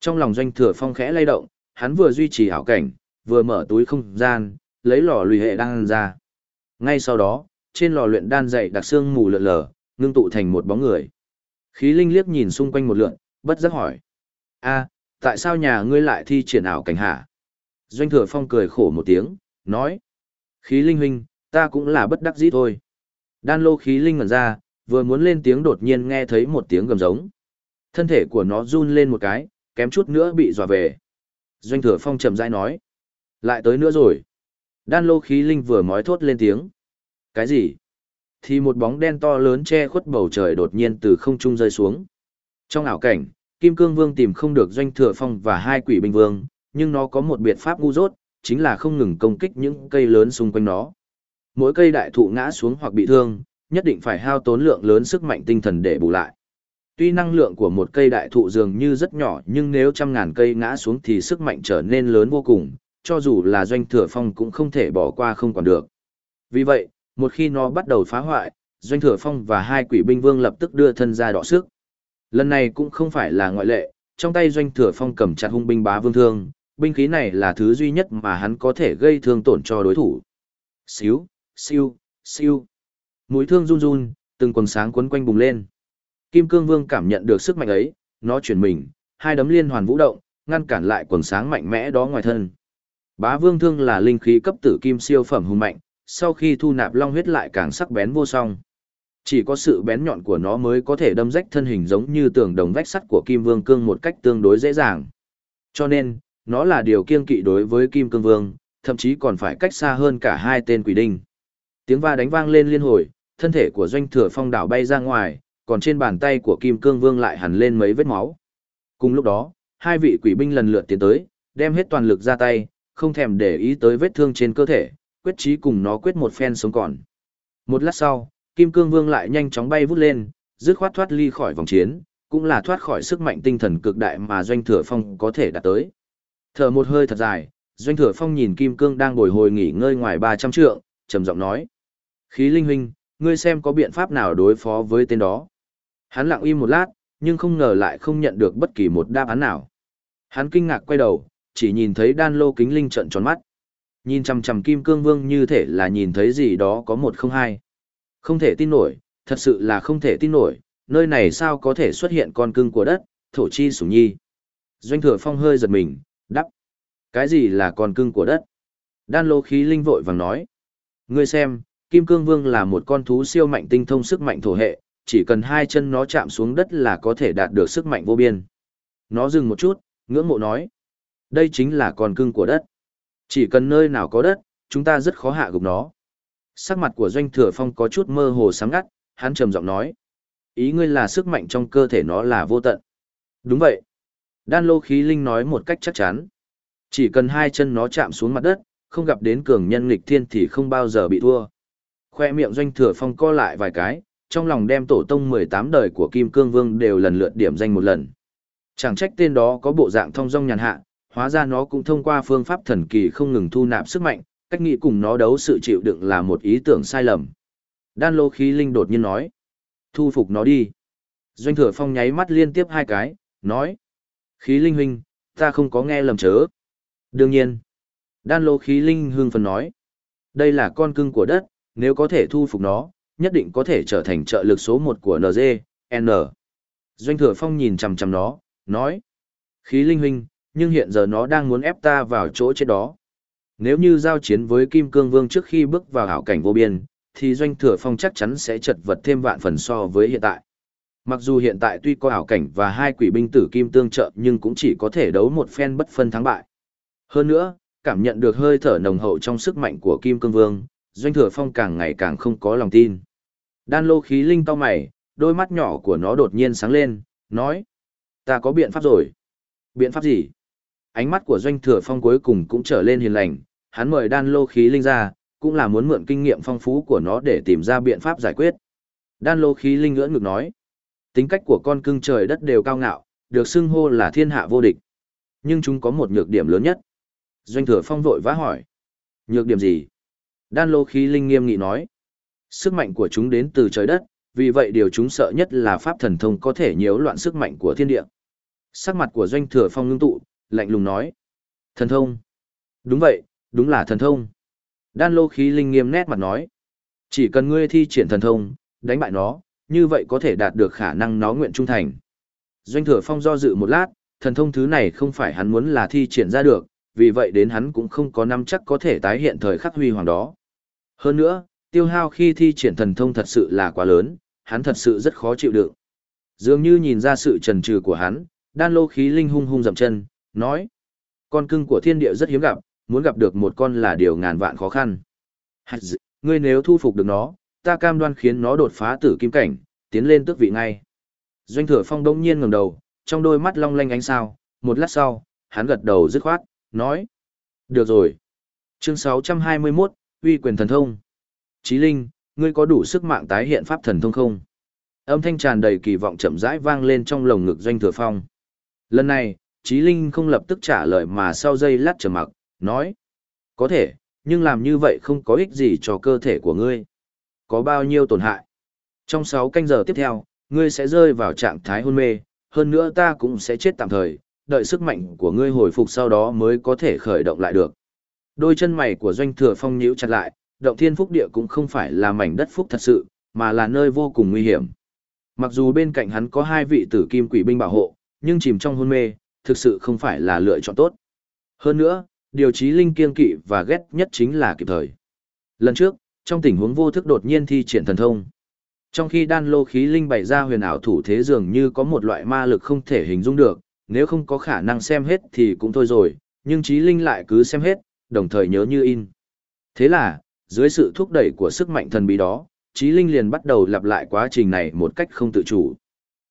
Trong lòng doanh thừa phong khẽ lay động, hắn vừa duy trì hảo cảnh, vừa mở túi không gian, lấy lò lùi hệ đan ra. Ngay sau đó, trên lò luyện đan dày đặc xương mù lợn lờ, ngưng tụ thành một bóng người. Khí linh liếc nhìn xung quanh một lượn, bất giác hỏi. a tại sao nhà ngươi lại thi triển ảo cảnh hả? Doanh thừa phong cười khổ một tiếng, nói. Khí linh huynh, ta cũng là bất đắc dĩ thôi. Đan lô khí linh ngẩn ra, vừa muốn lên tiếng đột nhiên nghe thấy một tiếng gầm giống. Thân thể của nó run lên một cái, kém chút nữa bị dọa về. Doanh thừa phong trầm rãi nói. Lại tới nữa rồi. Đan lô khí linh vừa mói thốt lên tiếng. Cái gì? Thì một bóng đen to lớn che khuất bầu trời đột nhiên từ không trung rơi xuống. Trong ảo cảnh, Kim Cương Vương tìm không được doanh thừa phong và hai quỷ binh vương, nhưng nó có một biện pháp ngu dốt, chính là không ngừng công kích những cây lớn xung quanh nó. Mỗi cây đại thụ ngã xuống hoặc bị thương, nhất định phải hao tốn lượng lớn sức mạnh tinh thần để bù lại. Tuy năng lượng của một cây đại thụ dường như rất nhỏ nhưng nếu trăm ngàn cây ngã xuống thì sức mạnh trở nên lớn vô cùng, cho dù là doanh thừa phong cũng không thể bỏ qua không còn được. Vì vậy, một khi nó bắt đầu phá hoại, doanh thừa phong và hai quỷ binh vương lập tức đưa thân ra đọ sức. Lần này cũng không phải là ngoại lệ, trong tay doanh thừa phong cầm chặt hung binh bá vương thương, binh khí này là thứ duy nhất mà hắn có thể gây thương tổn cho đối thủ. Xíu, siêu, siêu. Mũi thương run run, từng quần sáng quấn quanh bùng lên. Kim Cương Vương cảm nhận được sức mạnh ấy, nó chuyển mình, hai đấm liên hoàn vũ động, ngăn cản lại quần sáng mạnh mẽ đó ngoài thân. Bá Vương thương là linh khí cấp tử kim siêu phẩm hùng mạnh, sau khi thu nạp long huyết lại càng sắc bén vô song. Chỉ có sự bén nhọn của nó mới có thể đâm rách thân hình giống như tường đồng vách sắt của Kim Vương cương một cách tương đối dễ dàng. Cho nên, nó là điều kiêng kỵ đối với Kim Cương Vương, thậm chí còn phải cách xa hơn cả hai tên quỷ đinh. Tiếng va đánh vang lên liên hồi, thân thể của doanh thừa phong đảo bay ra ngoài, còn trên bàn tay của Kim Cương Vương lại hẳn lên mấy vết máu. Cùng lúc đó, hai vị quỷ binh lần lượt tiến tới, đem hết toàn lực ra tay, không thèm để ý tới vết thương trên cơ thể, quyết chí cùng nó quyết một phen sống còn. Một lát sau, Kim Cương Vương lại nhanh chóng bay vút lên, dứt khoát thoát ly khỏi vòng chiến, cũng là thoát khỏi sức mạnh tinh thần cực đại mà Doanh Thừa Phong có thể đạt tới. Thở một hơi thật dài, Doanh Thừa Phong nhìn Kim Cương đang bồi hồi nghỉ ngơi ngoài 300 trượng, trầm giọng nói: "Khí Linh huynh, ngươi xem có biện pháp nào đối phó với tên đó?" Hắn lặng im một lát, nhưng không ngờ lại không nhận được bất kỳ một đáp án nào. Hắn kinh ngạc quay đầu, chỉ nhìn thấy đan lô kính linh trận tròn mắt. Nhìn chằm chằm Kim Cương Vương như thể là nhìn thấy gì đó có một không hai. Không thể tin nổi, thật sự là không thể tin nổi, nơi này sao có thể xuất hiện con cưng của đất, thổ chi sủng nhi. Doanh thừa phong hơi giật mình, đắp. Cái gì là con cưng của đất? Đan lô khí linh vội vàng nói. Ngươi xem, Kim Cương Vương là một con thú siêu mạnh tinh thông sức mạnh thổ hệ, chỉ cần hai chân nó chạm xuống đất là có thể đạt được sức mạnh vô biên. Nó dừng một chút, ngưỡng mộ nói. Đây chính là con cưng của đất. Chỉ cần nơi nào có đất, chúng ta rất khó hạ gục nó. Sắc mặt của Doanh Thừa Phong có chút mơ hồ sáng ngắt, hắn trầm giọng nói. Ý ngươi là sức mạnh trong cơ thể nó là vô tận. Đúng vậy. Đan lô khí linh nói một cách chắc chắn. Chỉ cần hai chân nó chạm xuống mặt đất, không gặp đến cường nhân nghịch thiên thì không bao giờ bị thua. Khoe miệng Doanh Thừa Phong co lại vài cái, trong lòng đem tổ tông 18 đời của Kim Cương Vương đều lần lượt điểm danh một lần. Chẳng trách tên đó có bộ dạng thông dong nhàn hạ, hóa ra nó cũng thông qua phương pháp thần kỳ không ngừng thu nạp sức mạnh, cách nghĩ cùng nó đấu sự chịu đựng là một ý tưởng sai lầm. Đan lô khí linh đột nhiên nói. Thu phục nó đi. Doanh thừa phong nháy mắt liên tiếp hai cái, nói. Khí linh huynh, ta không có nghe lầm chớ. Đương nhiên. Đan lô khí linh hương phần nói. Đây là con cưng của đất, nếu có thể thu phục nó, nhất định có thể trở thành trợ lực số một của NG, N. Doanh thừa phong nhìn chằm chằm nó, nói. Khí linh huynh, nhưng hiện giờ nó đang muốn ép ta vào chỗ chết đó. Nếu như giao chiến với Kim Cương Vương trước khi bước vào hảo cảnh vô biên, thì doanh thừa phong chắc chắn sẽ chật vật thêm vạn phần so với hiện tại. Mặc dù hiện tại tuy có hảo cảnh và hai quỷ binh tử kim tương trợ nhưng cũng chỉ có thể đấu một phen bất phân thắng bại. Hơn nữa, cảm nhận được hơi thở nồng hậu trong sức mạnh của Kim Cương Vương, doanh thừa phong càng ngày càng không có lòng tin. Đan lô khí linh to mày, đôi mắt nhỏ của nó đột nhiên sáng lên, nói. Ta có biện pháp rồi. Biện pháp gì? Ánh mắt của doanh thừa phong cuối cùng cũng trở lên hiền lành, hắn mời đan lô khí linh ra, cũng là muốn mượn kinh nghiệm phong phú của nó để tìm ra biện pháp giải quyết. Đan lô khí linh ngưỡng ngực nói, tính cách của con cưng trời đất đều cao ngạo, được xưng hô là thiên hạ vô địch. Nhưng chúng có một nhược điểm lớn nhất. Doanh thừa phong vội vã hỏi, nhược điểm gì? Đan lô khí linh nghiêm nghị nói, sức mạnh của chúng đến từ trời đất, vì vậy điều chúng sợ nhất là pháp thần thông có thể nhiễu loạn sức mạnh của thiên địa. Sắc mặt của doanh thừa phong ngưng tụ, lạnh lùng nói. Thần thông. Đúng vậy, đúng là thần thông. Đan lô khí linh nghiêm nét mặt nói. Chỉ cần ngươi thi triển thần thông, đánh bại nó, như vậy có thể đạt được khả năng nó nguyện trung thành. Doanh thừa phong do dự một lát, thần thông thứ này không phải hắn muốn là thi triển ra được, vì vậy đến hắn cũng không có năm chắc có thể tái hiện thời khắc huy hoàng đó. Hơn nữa, tiêu hao khi thi triển thần thông thật sự là quá lớn, hắn thật sự rất khó chịu đựng. Dường như nhìn ra sự trần trừ của hắn, đan lô khí linh hung hung dậm chân, nói. Con cưng của thiên địa rất hiếm gặp, muốn gặp được một con là điều ngàn vạn khó khăn. Hạt d... ngươi nếu thu phục được nó, ta cam đoan khiến nó đột phá tử kim cảnh, tiến lên tước vị ngay. Doanh thừa phong đông nhiên ngẩng đầu, trong đôi mắt long lanh ánh sao, một lát sau, hắn gật đầu dứt khoát, nói. Được rồi. Chương 621, uy quyền thần thông. Chí Linh, ngươi có đủ sức mạng tái hiện pháp thần thông không? Âm thanh tràn đầy kỳ vọng chậm rãi vang lên trong lồng ngực doanh thừa phong. Lần này, Chí Linh không lập tức trả lời mà sau giây lát trầm mặc, nói. Có thể, nhưng làm như vậy không có ích gì cho cơ thể của ngươi. Có bao nhiêu tổn hại? Trong 6 canh giờ tiếp theo, ngươi sẽ rơi vào trạng thái hôn mê, hơn nữa ta cũng sẽ chết tạm thời, đợi sức mạnh của ngươi hồi phục sau đó mới có thể khởi động lại được. Đôi chân mày của doanh thừa phong nhíu chặt lại, động thiên phúc địa cũng không phải là mảnh đất phúc thật sự, mà là nơi vô cùng nguy hiểm. Mặc dù bên cạnh hắn có hai vị tử kim quỷ binh bảo hộ, nhưng chìm trong hôn mê, thực sự không phải là lựa chọn tốt. Hơn nữa, điều chí linh kiên kỵ và ghét nhất chính là kịp thời. Lần trước, trong tình huống vô thức đột nhiên thi triển thần thông. Trong khi đan lô khí linh bày ra huyền ảo thủ thế dường như có một loại ma lực không thể hình dung được, nếu không có khả năng xem hết thì cũng thôi rồi, nhưng trí linh lại cứ xem hết, đồng thời nhớ như in. Thế là, dưới sự thúc đẩy của sức mạnh thần bí đó, trí linh liền bắt đầu lặp lại quá trình này một cách không tự chủ.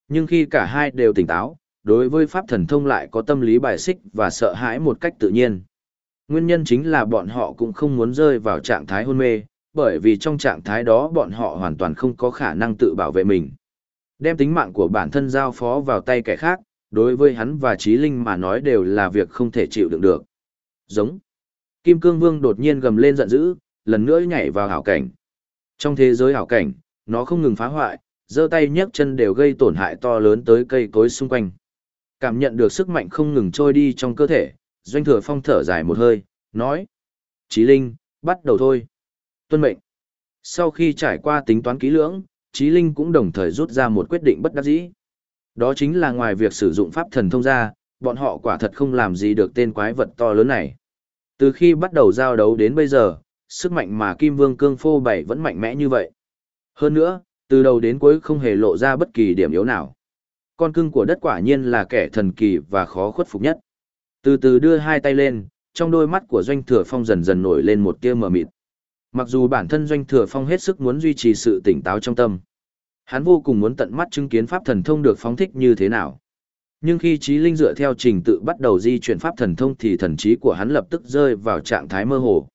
Nhưng khi cả hai đều tỉnh táo, đối với pháp thần thông lại có tâm lý bài xích và sợ hãi một cách tự nhiên. Nguyên nhân chính là bọn họ cũng không muốn rơi vào trạng thái hôn mê, bởi vì trong trạng thái đó bọn họ hoàn toàn không có khả năng tự bảo vệ mình. Đem tính mạng của bản thân giao phó vào tay kẻ khác, đối với hắn và trí linh mà nói đều là việc không thể chịu đựng được. Giống. Kim Cương Vương đột nhiên gầm lên giận dữ, lần nữa nhảy vào hảo cảnh. Trong thế giới hảo cảnh, nó không ngừng phá hoại, giơ tay nhấc chân đều gây tổn hại to lớn tới cây cối xung quanh. Cảm nhận được sức mạnh không ngừng trôi đi trong cơ thể, Doanh Thừa Phong thở dài một hơi, nói: "Chí Linh, bắt đầu thôi." Tuân mệnh. Sau khi trải qua tính toán kỹ lưỡng, Chí Linh cũng đồng thời rút ra một quyết định bất đắc dĩ. Đó chính là ngoài việc sử dụng pháp thần thông ra, bọn họ quả thật không làm gì được tên quái vật to lớn này. Từ khi bắt đầu giao đấu đến bây giờ, sức mạnh mà Kim Vương Cương Phô bảy vẫn mạnh mẽ như vậy. Hơn nữa, từ đầu đến cuối không hề lộ ra bất kỳ điểm yếu nào. Con cưng của đất quả nhiên là kẻ thần kỳ và khó khuất phục nhất. Từ từ đưa hai tay lên, trong đôi mắt của Doanh Thừa Phong dần dần nổi lên một tia mờ mịt. Mặc dù bản thân Doanh Thừa Phong hết sức muốn duy trì sự tỉnh táo trong tâm. Hắn vô cùng muốn tận mắt chứng kiến pháp thần thông được phóng thích như thế nào. Nhưng khi trí linh dựa theo trình tự bắt đầu di chuyển pháp thần thông thì thần trí của hắn lập tức rơi vào trạng thái mơ hồ.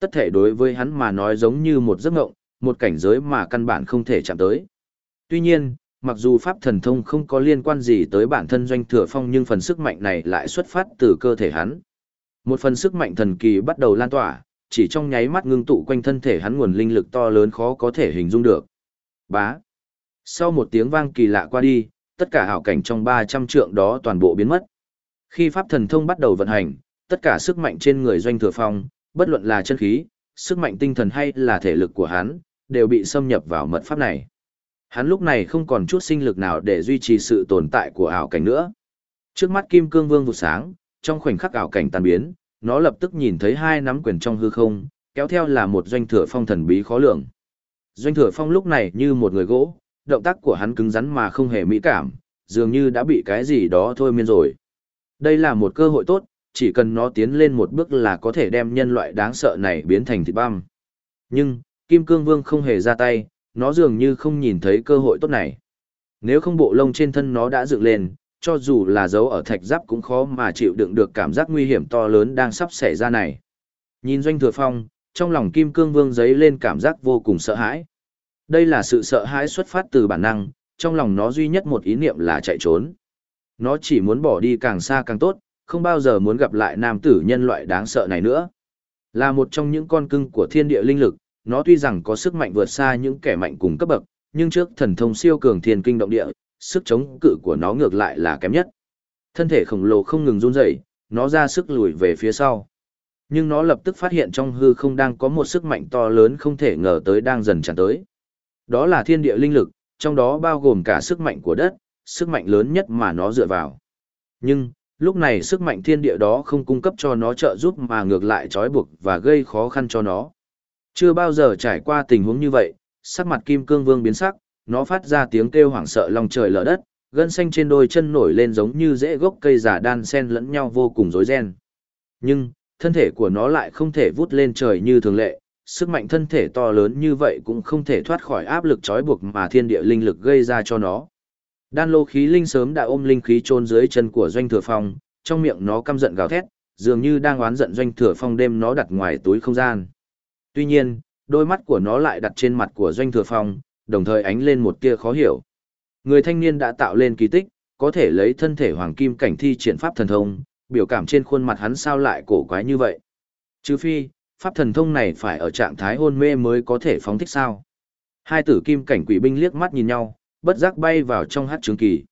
Tất thể đối với hắn mà nói giống như một giấc mộng, một cảnh giới mà căn bản không thể chạm tới. Tuy nhiên, mặc dù pháp thần thông không có liên quan gì tới bản thân doanh thừa phong nhưng phần sức mạnh này lại xuất phát từ cơ thể hắn. Một phần sức mạnh thần kỳ bắt đầu lan tỏa, chỉ trong nháy mắt ngưng tụ quanh thân thể hắn nguồn linh lực to lớn khó có thể hình dung được. Bá. Sau một tiếng vang kỳ lạ qua đi, tất cả hảo cảnh trong 300 trượng đó toàn bộ biến mất. Khi pháp thần thông bắt đầu vận hành, tất cả sức mạnh trên người doanh thừa phong, bất luận là chân khí, sức mạnh tinh thần hay là thể lực của hắn, đều bị xâm nhập vào mật pháp này. Hắn lúc này không còn chút sinh lực nào để duy trì sự tồn tại của ảo cảnh nữa. Trước mắt Kim Cương Vương vụt sáng, trong khoảnh khắc ảo cảnh tan biến, nó lập tức nhìn thấy hai nắm quyền trong hư không, kéo theo là một doanh thừa phong thần bí khó lường. Doanh thừa phong lúc này như một người gỗ, động tác của hắn cứng rắn mà không hề mỹ cảm, dường như đã bị cái gì đó thôi miên rồi. Đây là một cơ hội tốt, chỉ cần nó tiến lên một bước là có thể đem nhân loại đáng sợ này biến thành thịt băm. Nhưng, Kim Cương Vương không hề ra tay, nó dường như không nhìn thấy cơ hội tốt này. Nếu không bộ lông trên thân nó đã dựng lên, cho dù là dấu ở thạch giáp cũng khó mà chịu đựng được cảm giác nguy hiểm to lớn đang sắp xảy ra này. Nhìn Doanh Thừa Phong, trong lòng Kim Cương Vương giấy lên cảm giác vô cùng sợ hãi. Đây là sự sợ hãi xuất phát từ bản năng, trong lòng nó duy nhất một ý niệm là chạy trốn. Nó chỉ muốn bỏ đi càng xa càng tốt, không bao giờ muốn gặp lại nam tử nhân loại đáng sợ này nữa. Là một trong những con cưng của thiên địa linh lực, nó tuy rằng có sức mạnh vượt xa những kẻ mạnh cùng cấp bậc, nhưng trước thần thông siêu cường thiên kinh động địa, sức chống cự của nó ngược lại là kém nhất. Thân thể khổng lồ không ngừng run rẩy, nó ra sức lùi về phía sau. Nhưng nó lập tức phát hiện trong hư không đang có một sức mạnh to lớn không thể ngờ tới đang dần tràn tới. Đó là thiên địa linh lực, trong đó bao gồm cả sức mạnh của đất, sức mạnh lớn nhất mà nó dựa vào. Nhưng, lúc này sức mạnh thiên địa đó không cung cấp cho nó trợ giúp mà ngược lại trói buộc và gây khó khăn cho nó. Chưa bao giờ trải qua tình huống như vậy, sắc mặt kim cương vương biến sắc, nó phát ra tiếng kêu hoảng sợ lòng trời lở đất, gân xanh trên đôi chân nổi lên giống như rễ gốc cây giả đan sen lẫn nhau vô cùng rối ren. Nhưng, thân thể của nó lại không thể vút lên trời như thường lệ, sức mạnh thân thể to lớn như vậy cũng không thể thoát khỏi áp lực trói buộc mà thiên địa linh lực gây ra cho nó. Đan lô khí linh sớm đã ôm linh khí chôn dưới chân của doanh thừa phong, trong miệng nó căm giận gào thét, dường như đang oán giận doanh thừa phong đêm nó đặt ngoài túi không gian. Tuy nhiên, đôi mắt của nó lại đặt trên mặt của doanh thừa phong, đồng thời ánh lên một tia khó hiểu. Người thanh niên đã tạo lên kỳ tích, có thể lấy thân thể hoàng kim cảnh thi triển pháp thần thông, biểu cảm trên khuôn mặt hắn sao lại cổ quái như vậy. Trừ phi, pháp thần thông này phải ở trạng thái hôn mê mới có thể phóng thích sao. Hai tử kim cảnh quỷ binh liếc mắt nhìn nhau, bất giác bay vào trong hát trường kỳ.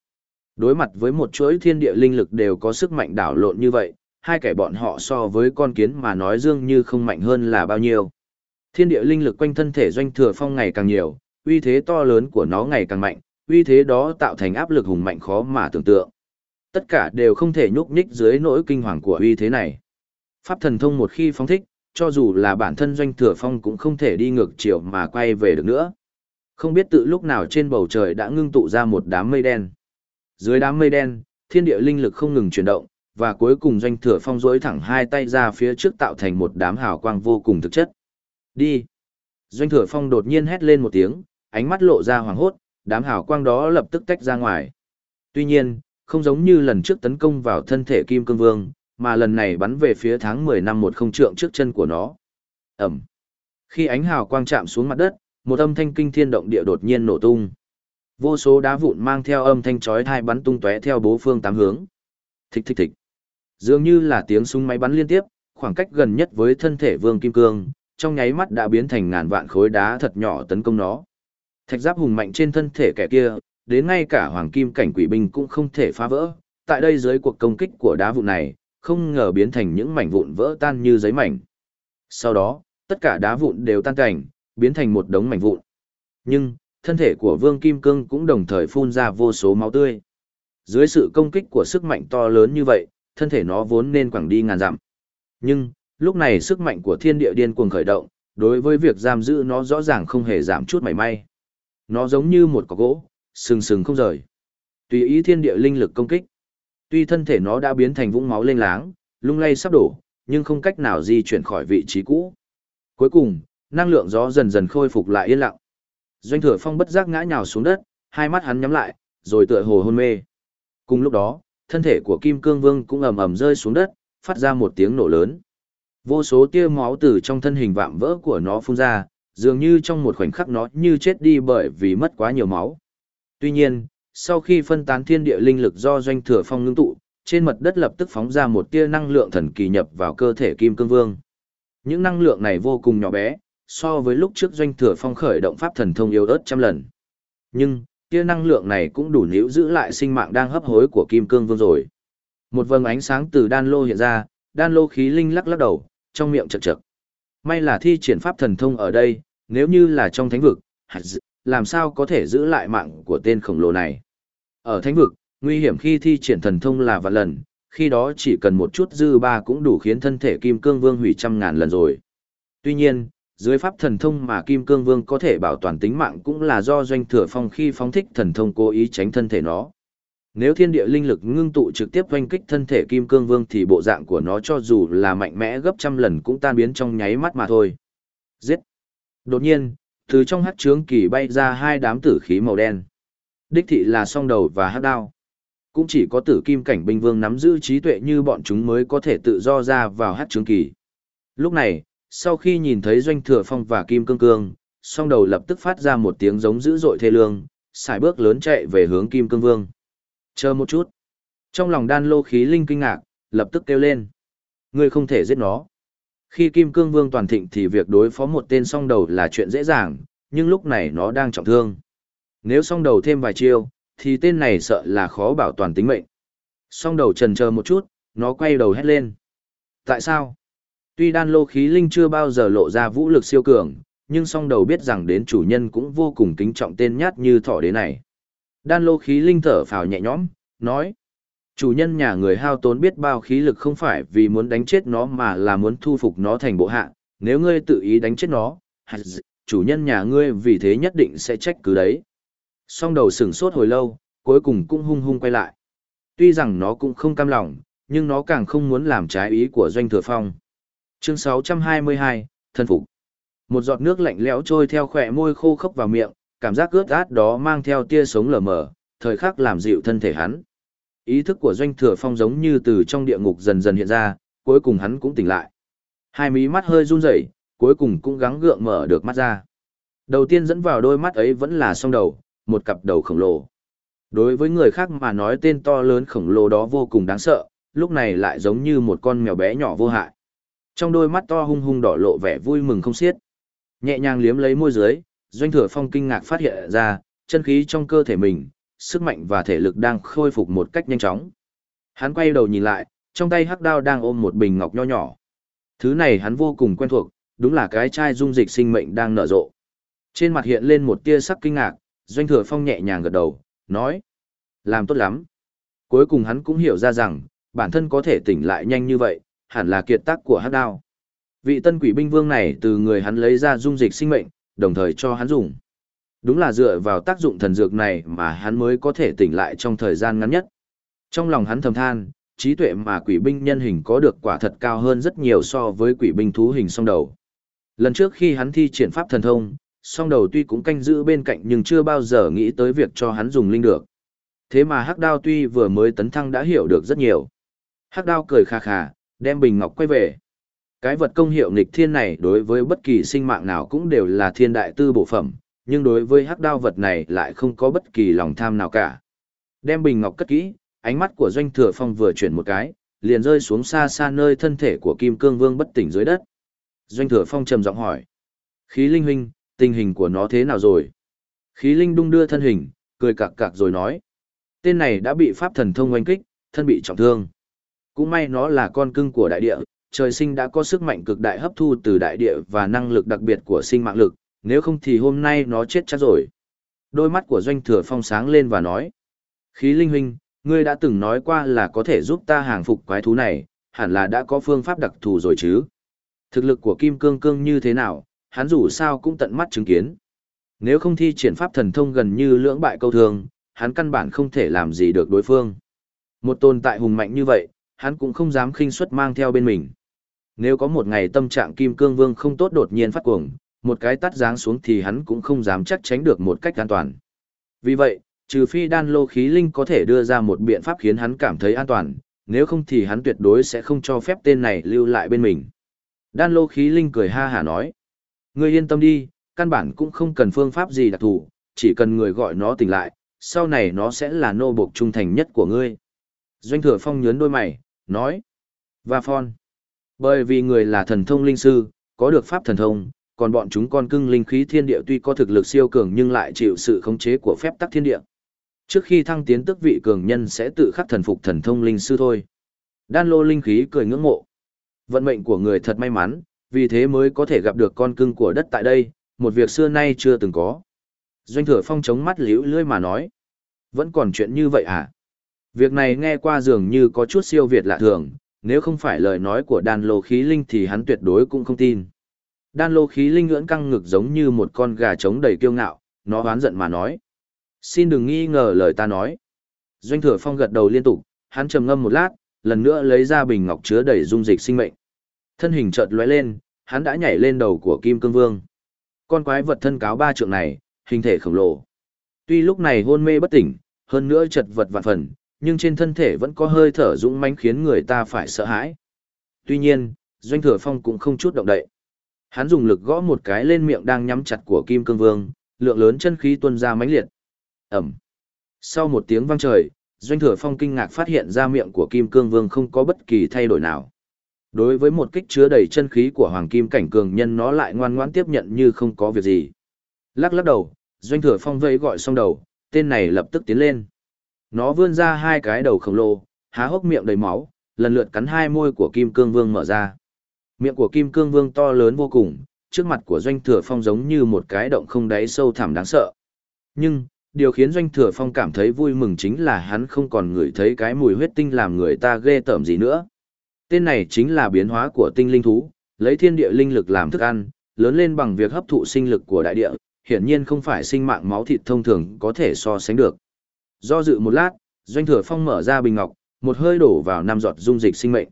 Đối mặt với một chuỗi thiên địa linh lực đều có sức mạnh đảo lộn như vậy, hai kẻ bọn họ so với con kiến mà nói dương như không mạnh hơn là bao nhiêu. Thiên địa linh lực quanh thân thể doanh thừa phong ngày càng nhiều, uy thế to lớn của nó ngày càng mạnh, uy thế đó tạo thành áp lực hùng mạnh khó mà tưởng tượng. Tất cả đều không thể nhúc nhích dưới nỗi kinh hoàng của uy thế này. Pháp thần thông một khi phóng thích, cho dù là bản thân doanh thừa phong cũng không thể đi ngược chiều mà quay về được nữa. Không biết tự lúc nào trên bầu trời đã ngưng tụ ra một đám mây đen. Dưới đám mây đen, thiên địa linh lực không ngừng chuyển động, và cuối cùng doanh thừa phong duỗi thẳng hai tay ra phía trước tạo thành một đám hào quang vô cùng thực chất. Đi! Doanh thừa phong đột nhiên hét lên một tiếng, ánh mắt lộ ra hoàng hốt, đám hào quang đó lập tức tách ra ngoài. Tuy nhiên, không giống như lần trước tấn công vào thân thể Kim Cương Vương, mà lần này bắn về phía tháng 10 năm một không trượng trước chân của nó. Ẩm. Khi ánh hào quang chạm xuống mặt đất, một âm thanh kinh thiên động địa đột nhiên nổ tung. Vô số đá vụn mang theo âm thanh chói tai bắn tung tóe theo bốn phương tám hướng. Thịch thịch thịch. Dường như là tiếng súng máy bắn liên tiếp, khoảng cách gần nhất với thân thể Vương Kim Cương, trong nháy mắt đã biến thành ngàn vạn khối đá thật nhỏ tấn công nó. Thạch giáp hùng mạnh trên thân thể kẻ kia, đến ngay cả hoàng kim cảnh quỷ binh cũng không thể phá vỡ. Tại đây dưới cuộc công kích của đá vụn này, không ngờ biến thành những mảnh vụn vỡ tan như giấy mảnh. Sau đó, tất cả đá vụn đều tan cảnh, biến thành một đống mảnh vụn. Nhưng, thân thể của Vương Kim Cương cũng đồng thời phun ra vô số máu tươi. Dưới sự công kích của sức mạnh to lớn như vậy, thân thể nó vốn nên quẳng đi ngàn dặm. Nhưng, lúc này sức mạnh của thiên địa điên cuồng khởi động, đối với việc giam giữ nó rõ ràng không hề giảm chút mảy may. Nó giống như một cọc gỗ, sừng sừng không rời. Tùy ý thiên địa linh lực công kích. Tuy thân thể nó đã biến thành vũng máu lênh láng, lung lay sắp đổ, nhưng không cách nào di chuyển khỏi vị trí cũ. Cuối cùng, năng lượng gió dần dần khôi phục lại yên lặng. Doanh Thừa Phong bất giác ngã nhào xuống đất, hai mắt hắn nhắm lại, rồi tựa hồ hôn mê. Cùng lúc đó, thân thể của Kim Cương Vương cũng ầm ầm rơi xuống đất, phát ra một tiếng nổ lớn. Vô số tia máu từ trong thân hình vạm vỡ của nó phun ra, dường như trong một khoảnh khắc nó như chết đi bởi vì mất quá nhiều máu. Tuy nhiên, sau khi phân tán thiên địa linh lực do doanh thừa phong ngưng tụ, trên mặt đất lập tức phóng ra một tia năng lượng thần kỳ nhập vào cơ thể Kim Cương Vương. Những năng lượng này vô cùng nhỏ bé, so với lúc trước doanh thừa phong khởi động pháp thần thông yếu ớt trăm lần. Nhưng, tia năng lượng này cũng đủ níu giữ lại sinh mạng đang hấp hối của Kim Cương Vương rồi. Một vầng ánh sáng từ đan lô hiện ra, đan lô khí linh lắc lắc đầu, trong miệng chật chật. May là thi triển pháp thần thông ở đây, nếu như là trong thánh vực, làm sao có thể giữ lại mạng của tên khổng lồ này. Ở thánh vực, nguy hiểm khi thi triển thần thông là vạn lần, khi đó chỉ cần một chút dư ba cũng đủ khiến thân thể Kim Cương Vương hủy trăm ngàn lần rồi. Tuy nhiên, dưới pháp thần thông mà Kim Cương Vương có thể bảo toàn tính mạng cũng là do doanh thừa phong khi phóng thích thần thông cố ý tránh thân thể nó. Nếu thiên địa linh lực ngưng tụ trực tiếp oanh kích thân thể Kim Cương Vương thì bộ dạng của nó cho dù là mạnh mẽ gấp trăm lần cũng tan biến trong nháy mắt mà thôi. Giết! Đột nhiên, từ trong hắc trướng kỳ bay ra hai đám tử khí màu đen. Đích thị là song đầu và hắc đao. Cũng chỉ có tử kim cảnh binh vương nắm giữ trí tuệ như bọn chúng mới có thể tự do ra vào hắc trướng kỳ. Lúc này, sau khi nhìn thấy doanh thừa phong và kim cương cương, song đầu lập tức phát ra một tiếng giống dữ dội thê lương, xài bước lớn chạy về hướng kim cương vương. Chờ một chút. Trong lòng đan lô khí linh kinh ngạc, lập tức kêu lên. Ngươi không thể giết nó. Khi Kim Cương Vương toàn thịnh thì việc đối phó một tên song đầu là chuyện dễ dàng, nhưng lúc này nó đang trọng thương. Nếu song đầu thêm vài chiêu, thì tên này sợ là khó bảo toàn tính mệnh. Song đầu trần chờ một chút, nó quay đầu hét lên. Tại sao? Tuy đan lô khí linh chưa bao giờ lộ ra vũ lực siêu cường, nhưng song đầu biết rằng đến chủ nhân cũng vô cùng kính trọng tên nhát như thỏ đế này. Đan lô khí linh thở phào nhẹ nhõm, nói. Chủ nhân nhà người hao tốn biết bao khí lực không phải vì muốn đánh chết nó mà là muốn thu phục nó thành bộ hạ, nếu ngươi tự ý đánh chết nó, chủ nhân nhà ngươi vì thế nhất định sẽ trách cứ đấy. Song đầu sửng sốt hồi lâu, cuối cùng cũng hung hung quay lại. Tuy rằng nó cũng không cam lòng, nhưng nó càng không muốn làm trái ý của Doanh Thừa Phong. Chương 622, Thân Phục Một giọt nước lạnh lẽo trôi theo khỏe môi khô khốc vào miệng, cảm giác ướt át đó mang theo tia sống lờ mờ, thời khắc làm dịu thân thể hắn. Ý thức của Doanh Thừa Phong giống như từ trong địa ngục dần dần hiện ra, cuối cùng hắn cũng tỉnh lại. Hai mí mắt hơi run rẩy, cuối cùng cũng gắng gượng mở được mắt ra. Đầu tiên dẫn vào đôi mắt ấy vẫn là song đầu, một cặp đầu khổng lồ. Đối với người khác mà nói tên to lớn khổng lồ đó vô cùng đáng sợ, lúc này lại giống như một con mèo bé nhỏ vô hại. Trong đôi mắt to hung hung đỏ lộ vẻ vui mừng không xiết. Nhẹ nhàng liếm lấy môi dưới, Doanh Thừa Phong kinh ngạc phát hiện ra, chân khí trong cơ thể mình, sức mạnh và thể lực đang khôi phục một cách nhanh chóng. Hắn quay đầu nhìn lại, trong tay hắc đao đang ôm một bình ngọc nho nhỏ. Thứ này hắn vô cùng quen thuộc, đúng là cái chai dung dịch sinh mệnh đang nở rộ. Trên mặt hiện lên một tia sắc kinh ngạc, Doanh Thừa Phong nhẹ nhàng gật đầu, nói. Làm tốt lắm. Cuối cùng hắn cũng hiểu ra rằng, bản thân có thể tỉnh lại nhanh như vậy, hẳn là kiệt tác của hắc đao. Vị tân quỷ binh vương này từ người hắn lấy ra dung dịch sinh mệnh, đồng thời cho hắn dùng. Đúng là dựa vào tác dụng thần dược này mà hắn mới có thể tỉnh lại trong thời gian ngắn nhất. Trong lòng hắn thầm than, trí tuệ mà quỷ binh nhân hình có được quả thật cao hơn rất nhiều so với quỷ binh thú hình song đầu. Lần trước khi hắn thi triển pháp thần thông, song đầu tuy cũng canh giữ bên cạnh nhưng chưa bao giờ nghĩ tới việc cho hắn dùng linh được. Thế mà hắc đao tuy vừa mới tấn thăng đã hiểu được rất nhiều. Hắc đao cười khà khà, đem bình ngọc quay về. Cái vật công hiệu nghịch thiên này đối với bất kỳ sinh mạng nào cũng đều là thiên đại tư bổ phẩm, nhưng đối với hắc đao vật này lại không có bất kỳ lòng tham nào cả. Đem bình ngọc cất kỹ, ánh mắt của doanh thừa phong vừa chuyển một cái, liền rơi xuống xa xa nơi thân thể của Kim Cương Vương bất tỉnh dưới đất. Doanh thừa phong trầm giọng hỏi. Khí linh huynh, tình hình của nó thế nào rồi? Khí linh đung đưa thân hình, cười cạc cạc rồi nói. Tên này đã bị pháp thần thông oanh kích, thân bị trọng thương. Cũng may nó là con cưng của đại địa, trời sinh đã có sức mạnh cực đại hấp thu từ đại địa và năng lực đặc biệt của sinh mạng lực, nếu không thì hôm nay nó chết chắc rồi. Đôi mắt của doanh thừa phong sáng lên và nói. Khí linh huynh, ngươi đã từng nói qua là có thể giúp ta hàng phục quái thú này, hẳn là đã có phương pháp đặc thù rồi chứ. Thực lực của Kim Cương Cương như thế nào, hắn dù sao cũng tận mắt chứng kiến. Nếu không thi triển pháp thần thông gần như lưỡng bại câu thường, hắn căn bản không thể làm gì được đối phương. Một tồn tại hùng mạnh như vậy, hắn cũng không dám khinh suất mang theo bên mình. Nếu có một ngày tâm trạng Kim Cương Vương không tốt đột nhiên phát cuồng, một cái tắt giáng xuống thì hắn cũng không dám chắc tránh được một cách an toàn. Vì vậy, trừ phi đan lô khí linh có thể đưa ra một biện pháp khiến hắn cảm thấy an toàn, nếu không thì hắn tuyệt đối sẽ không cho phép tên này lưu lại bên mình. Đan lô khí linh cười ha hả nói. Ngươi yên tâm đi, căn bản cũng không cần phương pháp gì đặc thù, chỉ cần người gọi nó tỉnh lại, sau này nó sẽ là nô bộc trung thành nhất của ngươi. Doanh thừa phong nhớn đôi mày, nói. Và phon. Bởi vì người là thần thông linh sư, có được pháp thần thông, còn bọn chúng con cưng linh khí thiên địa tuy có thực lực siêu cường nhưng lại chịu sự khống chế của phép tắc thiên địa. Trước khi thăng tiến tức vị cường nhân sẽ tự khắc thần phục thần thông linh sư thôi. Đan lô linh khí cười ngưỡng mộ. Vận mệnh của người thật may mắn, vì thế mới có thể gặp được con cưng của đất tại đây, một việc xưa nay chưa từng có. Doanh thừa phong chống mắt liễu lưỡi mà nói. Vẫn còn chuyện như vậy à? Việc này nghe qua dường như có chút siêu việt lạ thường, nếu không phải lời nói của đan lô khí linh thì hắn tuyệt đối cũng không tin. Đan lô khí linh ngưỡng căng ngực giống như một con gà trống đầy kiêu ngạo, nó oán giận mà nói. Xin đừng nghi ngờ lời ta nói. Doanh thừa phong gật đầu liên tục, hắn trầm ngâm một lát, lần nữa lấy ra bình ngọc chứa đầy dung dịch sinh mệnh. Thân hình chợt lóe lên, hắn đã nhảy lên đầu của Kim Cương Vương. Con quái vật thân cáo ba trượng này, hình thể khổng lồ. Tuy lúc này hôn mê bất tỉnh, hơn nữa chật vật vạn phần, nhưng trên thân thể vẫn có hơi thở dũng mãnh khiến người ta phải sợ hãi. Tuy nhiên, Doanh Thừa Phong cũng không chút động đậy. Hắn dùng lực gõ một cái lên miệng đang nhắm chặt của Kim Cương Vương, lượng lớn chân khí tuôn ra mãnh liệt. ầm. Sau một tiếng vang trời, Doanh Thừa Phong kinh ngạc phát hiện ra miệng của Kim Cương Vương không có bất kỳ thay đổi nào. Đối với một kích chứa đầy chân khí của Hoàng Kim Cảnh Cường nhân nó lại ngoan ngoãn tiếp nhận như không có việc gì. Lắc lắc đầu, Doanh Thừa Phong vẫy gọi xong đầu, tên này lập tức tiến lên. Nó vươn ra hai cái đầu khổng lồ, há hốc miệng đầy máu, lần lượt cắn hai môi của Kim Cương Vương mở ra. Miệng của Kim Cương Vương to lớn vô cùng, trước mặt của doanh thừa phong giống như một cái động không đáy sâu thẳm đáng sợ. Nhưng, điều khiến doanh thừa phong cảm thấy vui mừng chính là hắn không còn ngửi thấy cái mùi huyết tinh làm người ta ghê tởm gì nữa. Tên này chính là biến hóa của tinh linh thú, lấy thiên địa linh lực làm thức ăn, lớn lên bằng việc hấp thụ sinh lực của đại địa, hiển nhiên không phải sinh mạng máu thịt thông thường có thể so sánh được. Do dự một lát, Doanh Thừa Phong mở ra bình ngọc, một hơi đổ vào năm giọt dung dịch sinh mệnh.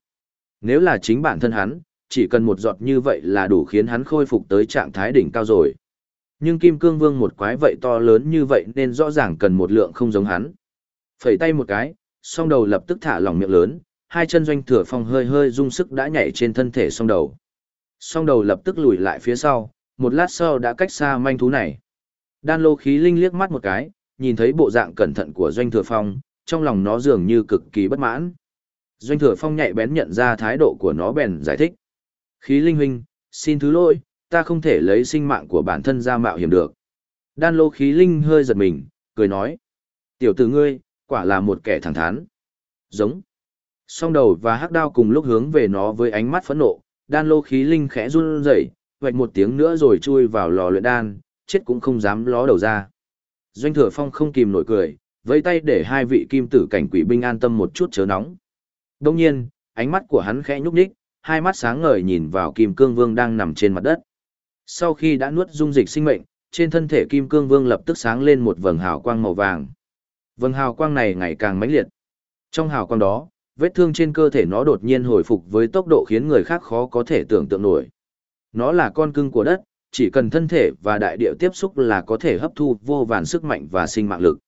Nếu là chính bản thân hắn, chỉ cần một giọt như vậy là đủ khiến hắn khôi phục tới trạng thái đỉnh cao rồi. Nhưng Kim Cương Vương một quái vậy to lớn như vậy nên rõ ràng cần một lượng không giống hắn. Phẩy tay một cái, song đầu lập tức thả lỏng miệng lớn, hai chân Doanh Thừa Phong hơi hơi dung sức đã nhảy trên thân thể song đầu. Song đầu lập tức lùi lại phía sau, một lát sau đã cách xa manh thú này. Đan lô khí linh liếc mắt một cái, nhìn thấy bộ dạng cẩn thận của Doanh Thừa Phong, trong lòng nó dường như cực kỳ bất mãn. Doanh Thừa Phong nhạy bén nhận ra thái độ của nó bèn giải thích. Khí linh huynh, xin thứ lỗi, ta không thể lấy sinh mạng của bản thân ra mạo hiểm được. Đan lô khí linh hơi giật mình, cười nói. Tiểu tử ngươi, quả là một kẻ thẳng thắn. Giống. Song đầu và hắc đao cùng lúc hướng về nó với ánh mắt phẫn nộ, đan lô khí linh khẽ run rẩy, vạch một tiếng nữa rồi chui vào lò luyện đan, chết cũng không dám ló đầu ra. Doanh thừa phong không kìm nổi cười, vẫy tay để hai vị kim tử cảnh quỷ binh an tâm một chút chớ nóng. Đông nhiên, ánh mắt của hắn khẽ nhúc nhích, hai mắt sáng ngời nhìn vào kim cương vương đang nằm trên mặt đất. Sau khi đã nuốt dung dịch sinh mệnh, trên thân thể kim cương vương lập tức sáng lên một vầng hào quang màu vàng. Vầng hào quang này ngày càng mãnh liệt. Trong hào quang đó, vết thương trên cơ thể nó đột nhiên hồi phục với tốc độ khiến người khác khó có thể tưởng tượng nổi. Nó là con cưng của đất, chỉ cần thân thể và đại địa tiếp xúc là có thể hấp thu vô vàn sức mạnh và sinh mạng lực.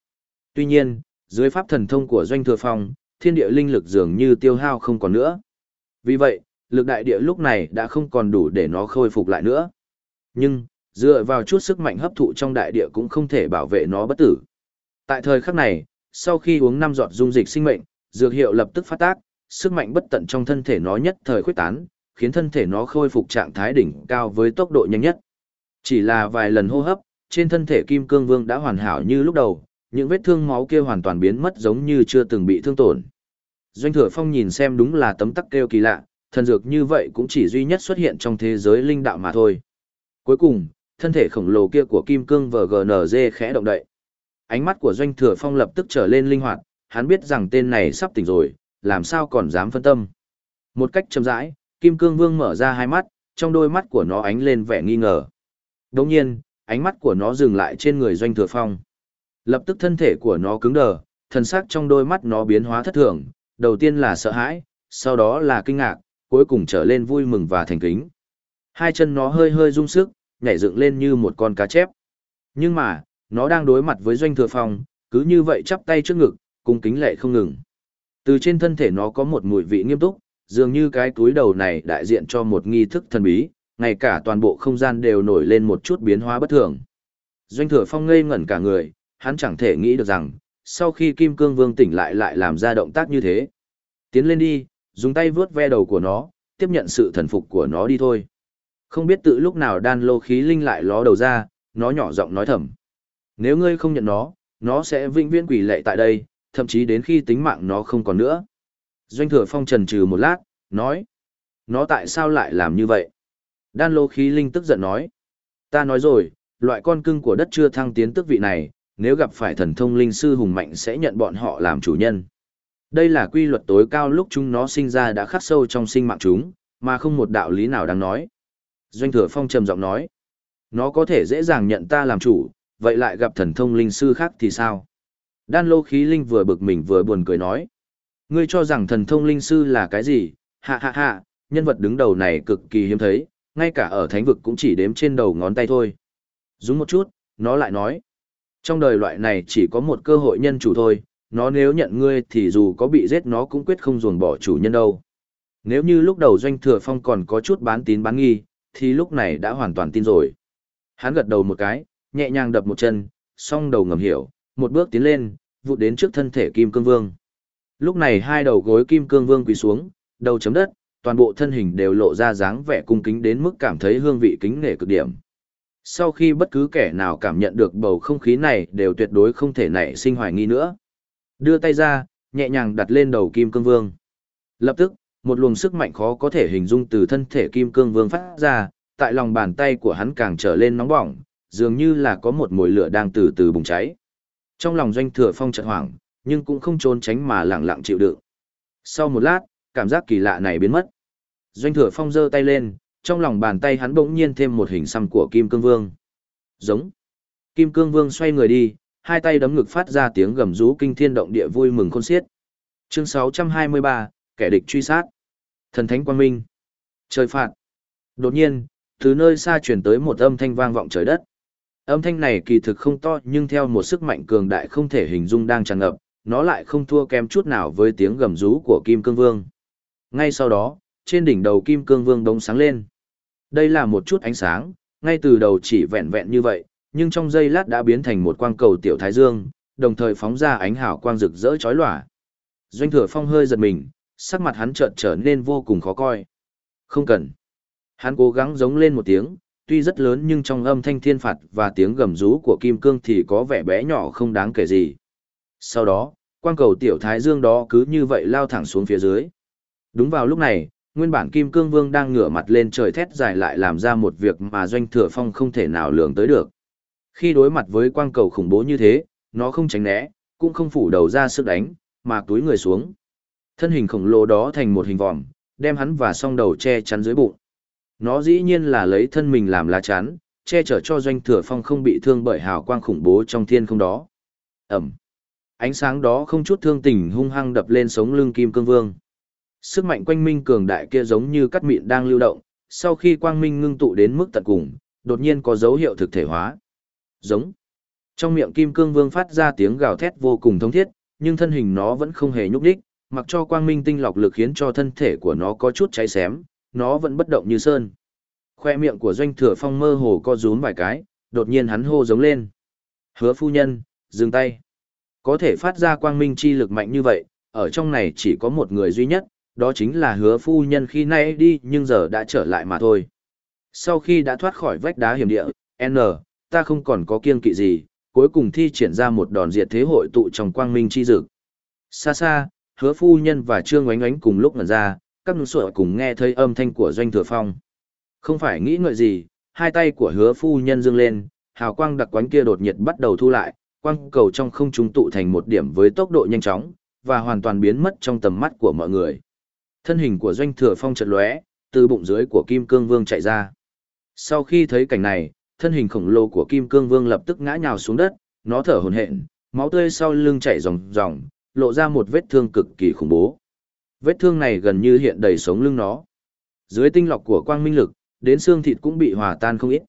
Tuy nhiên, dưới pháp thần thông của Doanh Thừa Phong, thiên địa linh lực dường như tiêu hao không còn nữa. Vì vậy, lực đại địa lúc này đã không còn đủ để nó khôi phục lại nữa. Nhưng, dựa vào chút sức mạnh hấp thụ trong đại địa cũng không thể bảo vệ nó bất tử. Tại thời khắc này, sau khi uống năm giọt dung dịch sinh mệnh, dược hiệu lập tức phát tác, sức mạnh bất tận trong thân thể nó nhất thời khuếch tán, khiến thân thể nó khôi phục trạng thái đỉnh cao với tốc độ nhanh nhất. Chỉ là vài lần hô hấp, trên thân thể Kim Cương Vương đã hoàn hảo như lúc đầu, những vết thương máu kia hoàn toàn biến mất giống như chưa từng bị thương tổn. Doanh Thừa Phong nhìn xem đúng là tấm tắc kêu kỳ lạ, thần dược như vậy cũng chỉ duy nhất xuất hiện trong thế giới linh đạo mà thôi. Cuối cùng, thân thể khổng lồ kia của Kim Cương VGNZ khẽ động đậy. Ánh mắt của Doanh Thừa Phong lập tức trở lên linh hoạt, hắn biết rằng tên này sắp tỉnh rồi, làm sao còn dám phân tâm. Một cách chậm rãi, Kim Cương Vương mở ra hai mắt, trong đôi mắt của nó ánh lên vẻ nghi ngờ. Đồng nhiên, ánh mắt của nó dừng lại trên người Doanh Thừa Phong. Lập tức thân thể của nó cứng đờ, thần sắc trong đôi mắt nó biến hóa thất thường, đầu tiên là sợ hãi, sau đó là kinh ngạc, cuối cùng trở lên vui mừng và thành kính. Hai chân nó hơi hơi rung sức, nhảy dựng lên như một con cá chép. Nhưng mà, nó đang đối mặt với Doanh Thừa Phong, cứ như vậy chắp tay trước ngực, cung kính lệ không ngừng. Từ trên thân thể nó có một mùi vị nghiêm túc, dường như cái túi đầu này đại diện cho một nghi thức thần bí, ngay cả toàn bộ không gian đều nổi lên một chút biến hóa bất thường. Doanh thừa phong ngây ngẩn cả người, hắn chẳng thể nghĩ được rằng, sau khi Kim Cương Vương tỉnh lại lại làm ra động tác như thế. Tiến lên đi, dùng tay vướt ve đầu của nó, tiếp nhận sự thần phục của nó đi thôi. Không biết tự lúc nào đan lô khí linh lại ló đầu ra, nó nhỏ giọng nói thầm. Nếu ngươi không nhận nó, nó sẽ vĩnh viễn quỷ lệ tại đây, thậm chí đến khi tính mạng nó không còn nữa. Doanh thừa phong trần trừ một lát, nói. Nó tại sao lại làm như vậy? Đan lô khí linh tức giận nói. Ta nói rồi, loại con cưng của đất chưa thăng tiến tức vị này, nếu gặp phải thần thông linh sư hùng mạnh sẽ nhận bọn họ làm chủ nhân. Đây là quy luật tối cao lúc chúng nó sinh ra đã khắc sâu trong sinh mạng chúng, mà không một đạo lý nào đáng nói. Doanh thừa phong trầm giọng nói. Nó có thể dễ dàng nhận ta làm chủ, vậy lại gặp thần thông linh sư khác thì sao? Đan lô khí linh vừa bực mình vừa buồn cười nói. Ngươi cho rằng thần thông linh sư là cái gì? Hạ hạ hạ, nhân vật đứng đầu này cực kỳ hiếm thấy, ngay cả ở thánh vực cũng chỉ đếm trên đầu ngón tay thôi. Dúng một chút, nó lại nói. Trong đời loại này chỉ có một cơ hội nhân chủ thôi, nó nếu nhận ngươi thì dù có bị giết nó cũng quyết không ruồng bỏ chủ nhân đâu. Nếu như lúc đầu doanh thừa phong còn có chút bán tín bán nghi, thì lúc này đã hoàn toàn tin rồi. Hắn gật đầu một cái, nhẹ nhàng đập một chân, song đầu ngầm hiểu, một bước tiến lên, vụt đến trước thân thể Kim Cương Vương. Lúc này hai đầu gối Kim Cương Vương quỳ xuống, đầu chấm đất, toàn bộ thân hình đều lộ ra dáng vẻ cung kính đến mức cảm thấy hương vị kính nể cực điểm. Sau khi bất cứ kẻ nào cảm nhận được bầu không khí này đều tuyệt đối không thể nảy sinh hoài nghi nữa. Đưa tay ra, nhẹ nhàng đặt lên đầu Kim Cương Vương. Lập tức, một luồng sức mạnh khó có thể hình dung từ thân thể Kim Cương Vương phát ra, tại lòng bàn tay của hắn càng trở lên nóng bỏng, dường như là có một mồi lửa đang từ từ bùng cháy. Trong lòng doanh thừa phong chợt hoảng, nhưng cũng không trốn tránh mà lặng lặng chịu đựng. Sau một lát, cảm giác kỳ lạ này biến mất. Doanh thừa phong giơ tay lên, trong lòng bàn tay hắn bỗng nhiên thêm một hình xăm của Kim Cương Vương. Giống. Kim Cương Vương xoay người đi, hai tay đấm ngực phát ra tiếng gầm rú kinh thiên động địa vui mừng khôn xiết. Chương 623, kẻ địch truy sát. Thần thánh quang minh. Trời phạt. Đột nhiên, từ nơi xa truyền tới một âm thanh vang vọng trời đất. Âm thanh này kỳ thực không to nhưng theo một sức mạnh cường đại không thể hình dung đang tràn ngập, nó lại không thua kém chút nào với tiếng gầm rú của Kim Cương Vương. Ngay sau đó, trên đỉnh đầu Kim Cương Vương đống sáng lên. Đây là một chút ánh sáng, ngay từ đầu chỉ vẹn vẹn như vậy, nhưng trong giây lát đã biến thành một quang cầu tiểu thái dương, đồng thời phóng ra ánh hào quang rực rỡ chói lòa. Doanh Thừa Phong hơi giật mình, sắc mặt hắn chợt trở nên vô cùng khó coi. Không cần. Hắn cố gắng giống lên một tiếng, tuy rất lớn nhưng trong âm thanh thiên phạt và tiếng gầm rú của kim cương thì có vẻ bé nhỏ không đáng kể gì. Sau đó, quang cầu tiểu thái dương đó cứ như vậy lao thẳng xuống phía dưới. Đúng vào lúc này, nguyên bản kim cương vương đang ngửa mặt lên trời thét dài lại làm ra một việc mà doanh thừa phong không thể nào lường tới được. Khi đối mặt với quang cầu khủng bố như thế, nó không tránh né, cũng không phủ đầu ra sức đánh, mà túi người xuống. Thân hình khổng lồ đó thành một hình vòm, đem hắn và song đầu che chắn dưới bụng. Nó dĩ nhiên là lấy thân mình làm lá chắn, che chở cho doanh thừa phong không bị thương bởi hào quang khủng bố trong thiên không đó. Ẩm. Ánh sáng đó không chút thương tình hung hăng đập lên sống lưng kim cương vương. Sức mạnh quanh minh cường đại kia giống như cắt mịn đang lưu động, sau khi quang minh ngưng tụ đến mức tận cùng, đột nhiên có dấu hiệu thực thể hóa. Giống. Trong miệng kim cương vương phát ra tiếng gào thét vô cùng thống thiết, nhưng thân hình nó vẫn không hề nhúc đích, mặc cho quang minh tinh lọc lực khiến cho thân thể của nó có chút cháy xém, nó vẫn bất động như sơn. Khoe miệng của doanh thừa phong mơ hồ co rúm vài cái, đột nhiên hắn hô giống lên. Hứa phu nhân, dừng tay. Có thể phát ra quang minh chi lực mạnh như vậy, ở trong này chỉ có một người duy nhất, đó chính là hứa phu nhân khi nay đi nhưng giờ đã trở lại mà thôi. Sau khi đã thoát khỏi vách đá hiểm địa, N, ta không còn có kiên kỵ gì, cuối cùng thi triển ra một đòn diệt thế hội tụ trong quang minh chi dực. Xa xa, hứa phu nhân và trương oánh oánh cùng lúc ngần ra, các nữ sội cùng nghe thấy âm thanh của doanh thừa phong. Không phải nghĩ ngợi gì, hai tay của hứa phu nhân dương lên, hào quang đặc quánh kia đột nhiệt bắt đầu thu lại, quang cầu trong không trung tụ thành một điểm với tốc độ nhanh chóng, và hoàn toàn biến mất trong tầm mắt của mọi người. Thân hình của doanh thừa phong chợt lóe, từ bụng dưới của Kim Cương Vương chạy ra. Sau khi thấy cảnh này, thân hình khổng lồ của Kim Cương Vương lập tức ngã nhào xuống đất, nó thở hổn hển, máu tươi sau lưng chảy ròng ròng, lộ ra một vết thương cực kỳ khủng bố. Vết thương này gần như hiện đầy sống lưng nó. Dưới tinh lọc của quang minh lực, đến xương thịt cũng bị hòa tan không ít.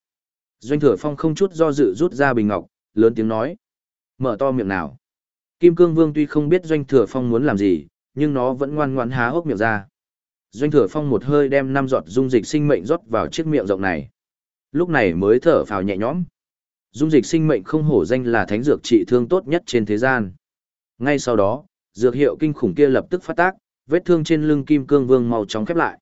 Doanh Thừa Phong không chút do dự rút ra bình ngọc, lớn tiếng nói: "Mở to miệng nào." Kim Cương Vương tuy không biết Doanh Thừa Phong muốn làm gì, nhưng nó vẫn ngoan ngoãn há hốc miệng ra. Doanh Thừa Phong một hơi đem năm giọt dung dịch sinh mệnh rót vào chiếc miệng rộng này. Lúc này mới thở phào nhẹ nhõm. Dung dịch sinh mệnh không hổ danh là thánh dược trị thương tốt nhất trên thế gian. Ngay sau đó, dược hiệu kinh khủng kia lập tức phát tác, vết thương trên lưng Kim Cương Vương màu chóng khép lại.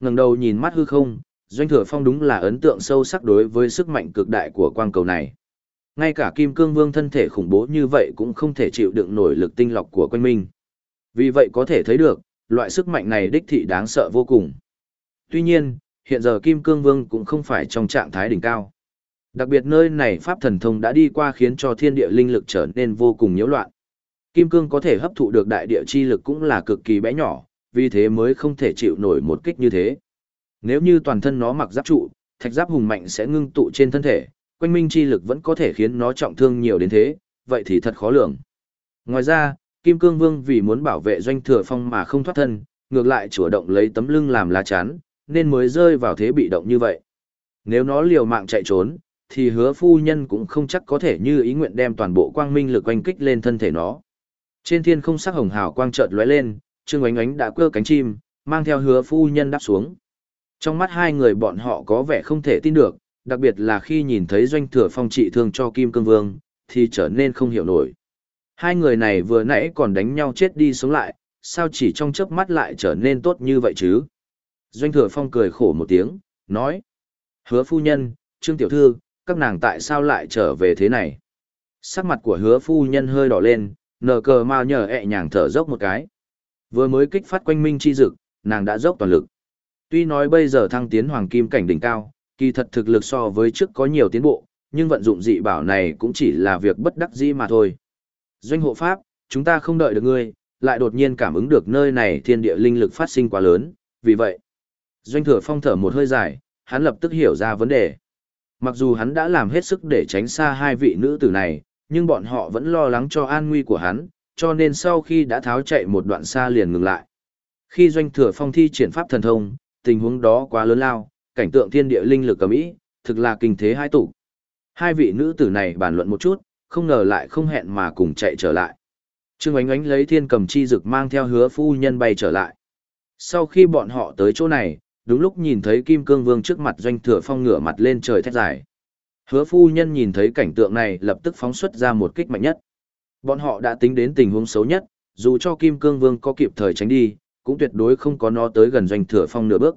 Ngẩng đầu nhìn mắt hư không, Doanh Thừa Phong đúng là ấn tượng sâu sắc đối với sức mạnh cực đại của quang cầu này. Ngay cả Kim Cương Vương thân thể khủng bố như vậy cũng không thể chịu đựng nổi lực tinh lọc của quanh minh. Vì vậy có thể thấy được, loại sức mạnh này đích thị đáng sợ vô cùng. Tuy nhiên, hiện giờ Kim Cương Vương cũng không phải trong trạng thái đỉnh cao. Đặc biệt nơi này Pháp thần thông đã đi qua khiến cho thiên địa linh lực trở nên vô cùng nhiễu loạn. Kim Cương có thể hấp thụ được đại địa chi lực cũng là cực kỳ bé nhỏ, vì thế mới không thể chịu nổi một kích như thế. Nếu như toàn thân nó mặc giáp trụ, thạch giáp hùng mạnh sẽ ngưng tụ trên thân thể, quanh minh chi lực vẫn có thể khiến nó trọng thương nhiều đến thế, vậy thì thật khó lường. Ngoài ra, Kim Cương Vương vì muốn bảo vệ doanh thừa phong mà không thoát thân, ngược lại chủ động lấy tấm lưng làm lá chắn, nên mới rơi vào thế bị động như vậy. Nếu nó liều mạng chạy trốn, thì hứa phu nhân cũng không chắc có thể như ý nguyện đem toàn bộ quang minh lực oanh kích lên thân thể nó. Trên thiên không sắc hồng hào quang chợt lóe lên, Trương Oánh Oánh đã quơ cánh chim, mang theo hứa phu nhân đáp xuống. Trong mắt hai người bọn họ có vẻ không thể tin được, đặc biệt là khi nhìn thấy doanh thừa phong trị thương cho Kim Cương Vương, thì trở nên không hiểu nổi. Hai người này vừa nãy còn đánh nhau chết đi sống lại, sao chỉ trong chớp mắt lại trở nên tốt như vậy chứ? Doanh thừa phong cười khổ một tiếng, nói. Hứa phu nhân, Trương Tiểu Thư, các nàng tại sao lại trở về thế này? Sắc mặt của hứa phu nhân hơi đỏ lên, nờ cờ mau nhờ ẹ nhàng thở dốc một cái. Vừa mới kích phát quanh minh chi dực, nàng đã dốc toàn lực. Tuy nói bây giờ thăng tiến hoàng kim cảnh đỉnh cao, Kỳ thật thực lực so với trước có nhiều tiến bộ, nhưng vận dụng dị bảo này cũng chỉ là việc bất đắc dĩ mà thôi. Doanh hộ pháp, chúng ta không đợi được ngươi, lại đột nhiên cảm ứng được nơi này thiên địa linh lực phát sinh quá lớn, vì vậy. Doanh thừa phong thở một hơi dài, hắn lập tức hiểu ra vấn đề. Mặc dù hắn đã làm hết sức để tránh xa hai vị nữ tử này, nhưng bọn họ vẫn lo lắng cho an nguy của hắn, cho nên sau khi đã tháo chạy một đoạn xa liền ngừng lại. Khi doanh thừa phong thi triển pháp thần thông, tình huống đó quá lớn lao, cảnh tượng thiên địa linh lực cầm ý, thực là kinh thế hai tủ. Hai vị nữ tử này bàn luận một chút, không ngờ lại không hẹn mà cùng chạy trở lại. Trương Ánh Ánh lấy thiên cầm chi dực mang theo hứa phu nhân bay trở lại. Sau khi bọn họ tới chỗ này, đúng lúc nhìn thấy Kim Cương Vương trước mặt doanh thừa phong ngửa mặt lên trời thét dài. Hứa phu nhân nhìn thấy cảnh tượng này lập tức phóng xuất ra một kích mạnh nhất. Bọn họ đã tính đến tình huống xấu nhất, dù cho Kim Cương Vương có kịp thời tránh đi, cũng tuyệt đối không có nó tới gần doanh thừa phong nửa bước.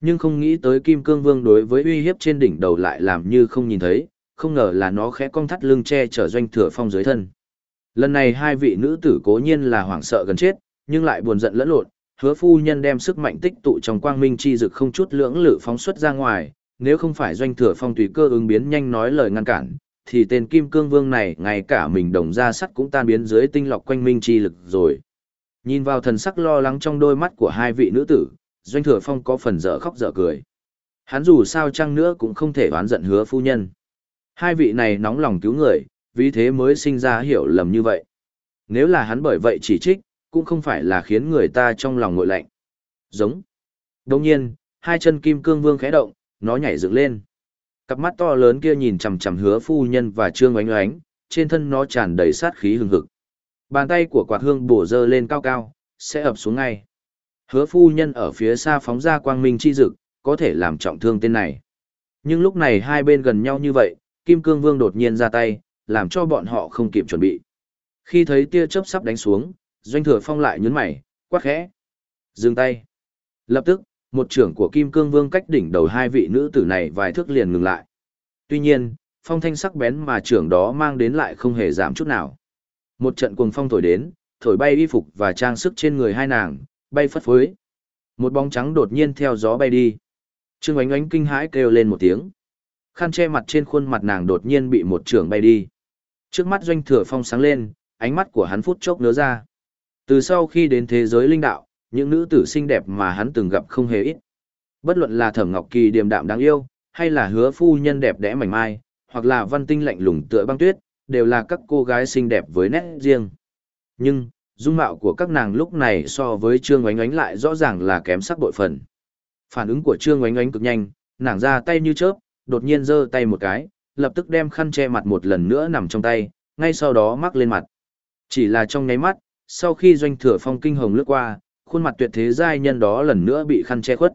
Nhưng không nghĩ tới Kim Cương Vương đối với uy hiếp trên đỉnh đầu lại làm như không nhìn thấy, không ngờ là nó khẽ cong thắt lưng che chở doanh thừa phong dưới thân. Lần này hai vị nữ tử cố nhiên là hoảng sợ gần chết, nhưng lại buồn giận lẫn lộn, hứa phu nhân đem sức mạnh tích tụ trong quang minh chi dực không chút lưỡng lự phóng xuất ra ngoài, nếu không phải doanh thừa phong tùy cơ ứng biến nhanh nói lời ngăn cản, thì tên kim cương vương này ngay cả mình đồng ra sắt cũng tan biến dưới tinh lọc quanh minh chi lực rồi. Nhìn vào thần sắc lo lắng trong đôi mắt của hai vị nữ tử, doanh thừa phong có phần dở khóc dở cười. Hắn dù sao chăng nữa cũng không thể oán giận hứa phu nhân. Hai vị này nóng lòng cứu người, vì thế mới sinh ra hiểu lầm như vậy. Nếu là hắn bởi vậy chỉ trích, cũng không phải là khiến người ta trong lòng ngội lạnh. Giống. Đồng nhiên, hai chân kim cương vương khẽ động, nó nhảy dựng lên. Cặp mắt to lớn kia nhìn chằm chằm hứa phu nhân và trương oánh oánh, trên thân nó tràn đầy sát khí hừng hực. Bàn tay của quạt hương bổ dơ lên cao cao, sẽ ập xuống ngay. Hứa phu nhân ở phía xa phóng ra quang minh chi dực, có thể làm trọng thương tên này. Nhưng lúc này hai bên gần nhau như vậy, Kim Cương Vương đột nhiên ra tay, làm cho bọn họ không kịp chuẩn bị. Khi thấy tia chớp sắp đánh xuống, Doanh Thừa Phong lại nhấn mày, quát khẽ. Dừng tay. Lập tức, một trưởng của Kim Cương Vương cách đỉnh đầu hai vị nữ tử này vài thước liền ngừng lại. Tuy nhiên, phong thanh sắc bén mà trưởng đó mang đến lại không hề giảm chút nào. Một trận cuồng phong thổi đến, thổi bay y phục và trang sức trên người hai nàng, bay phất phới. Một bóng trắng đột nhiên theo gió bay đi. Trương Ánh Ánh kinh hãi kêu lên một tiếng. Khăn che mặt trên khuôn mặt nàng đột nhiên bị một trường bay đi. Trước mắt doanh thừa phong sáng lên, ánh mắt của hắn phút chốc nứa ra. Từ sau khi đến thế giới linh đạo, những nữ tử xinh đẹp mà hắn từng gặp không hề ít. Bất luận là Thẩm Ngọc Kỳ điềm đạm đáng yêu, hay là hứa phu nhân đẹp đẽ mảnh mai, hoặc là văn tinh lạnh lùng tựa băng tuyết, đều là các cô gái xinh đẹp với nét riêng. Nhưng, dung mạo của các nàng lúc này so với Trương Oánh Oánh lại rõ ràng là kém sắc bội phần. Phản ứng của Trương Oánh Oánh cực nhanh, nàng ra tay như chớp, đột nhiên giơ tay một cái, lập tức đem khăn che mặt một lần nữa nằm trong tay, ngay sau đó mắc lên mặt. Chỉ là trong nháy mắt, sau khi doanh thừa phong kinh hồng lướt qua, khuôn mặt tuyệt thế giai nhân đó lần nữa bị khăn che khuất.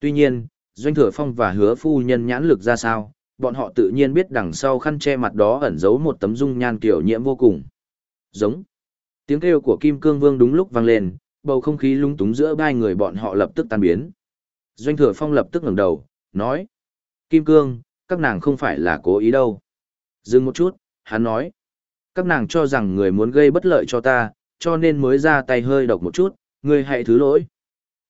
Tuy nhiên, doanh thừa phong và hứa phu nhân nhãn lực ra sao, bọn họ tự nhiên biết đằng sau khăn che mặt đó ẩn giấu một tấm dung nhan kiểu nhiễm vô cùng. Giống. Tiếng kêu của Kim Cương Vương đúng lúc vang lên, bầu không khí lung túng giữa hai người bọn họ lập tức tan biến. Doanh thừa phong lập tức ngẩng đầu, nói. Kim Cương, các nàng không phải là cố ý đâu. Dừng một chút, hắn nói. Các nàng cho rằng người muốn gây bất lợi cho ta, cho nên mới ra tay hơi độc một chút, người hãy thứ lỗi.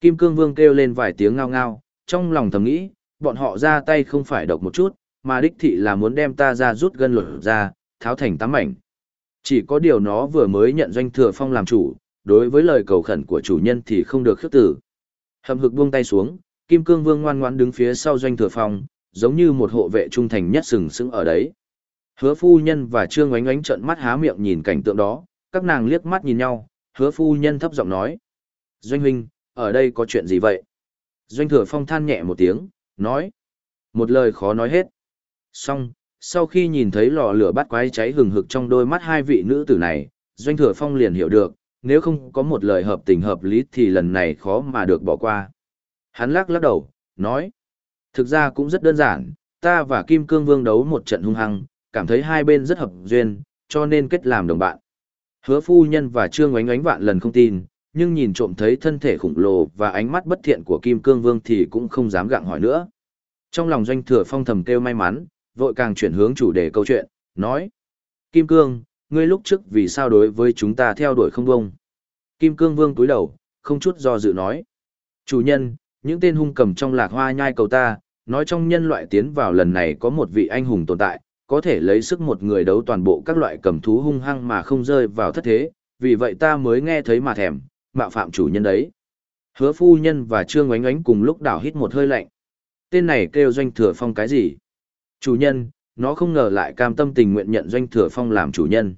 Kim Cương Vương kêu lên vài tiếng ngao ngao, trong lòng thầm nghĩ, bọn họ ra tay không phải độc một chút, mà đích thị là muốn đem ta ra rút gân luật ra, tháo thành tám mảnh. Chỉ có điều nó vừa mới nhận doanh thừa phong làm chủ, đối với lời cầu khẩn của chủ nhân thì không được khước tử. Hầm hực buông tay xuống, Kim Cương Vương ngoan ngoãn đứng phía sau doanh thừa phong, giống như một hộ vệ trung thành nhất sừng sững ở đấy. Hứa phu nhân và Trương Oánh Oánh trợn mắt há miệng nhìn cảnh tượng đó, các nàng liếc mắt nhìn nhau, hứa phu nhân thấp giọng nói. Doanh huynh, ở đây có chuyện gì vậy? Doanh thừa phong than nhẹ một tiếng, nói. Một lời khó nói hết. Xong, sau khi nhìn thấy lò lửa bắt quái cháy hừng hực trong đôi mắt hai vị nữ tử này, Doanh thừa phong liền hiểu được, nếu không có một lời hợp tình hợp lý thì lần này khó mà được bỏ qua. Hắn lắc lắc đầu, nói. Thực ra cũng rất đơn giản, ta và Kim Cương Vương đấu một trận hung hăng, cảm thấy hai bên rất hợp duyên, cho nên kết làm đồng bạn. Hứa phu nhân và Trương Oánh Oánh vạn lần không tin, nhưng nhìn trộm thấy thân thể khủng lồ và ánh mắt bất thiện của Kim Cương Vương thì cũng không dám gặng hỏi nữa. Trong lòng doanh thừa phong thầm kêu may mắn, vội càng chuyển hướng chủ đề câu chuyện, nói. Kim Cương, ngươi lúc trước vì sao đối với chúng ta theo đuổi không bông? Kim Cương Vương túi đầu, không chút do dự nói. Chủ nhân, những tên hung cầm trong lạc hoa nhai cầu ta, nói trong nhân loại tiến vào lần này có một vị anh hùng tồn tại, có thể lấy sức một người đấu toàn bộ các loại cầm thú hung hăng mà không rơi vào thất thế, vì vậy ta mới nghe thấy mà thèm, mạo phạm chủ nhân đấy. Hứa phu nhân và Trương Oánh Oánh cùng lúc đảo hít một hơi lạnh. Tên này kêu Doanh Thừa Phong cái gì? Chủ nhân, nó không ngờ lại cam tâm tình nguyện nhận Doanh Thừa Phong làm chủ nhân.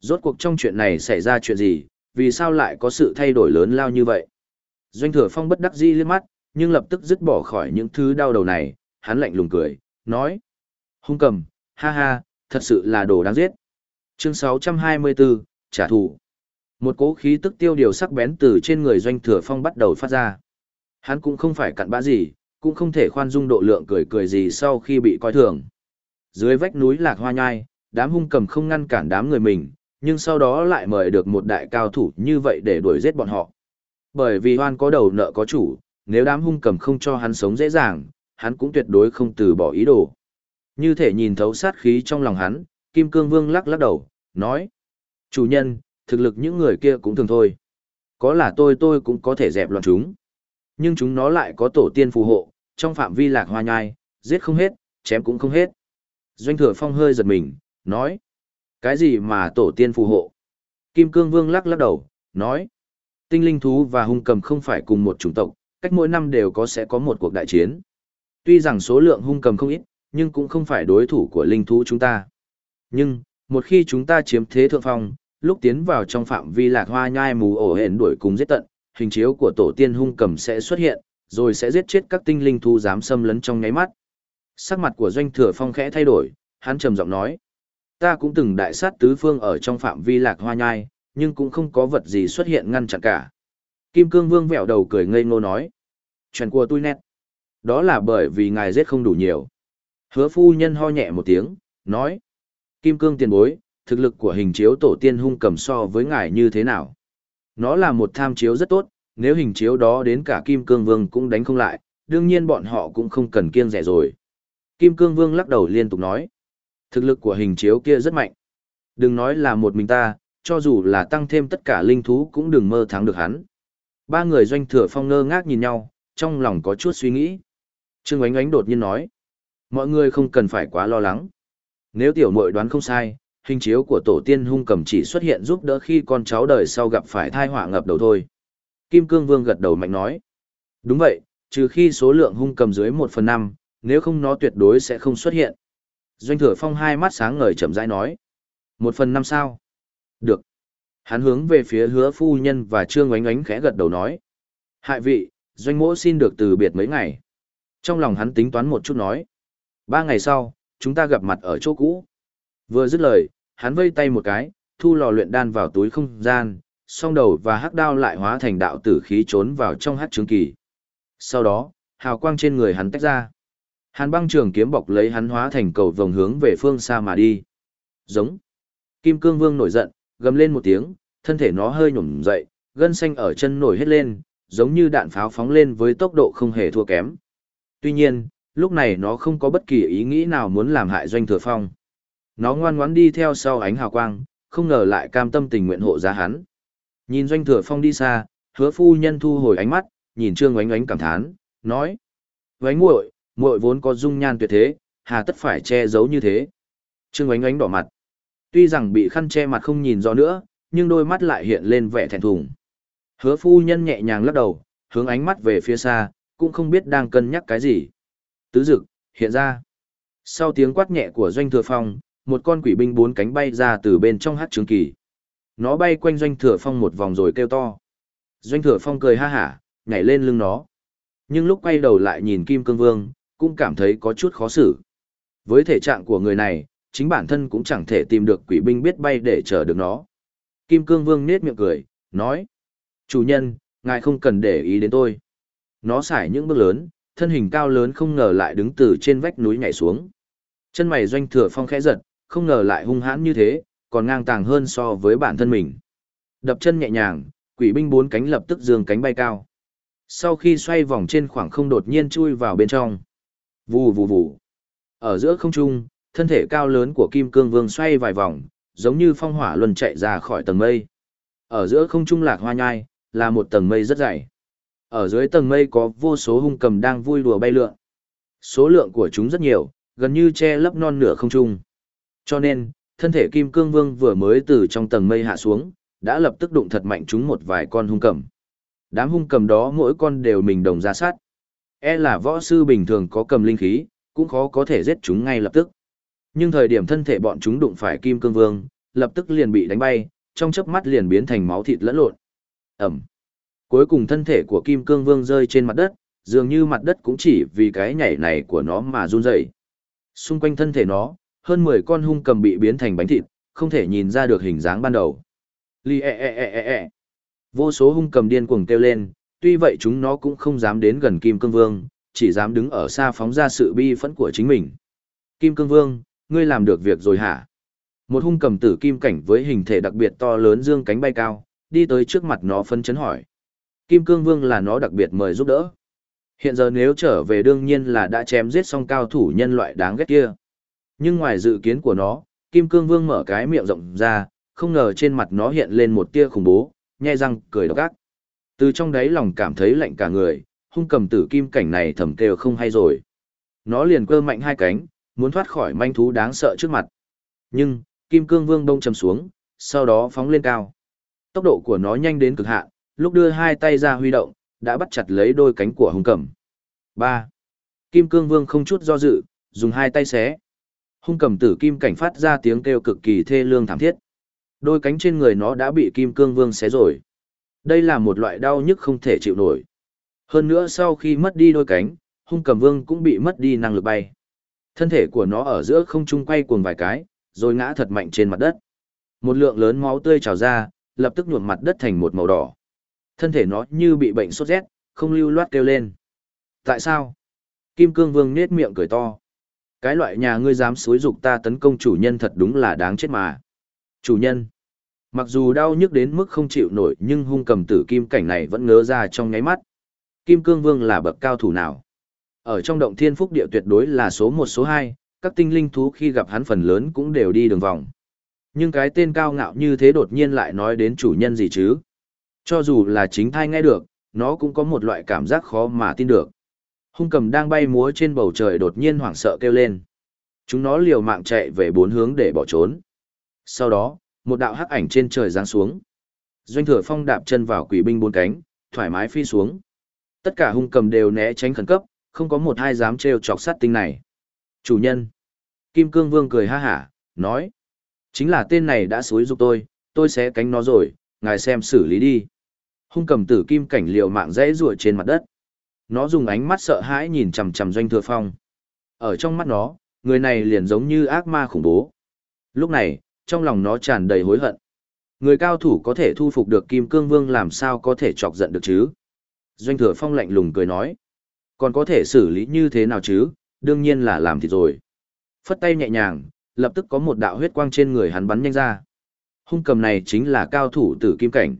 Rốt cuộc trong chuyện này xảy ra chuyện gì, vì sao lại có sự thay đổi lớn lao như vậy? Doanh Thừa Phong bất đắc dĩ liếc mắt, nhưng lập tức dứt bỏ khỏi những thứ đau đầu này, hắn lạnh lùng cười, nói. Hung cầm, ha ha, thật sự là đồ đáng giết. Chương 624, trả thù. Một cỗ khí tức tiêu điều sắc bén từ trên người doanh thừa phong bắt đầu phát ra. Hắn cũng không phải cặn bã gì, cũng không thể khoan dung độ lượng cười cười gì sau khi bị coi thường. Dưới vách núi lạc hoa nhai, đám hung cầm không ngăn cản đám người mình, nhưng sau đó lại mời được một đại cao thủ như vậy để đuổi giết bọn họ. Bởi vì hoan có đầu nợ có chủ, nếu đám hung cầm không cho hắn sống dễ dàng, hắn cũng tuyệt đối không từ bỏ ý đồ. Như thể nhìn thấu sát khí trong lòng hắn, Kim Cương Vương lắc lắc đầu, nói. Chủ nhân, thực lực những người kia cũng thường thôi. Có là tôi tôi cũng có thể dẹp loạn chúng. Nhưng chúng nó lại có tổ tiên phù hộ, trong phạm vi lạc hoa nhai, giết không hết, chém cũng không hết. Doanh thừa phong hơi giật mình, nói. Cái gì mà tổ tiên phù hộ? Kim Cương Vương lắc lắc đầu, nói. Tinh linh thú và hung cầm không phải cùng một chủng tộc, cách mỗi năm đều có sẽ có một cuộc đại chiến. Tuy rằng số lượng hung cầm không ít, nhưng cũng không phải đối thủ của linh thú chúng ta. Nhưng, một khi chúng ta chiếm thế thượng phong, lúc tiến vào trong phạm vi lạc hoa nhai mù ổ hển đuổi cùng giết tận, hình chiếu của tổ tiên hung cầm sẽ xuất hiện, rồi sẽ giết chết các tinh linh thú dám xâm lấn trong nháy mắt. Sắc mặt của doanh thừa phong khẽ thay đổi, hắn trầm giọng nói. Ta cũng từng đại sát tứ phương ở trong phạm vi lạc hoa nhai, nhưng cũng không có vật gì xuất hiện ngăn chặn cả. Kim cương vương vẹo đầu cười ngây ngô nói. Chuyện của tôi nét. Đó là bởi vì ngài giết không đủ nhiều. Hứa phu nhân ho nhẹ một tiếng, nói. Kim cương tiền bối, thực lực của hình chiếu tổ tiên hung cầm so với ngài như thế nào? Nó là một tham chiếu rất tốt, nếu hình chiếu đó đến cả Kim Cương Vương cũng đánh không lại, đương nhiên bọn họ cũng không cần kiêng rẻ rồi. Kim Cương Vương lắc đầu liên tục nói. Thực lực của hình chiếu kia rất mạnh. Đừng nói là một mình ta, cho dù là tăng thêm tất cả linh thú cũng đừng mơ thắng được hắn. Ba người doanh thừa phong ngơ ngác nhìn nhau, trong lòng có chút suy nghĩ. Trương Ánh Ánh đột nhiên nói. Mọi người không cần phải quá lo lắng. Nếu tiểu muội đoán không sai, hình chiếu của tổ tiên hung cầm chỉ xuất hiện giúp đỡ khi con cháu đời sau gặp phải thai họa ngập đầu thôi. Kim Cương Vương gật đầu mạnh nói. Đúng vậy, trừ khi số lượng hung cầm dưới một phần năm, nếu không nó tuyệt đối sẽ không xuất hiện. Doanh thừa phong hai mắt sáng ngời chậm rãi nói. Một phần năm sao? Được. Hắn hướng về phía hứa phu nhân và trương oánh oánh khẽ gật đầu nói. Hại vị, doanh mỗ xin được từ biệt mấy ngày. Trong lòng hắn tính toán một chút nói. Ba ngày sau, chúng ta gặp mặt ở chỗ cũ. Vừa dứt lời, hắn vây tay một cái, thu lò luyện đan vào túi không gian, song đầu và hắc đao lại hóa thành đạo tử khí trốn vào trong hắc trường kỳ. Sau đó, hào quang trên người hắn tách ra. Hàn băng trường kiếm bọc lấy hắn hóa thành cầu vồng hướng về phương xa mà đi. Giống. Kim cương vương nổi giận, gầm lên một tiếng, thân thể nó hơi nhổm dậy, gân xanh ở chân nổi hết lên, giống như đạn pháo phóng lên với tốc độ không hề thua kém. Tuy nhiên, lúc này nó không có bất kỳ ý nghĩ nào muốn làm hại doanh thừa phong. Nó ngoan ngoãn đi theo sau ánh hào quang, không ngờ lại cam tâm tình nguyện hộ giá hắn. Nhìn doanh thừa phong đi xa, hứa phu nhân thu hồi ánh mắt, nhìn trương oánh oánh cảm thán, nói. Oánh muội, muội vốn có dung nhan tuyệt thế, hà tất phải che giấu như thế. Trương oánh oánh đỏ mặt. Tuy rằng bị khăn che mặt không nhìn rõ nữa, nhưng đôi mắt lại hiện lên vẻ thẹn thùng. Hứa phu nhân nhẹ nhàng lắc đầu, hướng ánh mắt về phía xa, cũng không biết đang cân nhắc cái gì. Tứ dực, hiện ra. Sau tiếng quát nhẹ của doanh thừa phong, một con quỷ binh bốn cánh bay ra từ bên trong hát trường kỳ. Nó bay quanh doanh thừa phong một vòng rồi kêu to. Doanh thừa phong cười ha hả, nhảy lên lưng nó. Nhưng lúc quay đầu lại nhìn Kim Cương Vương, cũng cảm thấy có chút khó xử. Với thể trạng của người này, chính bản thân cũng chẳng thể tìm được quỷ binh biết bay để chờ được nó. Kim Cương Vương nết miệng cười, nói. Chủ nhân, ngài không cần để ý đến tôi. Nó xài những bước lớn, thân hình cao lớn không ngờ lại đứng từ trên vách núi nhảy xuống. Chân mày doanh thừa phong khẽ giật, không ngờ lại hung hãn như thế, còn ngang tàng hơn so với bản thân mình. Đập chân nhẹ nhàng, quỷ binh bốn cánh lập tức dương cánh bay cao. Sau khi xoay vòng trên khoảng không đột nhiên chui vào bên trong. Vù vù vù. Ở giữa không trung, thân thể cao lớn của Kim Cương Vương xoay vài vòng, giống như phong hỏa luân chạy ra khỏi tầng mây. Ở giữa không trung lạc hoa nhai, là một tầng mây rất dày. Ở dưới tầng mây có vô số hung cầm đang vui đùa bay lượn. Số lượng của chúng rất nhiều, gần như che lấp non nửa không trung. Cho nên, thân thể Kim Cương Vương vừa mới từ trong tầng mây hạ xuống, đã lập tức đụng thật mạnh chúng một vài con hung cầm. Đám hung cầm đó mỗi con đều mình đồng ra sát. E là võ sư bình thường có cầm linh khí, cũng khó có thể giết chúng ngay lập tức. Nhưng thời điểm thân thể bọn chúng đụng phải Kim Cương Vương, lập tức liền bị đánh bay, trong chớp mắt liền biến thành máu thịt lẫn lộn. Ẩm. Cuối cùng thân thể của Kim Cương Vương rơi trên mặt đất, dường như mặt đất cũng chỉ vì cái nhảy này của nó mà run rẩy. Xung quanh thân thể nó, hơn 10 con hung cầm bị biến thành bánh thịt, không thể nhìn ra được hình dáng ban đầu. Li e e e e e. Vô số hung cầm điên cuồng kêu lên, tuy vậy chúng nó cũng không dám đến gần Kim Cương Vương, chỉ dám đứng ở xa phóng ra sự bi phẫn của chính mình. Kim Cương Vương, ngươi làm được việc rồi hả? Một hung cầm tử kim cảnh với hình thể đặc biệt to lớn dương cánh bay cao, đi tới trước mặt nó phân chấn hỏi. Kim Cương Vương là nó đặc biệt mời giúp đỡ. Hiện giờ nếu trở về đương nhiên là đã chém giết xong cao thủ nhân loại đáng ghét kia. Nhưng ngoài dự kiến của nó, Kim Cương Vương mở cái miệng rộng ra, không ngờ trên mặt nó hiện lên một tia khủng bố, nhai răng cười độc ác. Từ trong đáy lòng cảm thấy lạnh cả người, hung cầm tử kim cảnh này thầm kêu không hay rồi. Nó liền cơ mạnh hai cánh, muốn thoát khỏi manh thú đáng sợ trước mặt. Nhưng, Kim Cương Vương đông trầm xuống, sau đó phóng lên cao. Tốc độ của nó nhanh đến cực hạn, lúc đưa hai tay ra huy động, đã bắt chặt lấy đôi cánh của hung cầm. 3. Kim Cương Vương không chút do dự, dùng hai tay xé. Hung cầm tử kim cảnh phát ra tiếng kêu cực kỳ thê lương thảm thiết. Đôi cánh trên người nó đã bị Kim Cương Vương xé rồi. Đây là một loại đau nhức không thể chịu nổi. Hơn nữa sau khi mất đi đôi cánh, hung cầm vương cũng bị mất đi năng lực bay. Thân thể của nó ở giữa không trung quay cuồng vài cái, rồi ngã thật mạnh trên mặt đất. Một lượng lớn máu tươi trào ra, lập tức nhuộm mặt đất thành một màu đỏ. Thân thể nó như bị bệnh sốt rét, không lưu loát kêu lên. Tại sao? Kim Cương Vương nết miệng cười to. Cái loại nhà ngươi dám xúi dục ta tấn công chủ nhân thật đúng là đáng chết mà. Chủ nhân. Mặc dù đau nhức đến mức không chịu nổi nhưng hung cầm tử kim cảnh này vẫn ngớ ra trong ngáy mắt. Kim Cương Vương là bậc cao thủ nào? Ở trong động thiên phúc địa tuyệt đối là số một số hai, các tinh linh thú khi gặp hắn phần lớn cũng đều đi đường vòng. Nhưng cái tên cao ngạo như thế đột nhiên lại nói đến chủ nhân gì chứ? Cho dù là chính thai nghe được, nó cũng có một loại cảm giác khó mà tin được. Hung cầm đang bay múa trên bầu trời đột nhiên hoảng sợ kêu lên. Chúng nó liều mạng chạy về bốn hướng để bỏ trốn. Sau đó, một đạo hắc ảnh trên trời giáng xuống. Doanh thừa phong đạp chân vào quỷ binh bốn cánh, thoải mái phi xuống. Tất cả hung cầm đều né tránh khẩn cấp, không có một hai dám trêu chọc sát tinh này. Chủ nhân. Kim Cương Vương cười ha hả, nói. Chính là tên này đã xúi dục tôi, tôi sẽ cánh nó rồi, ngài xem xử lý đi. Hung cầm tử kim cảnh liều mạng dãy rùa trên mặt đất. Nó dùng ánh mắt sợ hãi nhìn chằm chằm doanh thừa phong. Ở trong mắt nó, người này liền giống như ác ma khủng bố. Lúc này, trong lòng nó tràn đầy hối hận. Người cao thủ có thể thu phục được Kim Cương Vương làm sao có thể chọc giận được chứ? Doanh thừa phong lạnh lùng cười nói. Còn có thể xử lý như thế nào chứ? Đương nhiên là làm thịt rồi. Phất tay nhẹ nhàng, lập tức có một đạo huyết quang trên người hắn bắn nhanh ra. Hung cầm này chính là cao thủ tử kim cảnh.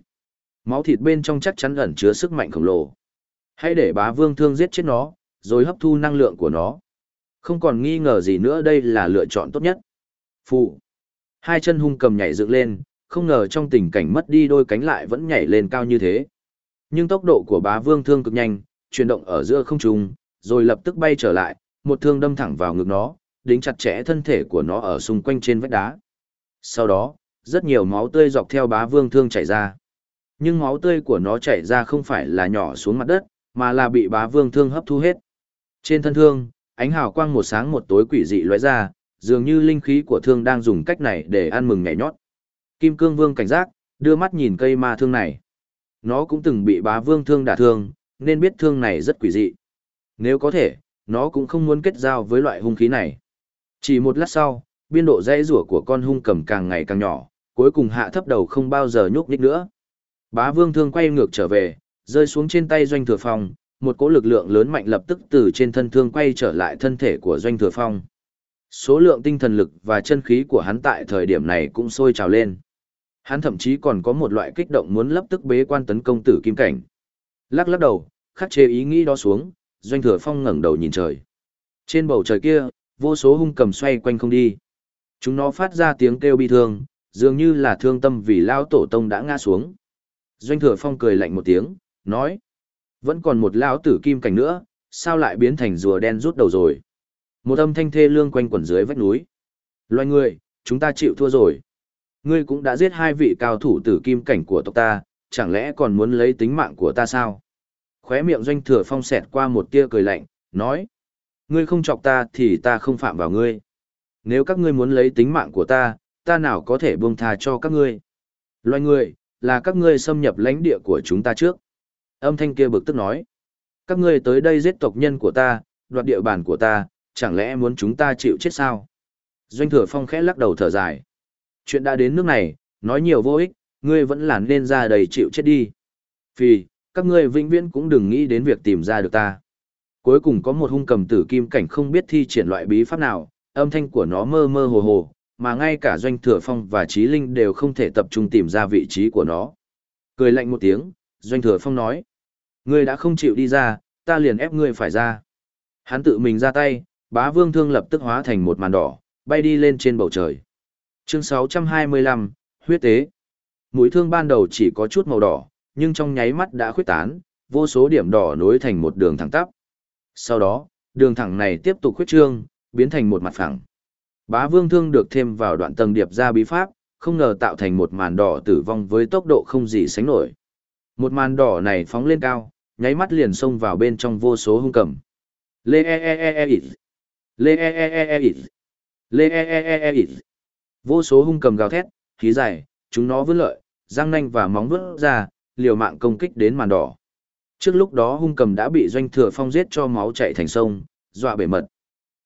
Máu thịt bên trong chắc chắn ẩn chứa sức mạnh khổng lồ. Hãy để bá vương thương giết chết nó, rồi hấp thu năng lượng của nó. Không còn nghi ngờ gì nữa đây là lựa chọn tốt nhất. Phụ. Hai chân hung cầm nhảy dựng lên, không ngờ trong tình cảnh mất đi đôi cánh lại vẫn nhảy lên cao như thế. Nhưng tốc độ của bá vương thương cực nhanh, chuyển động ở giữa không trung, rồi lập tức bay trở lại, một thương đâm thẳng vào ngực nó, đính chặt chẽ thân thể của nó ở xung quanh trên vách đá. Sau đó, rất nhiều máu tươi dọc theo bá vương thương chảy ra. Nhưng máu tươi của nó chảy ra không phải là nhỏ xuống mặt đất, mà là bị bá vương thương hấp thu hết. Trên thân thương, ánh hào quang một sáng một tối quỷ dị lóe ra, dường như linh khí của thương đang dùng cách này để ăn mừng nhảy nhót. Kim Cương Vương cảnh giác, đưa mắt nhìn cây ma thương này. Nó cũng từng bị bá vương thương đả thương, nên biết thương này rất quỷ dị. Nếu có thể, nó cũng không muốn kết giao với loại hung khí này. Chỉ một lát sau, biên độ dây rủa của con hung cầm càng ngày càng nhỏ, cuối cùng hạ thấp đầu không bao giờ nhúc nhích nữa. Bá vương thương quay ngược trở về, rơi xuống trên tay doanh thừa phong, một cỗ lực lượng lớn mạnh lập tức từ trên thân thương quay trở lại thân thể của doanh thừa phong. Số lượng tinh thần lực và chân khí của hắn tại thời điểm này cũng sôi trào lên. Hắn thậm chí còn có một loại kích động muốn lập tức bế quan tấn công tử kim cảnh. Lắc lắc đầu, khắc chế ý nghĩ đó xuống, doanh thừa phong ngẩng đầu nhìn trời. Trên bầu trời kia, vô số hung cầm xoay quanh không đi. Chúng nó phát ra tiếng kêu bi thương, dường như là thương tâm vì lao tổ tông đã ngã xuống. Doanh thừa phong cười lạnh một tiếng, nói. Vẫn còn một lão tử kim cảnh nữa, sao lại biến thành rùa đen rút đầu rồi. Một âm thanh thê lương quanh quẩn dưới vách núi. Loài người, chúng ta chịu thua rồi. Ngươi cũng đã giết hai vị cao thủ tử kim cảnh của tộc ta, chẳng lẽ còn muốn lấy tính mạng của ta sao? Khóe miệng doanh thừa phong xẹt qua một tia cười lạnh, nói. Ngươi không chọc ta thì ta không phạm vào ngươi. Nếu các ngươi muốn lấy tính mạng của ta, ta nào có thể buông tha cho các ngươi. Loài người, là các ngươi xâm nhập lãnh địa của chúng ta trước. Âm thanh kia bực tức nói. Các ngươi tới đây giết tộc nhân của ta, đoạt địa bàn của ta, chẳng lẽ muốn chúng ta chịu chết sao? Doanh thừa phong khẽ lắc đầu thở dài. Chuyện đã đến nước này, nói nhiều vô ích, ngươi vẫn là nên ra đầy chịu chết đi. Vì, các ngươi vĩnh viễn cũng đừng nghĩ đến việc tìm ra được ta. Cuối cùng có một hung cầm tử kim cảnh không biết thi triển loại bí pháp nào, âm thanh của nó mơ mơ hồ hồ, mà ngay cả doanh thừa phong và trí linh đều không thể tập trung tìm ra vị trí của nó. Cười lạnh một tiếng, doanh thừa phong nói. Ngươi đã không chịu đi ra, ta liền ép ngươi phải ra. Hắn tự mình ra tay, bá vương thương lập tức hóa thành một màn đỏ, bay đi lên trên bầu trời. Chương 625, huyết tế. Mũi thương ban đầu chỉ có chút màu đỏ, nhưng trong nháy mắt đã khuyết tán, vô số điểm đỏ nối thành một đường thẳng tắp. Sau đó, đường thẳng này tiếp tục khuyết trương, biến thành một mặt phẳng. Bá vương thương được thêm vào đoạn tầng điệp ra bí pháp, không ngờ tạo thành một màn đỏ tử vong với tốc độ không gì sánh nổi. Một màn đỏ này phóng lên cao, nháy mắt liền xông vào bên trong vô số hung cầm. Lê e e e e e Lê e e e e e Lê e e e e e Vô số hung cầm gào thét, khí dài, chúng nó vươn lợi, răng nanh và móng vuốt ra, liều mạng công kích đến màn đỏ. Trước lúc đó hung cầm đã bị doanh thừa phong giết cho máu chảy thành sông, dọa bể mật.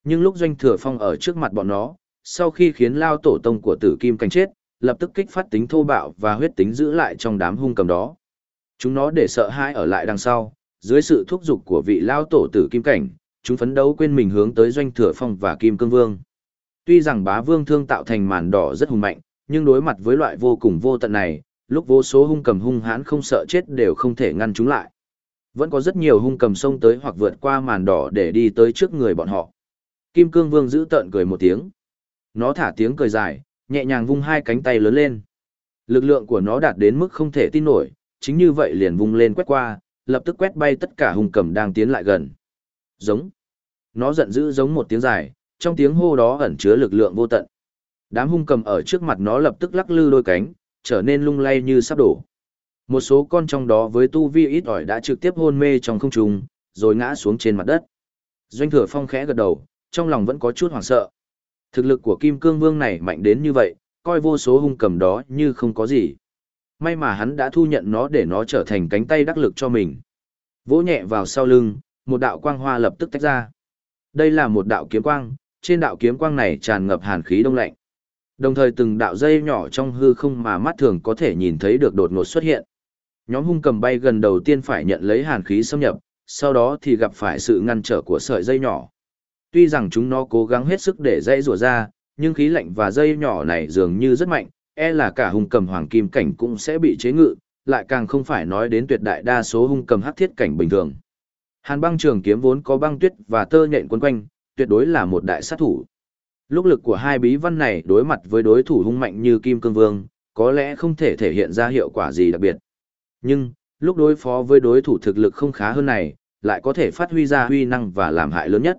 Nhưng lúc doanh thừa phong ở trước mặt bọn nó, sau khi khiến lao tổ tông của tử kim cảnh chết, lập tức kích phát tính thô bạo và huyết tính giữ lại trong đám hung cầm đó. Chúng nó để sợ hãi ở lại đằng sau, dưới sự thúc giục của vị lao tổ tử kim cảnh, chúng phấn đấu quên mình hướng tới doanh thừa phong và kim cương vương. Tuy rằng bá vương thương tạo thành màn đỏ rất hùng mạnh, nhưng đối mặt với loại vô cùng vô tận này, lúc vô số hung cầm hung hãn không sợ chết đều không thể ngăn chúng lại. Vẫn có rất nhiều hung cầm xông tới hoặc vượt qua màn đỏ để đi tới trước người bọn họ. Kim cương vương giữ tợn cười một tiếng. Nó thả tiếng cười dài, nhẹ nhàng vung hai cánh tay lớn lên. Lực lượng của nó đạt đến mức không thể tin nổi, chính như vậy liền vung lên quét qua, lập tức quét bay tất cả hung cầm đang tiến lại gần. Giống. Nó giận dữ giống một tiếng dài, trong tiếng hô đó ẩn chứa lực lượng vô tận. Đám hung cầm ở trước mặt nó lập tức lắc lư đôi cánh, trở nên lung lay như sắp đổ. Một số con trong đó với tu vi ít ỏi đã trực tiếp hôn mê trong không trung, rồi ngã xuống trên mặt đất. Doanh thừa phong khẽ gật đầu, trong lòng vẫn có chút hoảng sợ. Thực lực của Kim Cương Vương này mạnh đến như vậy, coi vô số hung cầm đó như không có gì. May mà hắn đã thu nhận nó để nó trở thành cánh tay đắc lực cho mình. Vỗ nhẹ vào sau lưng, một đạo quang hoa lập tức tách ra. Đây là một đạo kiếm quang, trên đạo kiếm quang này tràn ngập hàn khí đông lạnh. Đồng thời từng đạo dây nhỏ trong hư không mà mắt thường có thể nhìn thấy được đột ngột xuất hiện. Nhóm hung cầm bay gần đầu tiên phải nhận lấy hàn khí xâm nhập, sau đó thì gặp phải sự ngăn trở của sợi dây nhỏ. Tuy rằng chúng nó cố gắng hết sức để dây rùa ra, nhưng khí lạnh và dây nhỏ này dường như rất mạnh, e là cả hung cầm hoàng kim cảnh cũng sẽ bị chế ngự, lại càng không phải nói đến tuyệt đại đa số hung cầm hắc thiết cảnh bình thường. Hàn băng trường kiếm vốn có băng tuyết và tơ nhện quấn quanh, tuyệt đối là một đại sát thủ. Lúc lực của hai bí văn này đối mặt với đối thủ hung mạnh như Kim Cương Vương, có lẽ không thể thể hiện ra hiệu quả gì đặc biệt. Nhưng, lúc đối phó với đối thủ thực lực không khá hơn này, lại có thể phát huy ra huy năng và làm hại lớn nhất.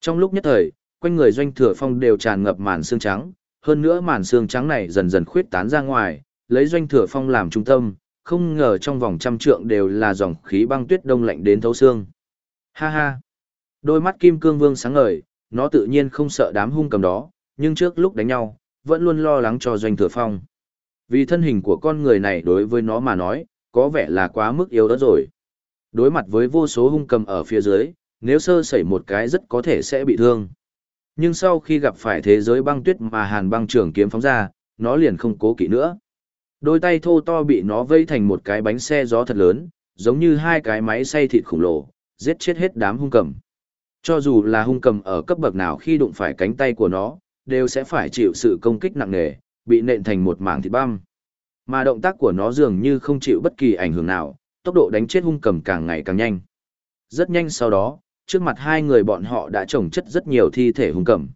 Trong lúc nhất thời, quanh người doanh thừa phong đều tràn ngập màn xương trắng, hơn nữa màn xương trắng này dần dần khuyết tán ra ngoài, lấy doanh thừa phong làm trung tâm, không ngờ trong vòng trăm trượng đều là dòng khí băng tuyết đông lạnh đến thấu xương. Ha ha! Đôi mắt kim cương vương sáng ngời, nó tự nhiên không sợ đám hung cầm đó, nhưng trước lúc đánh nhau, vẫn luôn lo lắng cho doanh thừa phong. Vì thân hình của con người này đối với nó mà nói, có vẻ là quá mức yếu đó rồi. Đối mặt với vô số hung cầm ở phía dưới, nếu sơ sẩy một cái rất có thể sẽ bị thương. Nhưng sau khi gặp phải thế giới băng tuyết mà hàn băng trường kiếm phóng ra, nó liền không cố kỵ nữa. Đôi tay thô to bị nó vây thành một cái bánh xe gió thật lớn, giống như hai cái máy xay thịt khổng lồ, giết chết hết đám hung cầm. Cho dù là hung cầm ở cấp bậc nào khi đụng phải cánh tay của nó, đều sẽ phải chịu sự công kích nặng nề, bị nện thành một mảng thịt băm. Mà động tác của nó dường như không chịu bất kỳ ảnh hưởng nào, tốc độ đánh chết hung cầm càng ngày càng nhanh. Rất nhanh sau đó, trước mặt hai người bọn họ đã trồng chất rất nhiều thi thể hung cầm.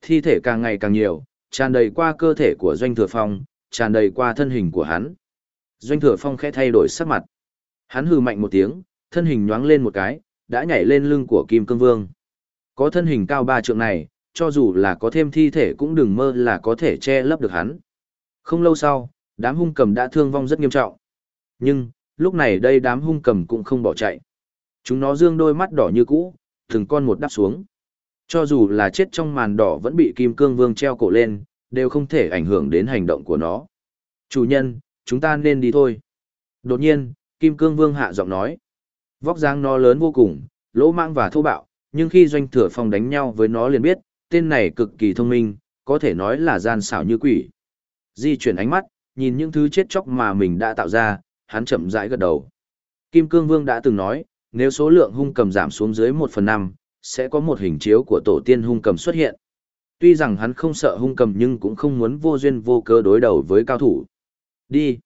Thi thể càng ngày càng nhiều, tràn đầy qua cơ thể của Doanh Thừa Phong, tràn đầy qua thân hình của hắn. Doanh Thừa Phong khẽ thay đổi sắc mặt. Hắn hừ mạnh một tiếng, thân hình nhoáng lên một cái, đã nhảy lên lưng của Kim Cương Vương. Có thân hình cao ba trượng này, cho dù là có thêm thi thể cũng đừng mơ là có thể che lấp được hắn. Không lâu sau, đám hung cầm đã thương vong rất nghiêm trọng. Nhưng, lúc này đây đám hung cầm cũng không bỏ chạy. Chúng nó dương đôi mắt đỏ như cũ, từng con một đắp xuống. Cho dù là chết trong màn đỏ vẫn bị Kim Cương Vương treo cổ lên, đều không thể ảnh hưởng đến hành động của nó. Chủ nhân, chúng ta nên đi thôi. Đột nhiên, Kim Cương Vương hạ giọng nói. Vóc dáng nó lớn vô cùng, lỗ mãng và thô bạo, nhưng khi doanh thừa phong đánh nhau với nó liền biết, tên này cực kỳ thông minh, có thể nói là gian xảo như quỷ. Di chuyển ánh mắt, nhìn những thứ chết chóc mà mình đã tạo ra, hắn chậm rãi gật đầu. Kim Cương Vương đã từng nói, nếu số lượng hung cầm giảm xuống dưới 1 phần 5, sẽ có một hình chiếu của tổ tiên hung cầm xuất hiện. Tuy rằng hắn không sợ hung cầm nhưng cũng không muốn vô duyên vô cớ đối đầu với cao thủ. Đi.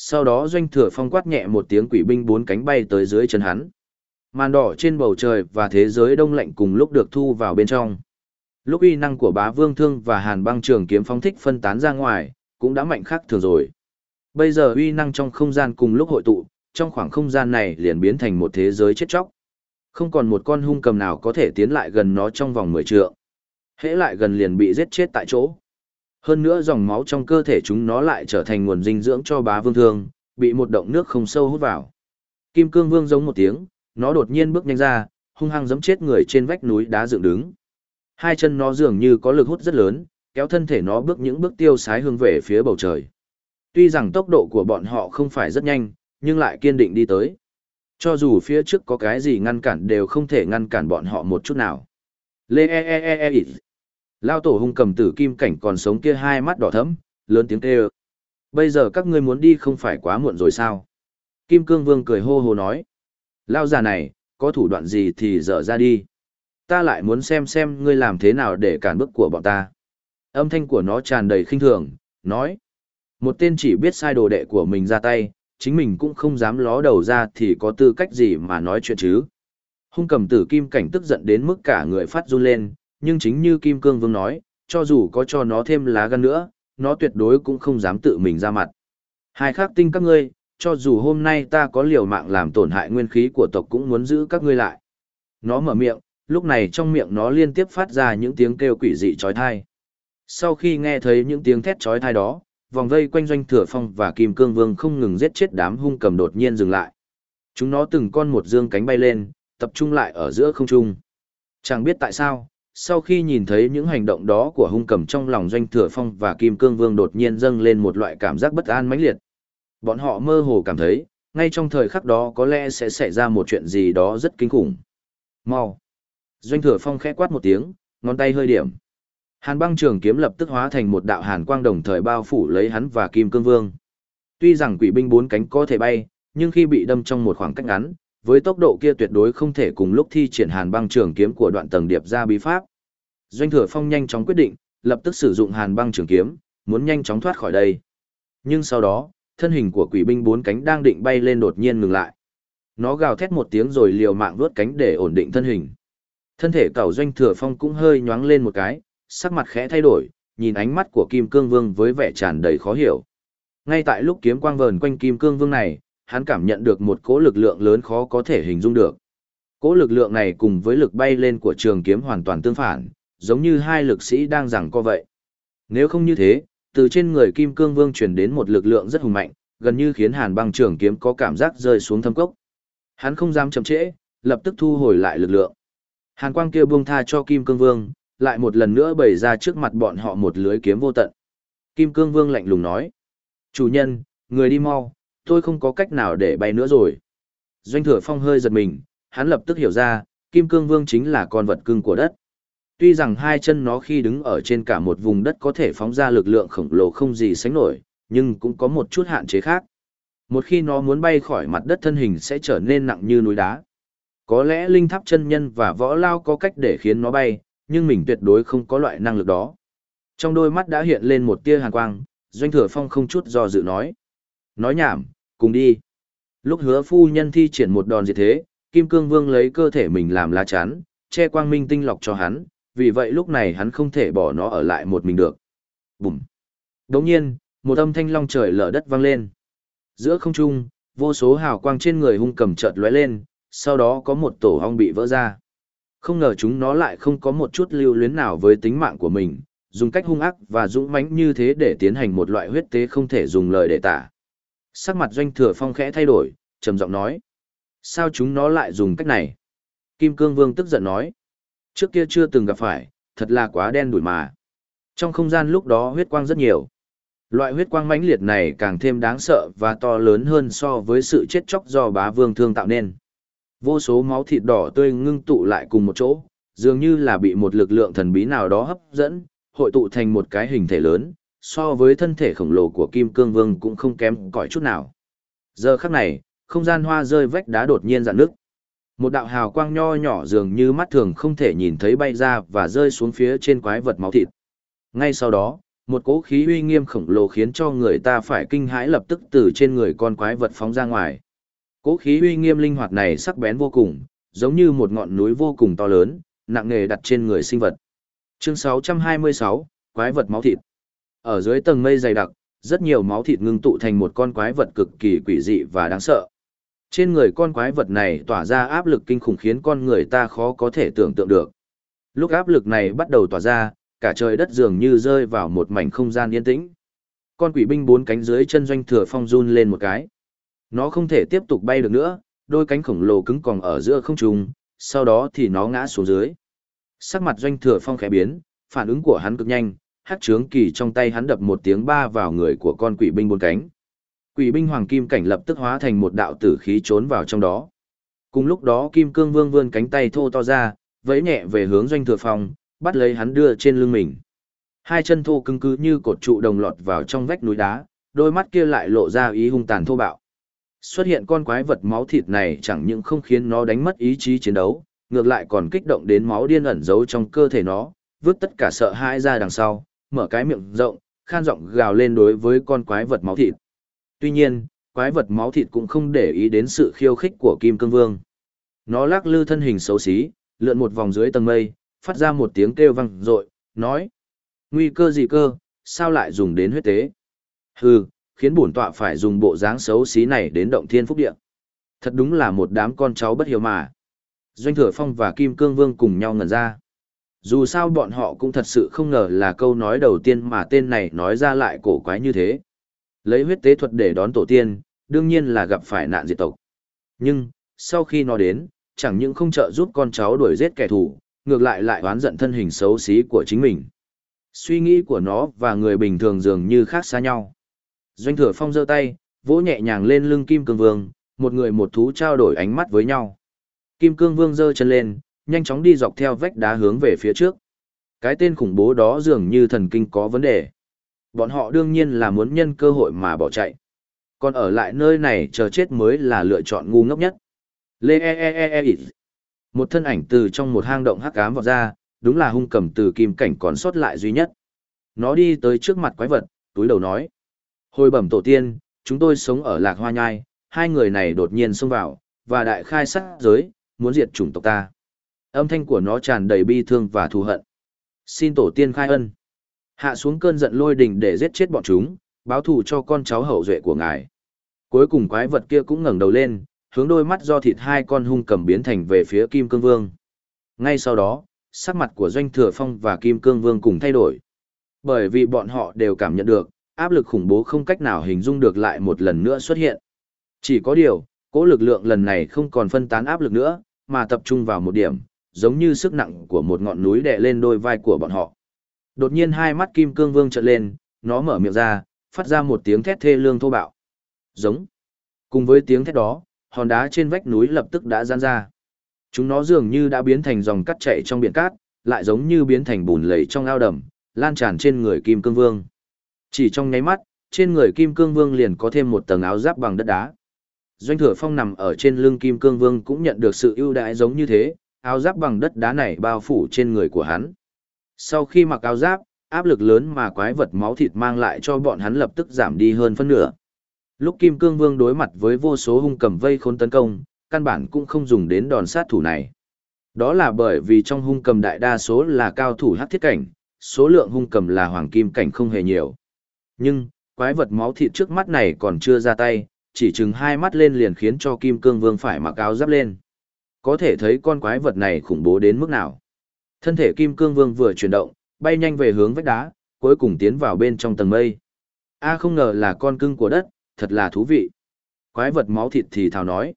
Sau đó doanh thừa phong quát nhẹ một tiếng quỷ binh bốn cánh bay tới dưới chân hắn. Màn đỏ trên bầu trời và thế giới đông lạnh cùng lúc được thu vào bên trong. Lúc uy năng của bá vương thương và hàn băng trường kiếm phong thích phân tán ra ngoài, cũng đã mạnh khác thường rồi. Bây giờ uy năng trong không gian cùng lúc hội tụ, trong khoảng không gian này liền biến thành một thế giới chết chóc. Không còn một con hung cầm nào có thể tiến lại gần nó trong vòng 10 trượng. Hễ lại gần liền bị giết chết tại chỗ. Hơn nữa dòng máu trong cơ thể chúng nó lại trở thành nguồn dinh dưỡng cho bá vương thương, bị một động nước không sâu hút vào. Kim cương vương giống một tiếng, nó đột nhiên bước nhanh ra, hung hăng giẫm chết người trên vách núi đá dựng đứng. Hai chân nó dường như có lực hút rất lớn, kéo thân thể nó bước những bước tiêu sái hướng về phía bầu trời. Tuy rằng tốc độ của bọn họ không phải rất nhanh, nhưng lại kiên định đi tới. Cho dù phía trước có cái gì ngăn cản đều không thể ngăn cản bọn họ một chút nào. Lê e e e e, e. Lao tổ hung cầm tử kim cảnh còn sống kia hai mắt đỏ thẫm, lớn tiếng kêu. Bây giờ các ngươi muốn đi không phải quá muộn rồi sao? Kim Cương Vương cười hô hô nói. Lao già này, có thủ đoạn gì thì dở ra đi. Ta lại muốn xem xem ngươi làm thế nào để cản bước của bọn ta. Âm thanh của nó tràn đầy khinh thường, nói. Một tên chỉ biết sai đồ đệ của mình ra tay, chính mình cũng không dám ló đầu ra thì có tư cách gì mà nói chuyện chứ. Hung cầm tử kim cảnh tức giận đến mức cả người phát run lên, nhưng chính như Kim Cương Vương nói, cho dù có cho nó thêm lá gan nữa, nó tuyệt đối cũng không dám tự mình ra mặt. Hai khắc tinh các ngươi, cho dù hôm nay ta có liều mạng làm tổn hại nguyên khí của tộc cũng muốn giữ các ngươi lại. Nó mở miệng, lúc này trong miệng nó liên tiếp phát ra những tiếng kêu quỷ dị trói thai. Sau khi nghe thấy những tiếng thét trói thai đó, vòng vây quanh doanh thừa phong và kim cương vương không ngừng giết chết đám hung cầm đột nhiên dừng lại. Chúng nó từng con một dương cánh bay lên, tập trung lại ở giữa không trung. Chẳng biết tại sao, sau khi nhìn thấy những hành động đó của hung cầm trong lòng doanh thừa phong và kim cương vương đột nhiên dâng lên một loại cảm giác bất an mãnh liệt. Bọn họ mơ hồ cảm thấy, ngay trong thời khắc đó có lẽ sẽ xảy ra một chuyện gì đó rất kinh khủng. Mau! Doanh thừa phong khẽ quát một tiếng, ngón tay hơi điểm. Hàn băng trường kiếm lập tức hóa thành một đạo hàn quang đồng thời bao phủ lấy hắn và kim cương vương. Tuy rằng quỷ binh bốn cánh có thể bay, nhưng khi bị đâm trong một khoảng cách ngắn, với tốc độ kia tuyệt đối không thể cùng lúc thi triển hàn băng trường kiếm của đoạn tầng điệp ra bí pháp. Doanh thừa phong nhanh chóng quyết định, lập tức sử dụng hàn băng trường kiếm, muốn nhanh chóng thoát khỏi đây. Nhưng sau đó, thân hình của quỷ binh bốn cánh đang định bay lên đột nhiên ngừng lại. Nó gào thét một tiếng rồi liều mạng vuốt cánh để ổn định thân hình. Thân thể cẩu doanh thừa phong cũng hơi nhoáng lên một cái, sắc mặt khẽ thay đổi, nhìn ánh mắt của Kim Cương Vương với vẻ tràn đầy khó hiểu. Ngay tại lúc kiếm quang vờn quanh Kim Cương Vương này, hắn cảm nhận được một cỗ lực lượng lớn khó có thể hình dung được. Cỗ lực lượng này cùng với lực bay lên của trường kiếm hoàn toàn tương phản, giống như hai lực sĩ đang giằng co vậy. Nếu không như thế, từ trên người Kim Cương Vương truyền đến một lực lượng rất hùng mạnh, gần như khiến Hàn Băng Trường kiếm có cảm giác rơi xuống thâm cốc. Hắn không dám chậm trễ, lập tức thu hồi lại lực lượng. Hàn quang kia buông tha cho Kim Cương Vương, lại một lần nữa bày ra trước mặt bọn họ một lưới kiếm vô tận. Kim Cương Vương lạnh lùng nói: "Chủ nhân, người đi mau, tôi không có cách nào để bay nữa rồi." Doanh Thừa Phong hơi giật mình, hắn lập tức hiểu ra, Kim Cương Vương chính là con vật cưng của đất. Tuy rằng hai chân nó khi đứng ở trên cả một vùng đất có thể phóng ra lực lượng khổng lồ không gì sánh nổi, nhưng cũng có một chút hạn chế khác. Một khi nó muốn bay khỏi mặt đất thân hình sẽ trở nên nặng như núi đá. Có lẽ linh tháp chân nhân và võ lao có cách để khiến nó bay, nhưng mình tuyệt đối không có loại năng lực đó. Trong đôi mắt đã hiện lên một tia hàn quang, doanh thừa phong không chút do dự nói. Nói nhảm, cùng đi. Lúc hứa phu nhân thi triển một đòn diệt thế, Kim Cương Vương lấy cơ thể mình làm lá chắn, che quang minh tinh lọc cho hắn, vì vậy lúc này hắn không thể bỏ nó ở lại một mình được. Bùm. Đồng nhiên, một âm thanh long trời lở đất vang lên. Giữa không trung, vô số hào quang trên người hung cầm chợt lóe lên, sau đó có một tổ hong bị vỡ ra. Không ngờ chúng nó lại không có một chút lưu luyến nào với tính mạng của mình, dùng cách hung ác và dũng mãnh như thế để tiến hành một loại huyết tế không thể dùng lời để tả. Sắc mặt doanh thừa phong khẽ thay đổi, trầm giọng nói. Sao chúng nó lại dùng cách này? Kim Cương Vương tức giận nói. Trước kia chưa từng gặp phải, thật là quá đen đủi mà. Trong không gian lúc đó huyết quang rất nhiều. Loại huyết quang mãnh liệt này càng thêm đáng sợ và to lớn hơn so với sự chết chóc do bá vương thương tạo nên. Vô số máu thịt đỏ tươi ngưng tụ lại cùng một chỗ, dường như là bị một lực lượng thần bí nào đó hấp dẫn, hội tụ thành một cái hình thể lớn, so với thân thể khổng lồ của Kim Cương Vương cũng không kém cỏi chút nào. Giờ khắc này, không gian hoa rơi vách đá đột nhiên dạn nước. Một đạo hào quang nho nhỏ dường như mắt thường không thể nhìn thấy bay ra và rơi xuống phía trên quái vật máu thịt. Ngay sau đó, một cỗ khí uy nghiêm khổng lồ khiến cho người ta phải kinh hãi lập tức từ trên người con quái vật phóng ra ngoài. Cỗ khí uy nghiêm linh hoạt này sắc bén vô cùng, giống như một ngọn núi vô cùng to lớn, nặng nề đặt trên người sinh vật. Chương 626, quái vật máu thịt. Ở dưới tầng mây dày đặc, rất nhiều máu thịt ngưng tụ thành một con quái vật cực kỳ quỷ dị và đáng sợ. Trên người con quái vật này tỏa ra áp lực kinh khủng khiến con người ta khó có thể tưởng tượng được. Lúc áp lực này bắt đầu tỏa ra, cả trời đất dường như rơi vào một mảnh không gian yên tĩnh. Con quỷ binh bốn cánh dưới chân doanh thừa phong run lên một cái. Nó không thể tiếp tục bay được nữa, đôi cánh khổng lồ cứng còng ở giữa không trung, sau đó thì nó ngã xuống dưới. Sắc mặt doanh thừa phong khẽ biến, phản ứng của hắn cực nhanh, hát trướng kỳ trong tay hắn đập một tiếng ba vào người của con quỷ binh bốn cánh. Quỷ binh hoàng kim cảnh lập tức hóa thành một đạo tử khí trốn vào trong đó. Cùng lúc đó kim cương vương vươn cánh tay thô to ra, vẫy nhẹ về hướng doanh thừa phong, bắt lấy hắn đưa trên lưng mình. Hai chân thô cứng cứ như cột trụ đồng lọt vào trong vách núi đá, đôi mắt kia lại lộ ra ý hung tàn thô bạo. Xuất hiện con quái vật máu thịt này chẳng những không khiến nó đánh mất ý chí chiến đấu, ngược lại còn kích động đến máu điên ẩn giấu trong cơ thể nó, vứt tất cả sợ hãi ra đằng sau, mở cái miệng rộng, khan giọng gào lên đối với con quái vật máu thịt. Tuy nhiên, quái vật máu thịt cũng không để ý đến sự khiêu khích của Kim Cương Vương. Nó lắc lư thân hình xấu xí, lượn một vòng dưới tầng mây, phát ra một tiếng kêu vang rội, nói: "Nguy cơ gì cơ, sao lại dùng đến huyết tế?" Hừ, khiến bổn tọa phải dùng bộ dáng xấu xí này đến động thiên phúc địa. Thật đúng là một đám con cháu bất hiếu mà. Doanh Thừa Phong và Kim Cương Vương cùng nhau ngẩn ra. Dù sao bọn họ cũng thật sự không ngờ là câu nói đầu tiên mà tên này nói ra lại cổ quái như thế. Lấy huyết tế thuật để đón tổ tiên, đương nhiên là gặp phải nạn diệt tộc. Nhưng, sau khi nó đến, chẳng những không trợ giúp con cháu đuổi giết kẻ thù, ngược lại lại oán giận thân hình xấu xí của chính mình. Suy nghĩ của nó và người bình thường dường như khác xa nhau. Doanh thừa phong giơ tay, vỗ nhẹ nhàng lên lưng Kim Cương Vương, một người một thú trao đổi ánh mắt với nhau. Kim Cương Vương giơ chân lên, nhanh chóng đi dọc theo vách đá hướng về phía trước. Cái tên khủng bố đó dường như thần kinh có vấn đề. Bọn họ đương nhiên là muốn nhân cơ hội mà bỏ chạy. Còn ở lại nơi này chờ chết mới là lựa chọn ngu ngốc nhất. Lê e e e e e Một thân ảnh từ trong một hang động hắc ám vọt ra, đúng là hung cầm từ kim cảnh còn sót lại duy nhất. Nó đi tới trước mặt quái vật, túi đầu nói. Hồi bẩm tổ tiên, chúng tôi sống ở lạc hoa nhai, hai người này đột nhiên xông vào, và đại khai sát giới, muốn diệt chủng tộc ta. Âm thanh của nó tràn đầy bi thương và thù hận. Xin tổ tiên khai ân. Hạ xuống cơn giận lôi đình để giết chết bọn chúng, báo thù cho con cháu hậu duệ của ngài. Cuối cùng quái vật kia cũng ngẩng đầu lên, hướng đôi mắt do thịt hai con hung cầm biến thành về phía Kim Cương Vương. Ngay sau đó, sắc mặt của Doanh Thừa Phong và Kim Cương Vương cùng thay đổi. Bởi vì bọn họ đều cảm nhận được, áp lực khủng bố không cách nào hình dung được lại một lần nữa xuất hiện. Chỉ có điều, cỗ lực lượng lần này không còn phân tán áp lực nữa, mà tập trung vào một điểm, giống như sức nặng của một ngọn núi đè lên đôi vai của bọn họ. Đột nhiên hai mắt kim cương vương trợn lên, nó mở miệng ra, phát ra một tiếng thét thê lương thô bạo. Giống. Cùng với tiếng thét đó, hòn đá trên vách núi lập tức đã gian ra. Chúng nó dường như đã biến thành dòng cắt chảy trong biển cát, lại giống như biến thành bùn lầy trong ao đầm, lan tràn trên người kim cương vương. Chỉ trong nháy mắt, trên người kim cương vương liền có thêm một tầng áo giáp bằng đất đá. Doanh thừa phong nằm ở trên lưng kim cương vương cũng nhận được sự ưu đãi giống như thế, áo giáp bằng đất đá này bao phủ trên người của hắn. Sau khi mặc áo giáp, áp lực lớn mà quái vật máu thịt mang lại cho bọn hắn lập tức giảm đi hơn phân nửa. Lúc Kim Cương Vương đối mặt với vô số hung cầm vây khốn tấn công, căn bản cũng không dùng đến đòn sát thủ này. Đó là bởi vì trong hung cầm đại đa số là cao thủ hắc thiết cảnh, số lượng hung cầm là hoàng kim cảnh không hề nhiều. Nhưng, quái vật máu thịt trước mắt này còn chưa ra tay, chỉ chừng hai mắt lên liền khiến cho Kim Cương Vương phải mặc áo giáp lên. Có thể thấy con quái vật này khủng bố đến mức nào. Thân thể kim cương vương vừa chuyển động, bay nhanh về hướng vách đá, cuối cùng tiến vào bên trong tầng mây. A không ngờ là con cưng của đất, thật là thú vị. Quái vật máu thịt thì thào nói.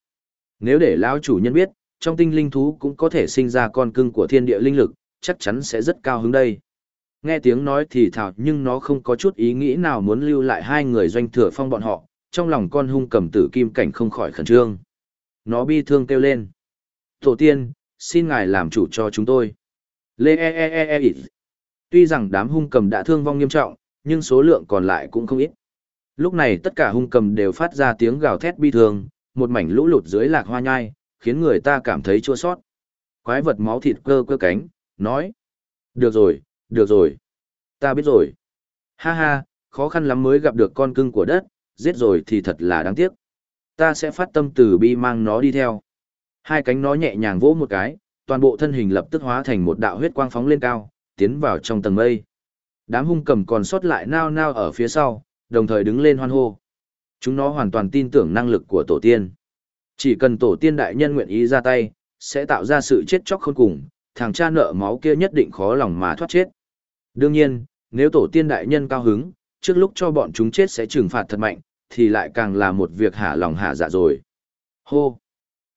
Nếu để lão chủ nhân biết, trong tinh linh thú cũng có thể sinh ra con cưng của thiên địa linh lực, chắc chắn sẽ rất cao hứng đây. Nghe tiếng nói thì thào nhưng nó không có chút ý nghĩ nào muốn lưu lại hai người doanh thừa phong bọn họ, trong lòng con hung cầm tử kim cảnh không khỏi khẩn trương. Nó bi thương kêu lên. Tổ tiên, xin ngài làm chủ cho chúng tôi. Lê e e e e e Tuy rằng đám hung cầm đã thương vong nghiêm trọng, nhưng số lượng còn lại cũng không ít. Lúc này tất cả hung cầm đều phát ra tiếng gào thét bi thương, một mảnh lũ lụt dưới lạc hoa nhai, khiến người ta cảm thấy chua sót. Quái vật máu thịt cơ cơ cánh, nói. Được rồi, được rồi. Ta biết rồi. Ha ha, khó khăn lắm mới gặp được con cưng của đất, giết rồi thì thật là đáng tiếc. Ta sẽ phát tâm từ bi mang nó đi theo. Hai cánh nó nhẹ nhàng vỗ một cái, toàn bộ thân hình lập tức hóa thành một đạo huyết quang phóng lên cao, tiến vào trong tầng mây. Đám hung cầm còn sót lại nao nao ở phía sau, đồng thời đứng lên hoan hô. Chúng nó hoàn toàn tin tưởng năng lực của tổ tiên. Chỉ cần tổ tiên đại nhân nguyện ý ra tay, sẽ tạo ra sự chết chóc khôn cùng, thằng cha nợ máu kia nhất định khó lòng mà thoát chết. Đương nhiên, nếu tổ tiên đại nhân cao hứng, trước lúc cho bọn chúng chết sẽ trừng phạt thật mạnh, thì lại càng là một việc hạ lòng hạ dạ rồi. Hô!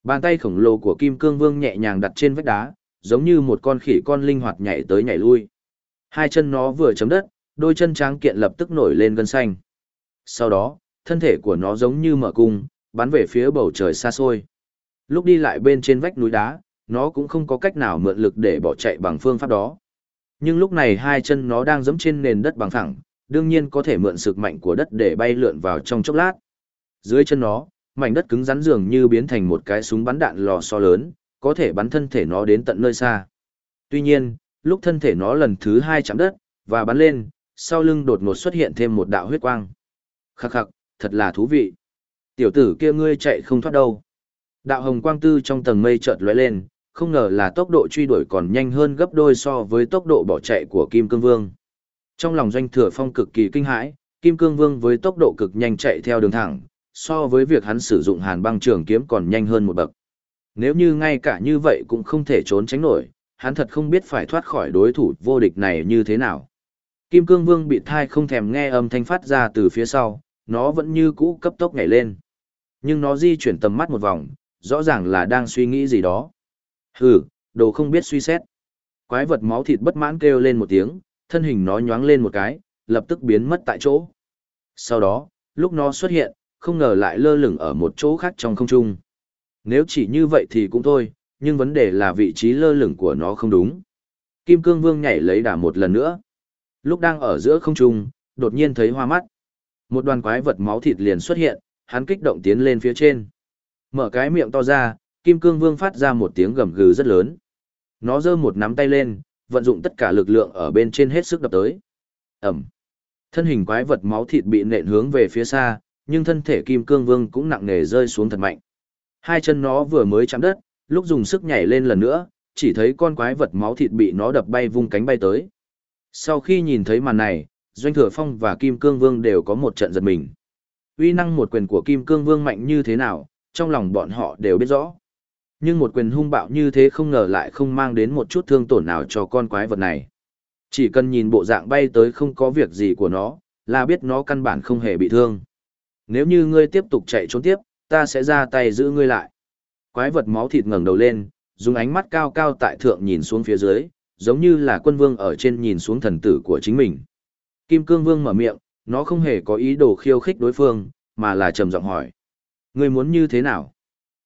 Bàn tay khổng lồ của Kim Cương Vương nhẹ nhàng đặt trên vách đá, giống như một con khỉ con linh hoạt nhảy tới nhảy lui. Hai chân nó vừa chấm đất, đôi chân trắng kiện lập tức nổi lên gân xanh. Sau đó, thân thể của nó giống như mở cung, bắn về phía bầu trời xa xôi. Lúc đi lại bên trên vách núi đá, nó cũng không có cách nào mượn lực để bỏ chạy bằng phương pháp đó. Nhưng lúc này hai chân nó đang giẫm trên nền đất bằng phẳng, đương nhiên có thể mượn sức mạnh của đất để bay lượn vào trong chốc lát. Dưới chân nó, mảnh đất cứng rắn dường như biến thành một cái súng bắn đạn lò xo lớn, có thể bắn thân thể nó đến tận nơi xa. Tuy nhiên, lúc thân thể nó lần thứ hai chạm đất, và bắn lên, sau lưng đột ngột xuất hiện thêm một đạo huyết quang. Khắc khắc, thật là thú vị. Tiểu tử kia ngươi chạy không thoát đâu. Đạo hồng quang tư trong tầng mây chợt lóe lên, không ngờ là tốc độ truy đuổi còn nhanh hơn gấp đôi so với tốc độ bỏ chạy của Kim Cương Vương. Trong lòng doanh thừa phong cực kỳ kinh hãi, Kim Cương Vương với tốc độ cực nhanh chạy theo đường thẳng, so với việc hắn sử dụng hàn băng trường kiếm còn nhanh hơn một bậc. Nếu như ngay cả như vậy cũng không thể trốn tránh nổi, hắn thật không biết phải thoát khỏi đối thủ vô địch này như thế nào. Kim Cương Vương bị thai không thèm nghe âm thanh phát ra từ phía sau, nó vẫn như cũ cấp tốc nhảy lên. Nhưng nó di chuyển tầm mắt một vòng, rõ ràng là đang suy nghĩ gì đó. Hừ, đồ không biết suy xét. Quái vật máu thịt bất mãn kêu lên một tiếng, thân hình nó nhoáng lên một cái, lập tức biến mất tại chỗ. Sau đó, lúc nó xuất hiện, không ngờ lại lơ lửng ở một chỗ khác trong không trung. Nếu chỉ như vậy thì cũng thôi, nhưng vấn đề là vị trí lơ lửng của nó không đúng. Kim Cương Vương nhảy lấy đà một lần nữa. Lúc đang ở giữa không trung, đột nhiên thấy hoa mắt. Một đoàn quái vật máu thịt liền xuất hiện, hắn kích động tiến lên phía trên. Mở cái miệng to ra, Kim Cương Vương phát ra một tiếng gầm gừ rất lớn. Nó giơ một nắm tay lên, vận dụng tất cả lực lượng ở bên trên hết sức đập tới. Ẩm. Thân hình quái vật máu thịt bị nện hướng về phía xa, nhưng thân thể Kim Cương Vương cũng nặng nề rơi xuống thật mạnh. Hai chân nó vừa mới chạm đất, lúc dùng sức nhảy lên lần nữa, chỉ thấy con quái vật máu thịt bị nó đập bay vung cánh bay tới. Sau khi nhìn thấy màn này, Doanh Thừa Phong và Kim Cương Vương đều có một trận giật mình. Uy năng một quyền của Kim Cương Vương mạnh như thế nào, trong lòng bọn họ đều biết rõ. Nhưng một quyền hung bạo như thế không ngờ lại không mang đến một chút thương tổn nào cho con quái vật này. Chỉ cần nhìn bộ dạng bay tới không có việc gì của nó, là biết nó căn bản không hề bị thương. Nếu như ngươi tiếp tục chạy trốn tiếp, ta sẽ ra tay giữ ngươi lại. Quái vật máu thịt ngẩng đầu lên, dùng ánh mắt cao cao tại thượng nhìn xuống phía dưới, giống như là quân vương ở trên nhìn xuống thần tử của chính mình. Kim cương vương mở miệng, nó không hề có ý đồ khiêu khích đối phương, mà là trầm giọng hỏi. Ngươi muốn như thế nào?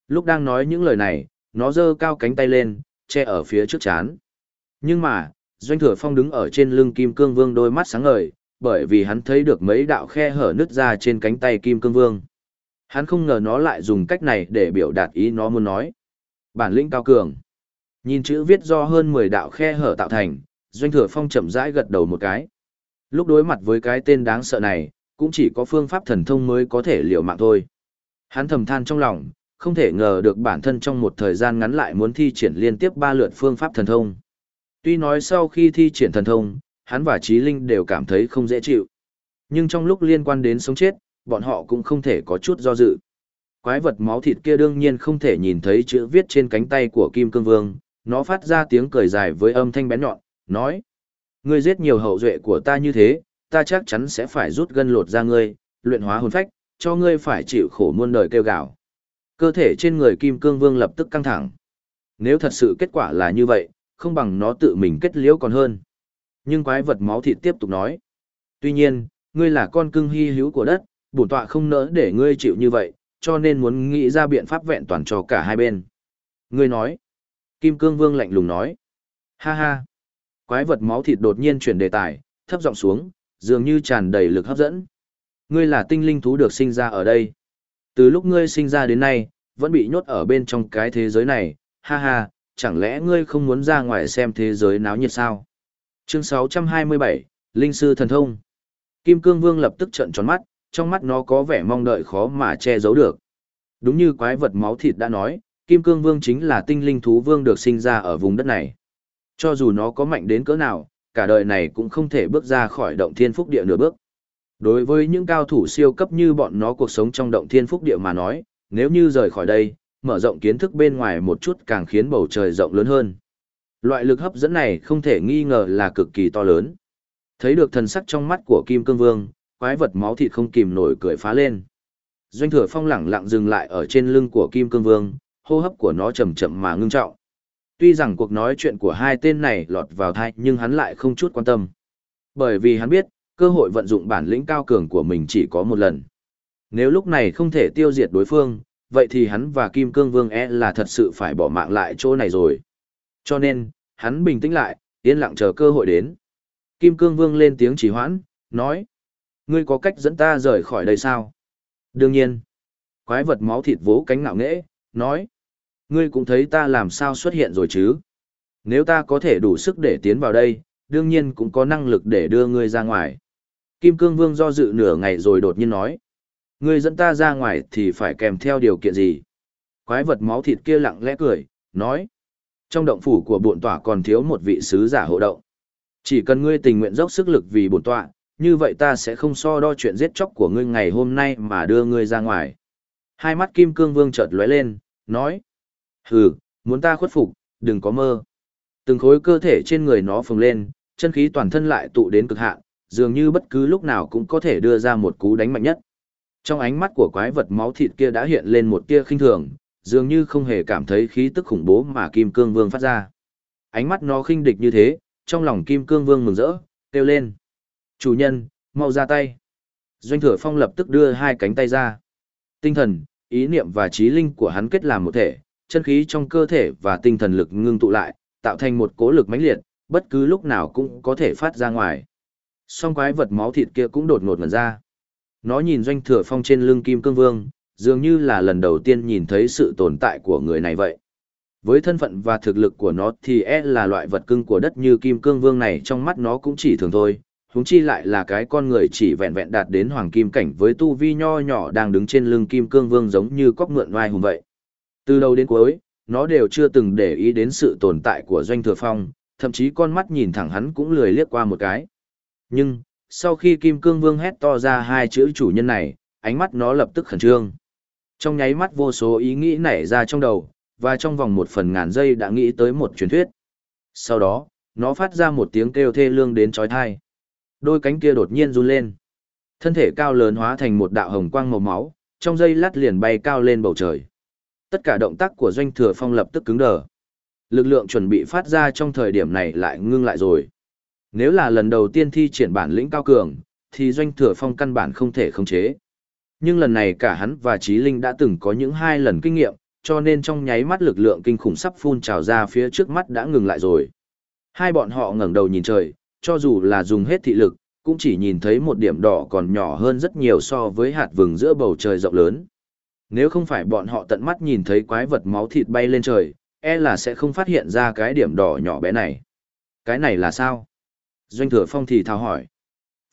Lúc đang nói những lời này, nó giơ cao cánh tay lên, che ở phía trước chán. Nhưng mà, Doanh Thừa Phong đứng ở trên lưng Kim Cương Vương đôi mắt sáng ngời, bởi vì hắn thấy được mấy đạo khe hở nứt ra trên cánh tay Kim Cương Vương. Hắn không ngờ nó lại dùng cách này để biểu đạt ý nó muốn nói. Bản lĩnh cao cường. Nhìn chữ viết do hơn 10 đạo khe hở tạo thành, Doanh Thừa Phong chậm rãi gật đầu một cái. Lúc đối mặt với cái tên đáng sợ này, cũng chỉ có phương pháp thần thông mới có thể liều mạng thôi. Hắn thầm than trong lòng, không thể ngờ được bản thân trong một thời gian ngắn lại muốn thi triển liên tiếp ba lượt phương pháp thần thông. Tuy nói sau khi thi triển thần thông, hắn và Trí Linh đều cảm thấy không dễ chịu. Nhưng trong lúc liên quan đến sống chết, bọn họ cũng không thể có chút do dự. Quái vật máu thịt kia đương nhiên không thể nhìn thấy chữ viết trên cánh tay của Kim Cương Vương, nó phát ra tiếng cười dài với âm thanh bén nhọn, nói. Ngươi giết nhiều hậu duệ của ta như thế, ta chắc chắn sẽ phải rút gân lột ra ngươi, luyện hóa hồn phách, cho ngươi phải chịu khổ muôn đời kêu gào. Cơ thể trên người Kim Cương Vương lập tức căng thẳng. Nếu thật sự kết quả là như vậy, không bằng nó tự mình kết liễu còn hơn. Nhưng quái vật máu thịt tiếp tục nói. Tuy nhiên, ngươi là con cưng hy hữu của đất, bổn tọa không nỡ để ngươi chịu như vậy, cho nên muốn nghĩ ra biện pháp vẹn toàn cho cả hai bên. Ngươi nói. Kim Cương Vương lạnh lùng nói. Ha ha. Quái vật máu thịt đột nhiên chuyển đề tài, thấp giọng xuống, dường như tràn đầy lực hấp dẫn. Ngươi là tinh linh thú được sinh ra ở đây. Từ lúc ngươi sinh ra đến nay, vẫn bị nhốt ở bên trong cái thế giới này, ha ha, chẳng lẽ ngươi không muốn ra ngoài xem thế giới náo nhiệt sao? Chương 627, Linh Sư Thần Thông Kim Cương Vương lập tức trợn tròn mắt, trong mắt nó có vẻ mong đợi khó mà che giấu được. Đúng như quái vật máu thịt đã nói, Kim Cương Vương chính là tinh linh thú vương được sinh ra ở vùng đất này. Cho dù nó có mạnh đến cỡ nào, cả đời này cũng không thể bước ra khỏi động thiên phúc địa nửa bước. Đối với những cao thủ siêu cấp như bọn nó cuộc sống trong động thiên phúc địa mà nói, nếu như rời khỏi đây, mở rộng kiến thức bên ngoài một chút càng khiến bầu trời rộng lớn hơn. Loại lực hấp dẫn này không thể nghi ngờ là cực kỳ to lớn. Thấy được thần sắc trong mắt của Kim Cương Vương, quái vật máu thịt không kìm nổi cười phá lên. Doanh thừa phong lẳng lặng dừng lại ở trên lưng của Kim Cương Vương, hô hấp của nó chậm chậm mà ngưng trọng. Tuy rằng cuộc nói chuyện của hai tên này lọt vào thai nhưng hắn lại không chút quan tâm. Bởi vì hắn biết, cơ hội vận dụng bản lĩnh cao cường của mình chỉ có một lần. Nếu lúc này không thể tiêu diệt đối phương, vậy thì hắn và Kim Cương Vương e là thật sự phải bỏ mạng lại chỗ này rồi. Cho nên, hắn bình tĩnh lại, yên lặng chờ cơ hội đến. Kim Cương Vương lên tiếng chỉ hoãn, nói. Ngươi có cách dẫn ta rời khỏi đây sao? Đương nhiên. Quái vật máu thịt vỗ cánh ngạo nghễ, nói. Ngươi cũng thấy ta làm sao xuất hiện rồi chứ? Nếu ta có thể đủ sức để tiến vào đây, đương nhiên cũng có năng lực để đưa ngươi ra ngoài. Kim Cương Vương do dự nửa ngày rồi đột nhiên nói. Ngươi dẫn ta ra ngoài thì phải kèm theo điều kiện gì? Quái vật máu thịt kia lặng lẽ cười, nói. Trong động phủ của bổn tọa còn thiếu một vị sứ giả hộ động. Chỉ cần ngươi tình nguyện dốc sức lực vì bổn tọa, như vậy ta sẽ không so đo chuyện giết chóc của ngươi ngày hôm nay mà đưa ngươi ra ngoài. Hai mắt Kim Cương Vương chợt lóe lên, nói. Hừ, muốn ta khuất phục, đừng có mơ. Từng khối cơ thể trên người nó phồng lên, chân khí toàn thân lại tụ đến cực hạn, dường như bất cứ lúc nào cũng có thể đưa ra một cú đánh mạnh nhất. Trong ánh mắt của quái vật máu thịt kia đã hiện lên một tia khinh thường, dường như không hề cảm thấy khí tức khủng bố mà Kim Cương Vương phát ra. Ánh mắt nó khinh địch như thế, trong lòng Kim Cương Vương mừng rỡ, kêu lên. Chủ nhân, mau ra tay. Doanh thừa phong lập tức đưa hai cánh tay ra. Tinh thần, ý niệm và trí linh của hắn kết làm một thể, chân khí trong cơ thể và tinh thần lực ngưng tụ lại, tạo thành một cố lực mãnh liệt, bất cứ lúc nào cũng có thể phát ra ngoài. Song quái vật máu thịt kia cũng đột ngột ngẩn ra. Nó nhìn doanh thừa phong trên lưng kim cương vương, dường như là lần đầu tiên nhìn thấy sự tồn tại của người này vậy. Với thân phận và thực lực của nó thì e là loại vật cưng của đất như kim cương vương này trong mắt nó cũng chỉ thường thôi, huống chi lại là cái con người chỉ vẹn vẹn đạt đến hoàng kim cảnh với tu vi nho nhỏ đang đứng trên lưng kim cương vương giống như cóc mượn vai hùng vậy. Từ đầu đến cuối, nó đều chưa từng để ý đến sự tồn tại của doanh thừa phong, thậm chí con mắt nhìn thẳng hắn cũng lười liếc qua một cái. Nhưng, sau khi kim cương vương hét to ra hai chữ chủ nhân này, ánh mắt nó lập tức khẩn trương. Trong nháy mắt vô số ý nghĩ nảy ra trong đầu, và trong vòng một phần ngàn giây đã nghĩ tới một truyền thuyết. Sau đó, nó phát ra một tiếng kêu thê lương đến trói thai. Đôi cánh kia đột nhiên run lên. Thân thể cao lớn hóa thành một đạo hồng quang màu máu, trong giây lát liền bay cao lên bầu trời. Tất cả động tác của doanh thừa phong lập tức cứng đờ. Lực lượng chuẩn bị phát ra trong thời điểm này lại ngưng lại rồi. Nếu là lần đầu tiên thi triển bản lĩnh cao cường, thì doanh thừa phong căn bản không thể khống chế. Nhưng lần này cả hắn và Trí Linh đã từng có những hai lần kinh nghiệm, cho nên trong nháy mắt lực lượng kinh khủng sắp phun trào ra phía trước mắt đã ngừng lại rồi. Hai bọn họ ngẩng đầu nhìn trời, cho dù là dùng hết thị lực, cũng chỉ nhìn thấy một điểm đỏ còn nhỏ hơn rất nhiều so với hạt vừng giữa bầu trời rộng lớn. Nếu không phải bọn họ tận mắt nhìn thấy quái vật máu thịt bay lên trời, e là sẽ không phát hiện ra cái điểm đỏ nhỏ bé này. Cái này là sao? Doanh thừa phong thì thào hỏi.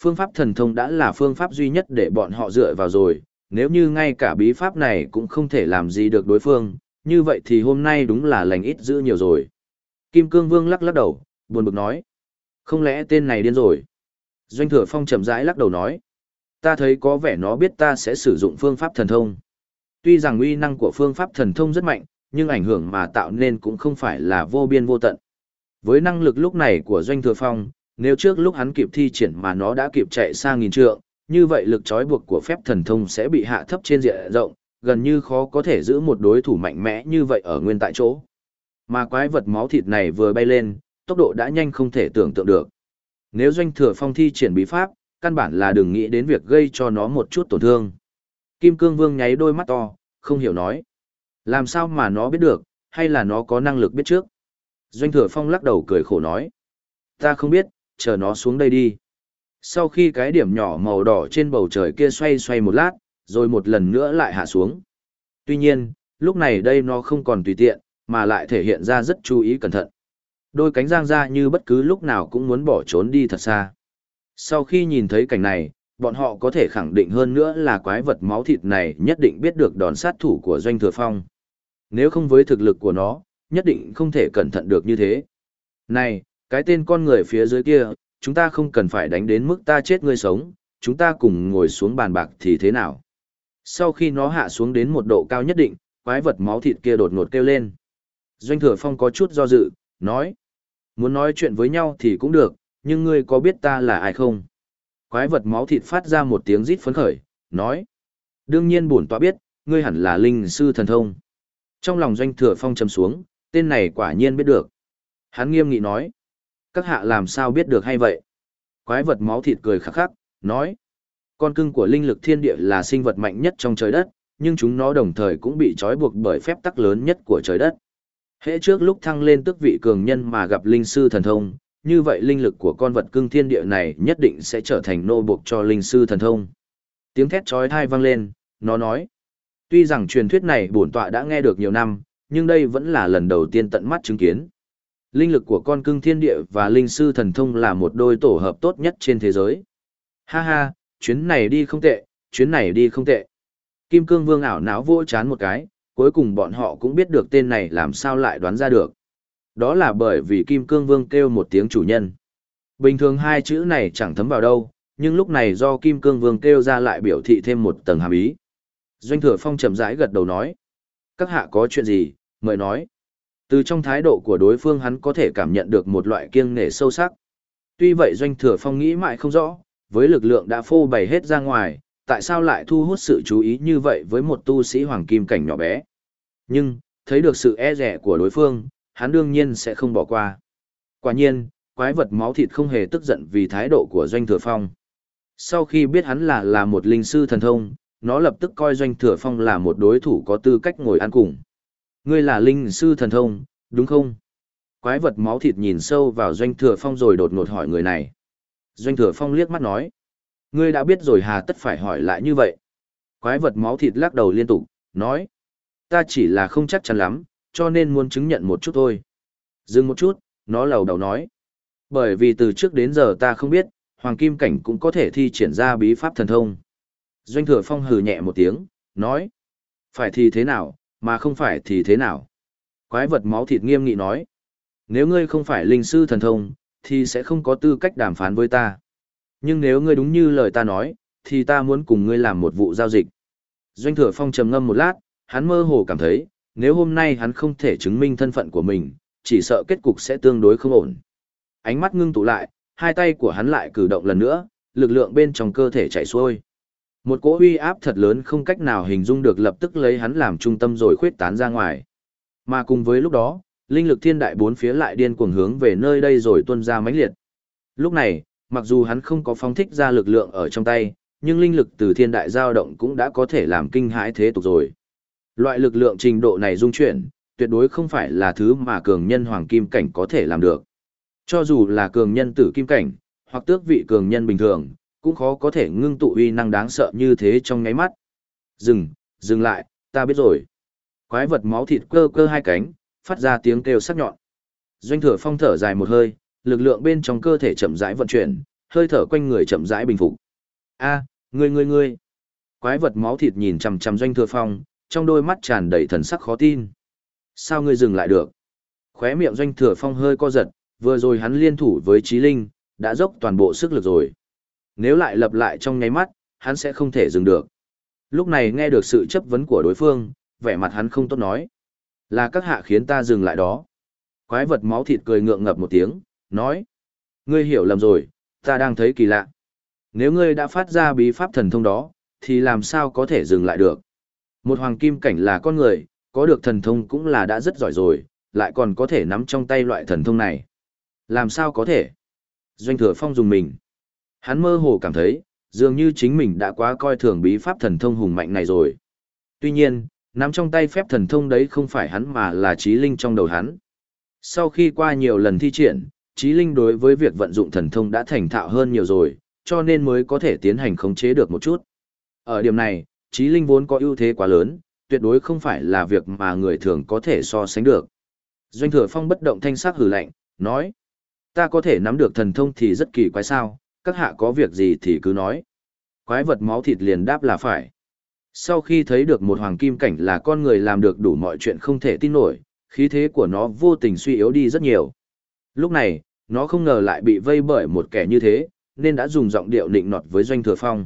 Phương pháp thần thông đã là phương pháp duy nhất để bọn họ dựa vào rồi, nếu như ngay cả bí pháp này cũng không thể làm gì được đối phương, như vậy thì hôm nay đúng là lành ít dữ nhiều rồi. Kim Cương Vương lắc lắc đầu, buồn bực nói. Không lẽ tên này điên rồi? Doanh thừa phong chậm rãi lắc đầu nói. Ta thấy có vẻ nó biết ta sẽ sử dụng phương pháp thần thông. Tuy rằng uy năng của phương pháp thần thông rất mạnh, nhưng ảnh hưởng mà tạo nên cũng không phải là vô biên vô tận. Với năng lực lúc này của Doanh Thừa Phong, nếu trước lúc hắn kịp thi triển mà nó đã kịp chạy sang nghìn trượng, như vậy lực trói buộc của phép thần thông sẽ bị hạ thấp trên diện rộng, gần như khó có thể giữ một đối thủ mạnh mẽ như vậy ở nguyên tại chỗ. Mà quái vật máu thịt này vừa bay lên, tốc độ đã nhanh không thể tưởng tượng được. Nếu Doanh Thừa Phong thi triển bí pháp, căn bản là đừng nghĩ đến việc gây cho nó một chút tổn thương. Kim Cương Vương nháy đôi mắt to, không hiểu nói. Làm sao mà nó biết được, hay là nó có năng lực biết trước? Doanh Thừa Phong lắc đầu cười khổ nói. Ta không biết, chờ nó xuống đây đi. Sau khi cái điểm nhỏ màu đỏ trên bầu trời kia xoay xoay một lát, rồi một lần nữa lại hạ xuống. Tuy nhiên, lúc này đây nó không còn tùy tiện, mà lại thể hiện ra rất chú ý cẩn thận. Đôi cánh giang ra như bất cứ lúc nào cũng muốn bỏ trốn đi thật xa. Sau khi nhìn thấy cảnh này, bọn họ có thể khẳng định hơn nữa là quái vật máu thịt này nhất định biết được đòn sát thủ của Doanh Thừa Phong. Nếu không với thực lực của nó, nhất định không thể cẩn thận được như thế. Này, cái tên con người phía dưới kia, chúng ta không cần phải đánh đến mức ta chết ngươi sống, chúng ta cùng ngồi xuống bàn bạc thì thế nào? Sau khi nó hạ xuống đến một độ cao nhất định, quái vật máu thịt kia đột ngột kêu lên. Doanh thừa phong có chút do dự, nói. Muốn nói chuyện với nhau thì cũng được, nhưng ngươi có biết ta là ai không? Quái vật máu thịt phát ra một tiếng rít phấn khởi, nói. Đương nhiên bổn tọa biết, ngươi hẳn là linh sư thần thông. Trong lòng doanh thừa phong trầm xuống, tên này quả nhiên biết được. Hắn nghiêm nghị nói. Các hạ làm sao biết được hay vậy? Quái vật máu thịt cười khắc khắc, nói. Con cưng của linh lực thiên địa là sinh vật mạnh nhất trong trời đất, nhưng chúng nó đồng thời cũng bị trói buộc bởi phép tắc lớn nhất của trời đất. Hễ trước lúc thăng lên tước vị cường nhân mà gặp linh sư thần thông, như vậy linh lực của con vật cưng thiên địa này nhất định sẽ trở thành nô buộc cho linh sư thần thông. Tiếng thét trói thai vang lên, nó nói. Tuy rằng truyền thuyết này bổn tọa đã nghe được nhiều năm, nhưng đây vẫn là lần đầu tiên tận mắt chứng kiến. Linh lực của con cưng thiên địa và linh sư thần thông là một đôi tổ hợp tốt nhất trên thế giới. Ha ha, chuyến này đi không tệ, chuyến này đi không tệ. Kim cương vương ảo não vỗ chán một cái, cuối cùng bọn họ cũng biết được tên này làm sao lại đoán ra được. Đó là bởi vì Kim Cương Vương kêu một tiếng chủ nhân. Bình thường hai chữ này chẳng thấm vào đâu, nhưng lúc này do Kim Cương Vương kêu ra lại biểu thị thêm một tầng hàm ý. Doanh Thừa Phong chậm rãi gật đầu nói. Các hạ có chuyện gì, mời nói. Từ trong thái độ của đối phương hắn có thể cảm nhận được một loại kiêng nể sâu sắc. Tuy vậy Doanh Thừa Phong nghĩ mãi không rõ, với lực lượng đã phô bày hết ra ngoài, tại sao lại thu hút sự chú ý như vậy với một tu sĩ hoàng kim cảnh nhỏ bé. Nhưng, thấy được sự e rẻ của đối phương, hắn đương nhiên sẽ không bỏ qua. Quả nhiên, quái vật máu thịt không hề tức giận vì thái độ của Doanh Thừa Phong. Sau khi biết hắn là là một linh sư thần thông, nó lập tức coi Doanh Thừa Phong là một đối thủ có tư cách ngồi ăn cùng. Ngươi là linh sư thần thông, đúng không? Quái vật máu thịt nhìn sâu vào Doanh Thừa Phong rồi đột ngột hỏi người này. Doanh Thừa Phong liếc mắt nói. Ngươi đã biết rồi hà tất phải hỏi lại như vậy. Quái vật máu thịt lắc đầu liên tục, nói. Ta chỉ là không chắc chắn lắm, cho nên muốn chứng nhận một chút thôi. Dừng một chút, nó lầu đầu nói. Bởi vì từ trước đến giờ ta không biết, Hoàng Kim Cảnh cũng có thể thi triển ra bí pháp thần thông. Doanh thừa phong hừ nhẹ một tiếng, nói. Phải thì thế nào, mà không phải thì thế nào. Quái vật máu thịt nghiêm nghị nói. Nếu ngươi không phải linh sư thần thông, thì sẽ không có tư cách đàm phán với ta. Nhưng nếu ngươi đúng như lời ta nói, thì ta muốn cùng ngươi làm một vụ giao dịch. Doanh thừa phong trầm ngâm một lát, hắn mơ hồ cảm thấy, nếu hôm nay hắn không thể chứng minh thân phận của mình, chỉ sợ kết cục sẽ tương đối không ổn. Ánh mắt ngưng tụ lại, hai tay của hắn lại cử động lần nữa, lực lượng bên trong cơ thể chảy xuôi. Một cỗ uy áp thật lớn không cách nào hình dung được lập tức lấy hắn làm trung tâm rồi khuyết tán ra ngoài. Mà cùng với lúc đó, linh lực thiên đại bốn phía lại điên cuồng hướng về nơi đây rồi tuôn ra mãnh liệt. Lúc này, mặc dù hắn không có phóng thích ra lực lượng ở trong tay, nhưng linh lực từ thiên đại dao động cũng đã có thể làm kinh hãi thế tục rồi. Loại lực lượng trình độ này dung chuyển, tuyệt đối không phải là thứ mà cường nhân hoàng kim cảnh có thể làm được. Cho dù là cường nhân tử kim cảnh, hoặc tước vị cường nhân bình thường, cũng khó có thể ngưng tụ uy năng đáng sợ như thế trong nháy mắt. Dừng, dừng lại, ta biết rồi. Quái vật máu thịt cơ cơ hai cánh, phát ra tiếng kêu sắc nhọn. Doanh thừa phong thở dài một hơi, lực lượng bên trong cơ thể chậm rãi vận chuyển, hơi thở quanh người chậm rãi bình phục. A, ngươi ngươi ngươi. Quái vật máu thịt nhìn chằm chằm Doanh thừa phong, trong đôi mắt tràn đầy thần sắc khó tin. Sao ngươi dừng lại được? Khóe miệng doanh thừa phong hơi co giật, vừa rồi hắn liên thủ với trí linh, đã dốc toàn bộ sức lực rồi. Nếu lại lặp lại trong nháy mắt, hắn sẽ không thể dừng được. Lúc này nghe được sự chấp vấn của đối phương, vẻ mặt hắn không tốt nói. Là các hạ khiến ta dừng lại đó. Quái vật máu thịt cười ngượng ngập một tiếng, nói. Ngươi hiểu lầm rồi, ta đang thấy kỳ lạ. Nếu ngươi đã phát ra bí pháp thần thông đó, thì làm sao có thể dừng lại được? Một hoàng kim cảnh là con người, có được thần thông cũng là đã rất giỏi rồi, lại còn có thể nắm trong tay loại thần thông này. Làm sao có thể? Doanh thừa phong dùng mình. Hắn mơ hồ cảm thấy, dường như chính mình đã quá coi thường bí pháp thần thông hùng mạnh này rồi. Tuy nhiên, nắm trong tay phép thần thông đấy không phải hắn mà là trí linh trong đầu hắn. Sau khi qua nhiều lần thi triển, trí linh đối với việc vận dụng thần thông đã thành thạo hơn nhiều rồi, cho nên mới có thể tiến hành khống chế được một chút. Ở điểm này, trí linh vốn có ưu thế quá lớn, tuyệt đối không phải là việc mà người thường có thể so sánh được. Doanh thừa phong bất động thanh sắc hử lạnh, nói. Ta có thể nắm được thần thông thì rất kỳ quái sao, các hạ có việc gì thì cứ nói. Quái vật máu thịt liền đáp là phải. Sau khi thấy được một hoàng kim cảnh là con người làm được đủ mọi chuyện không thể tin nổi, khí thế của nó vô tình suy yếu đi rất nhiều. Lúc này, nó không ngờ lại bị vây bởi một kẻ như thế, nên đã dùng giọng điệu nịnh nọt với Doanh Thừa Phong.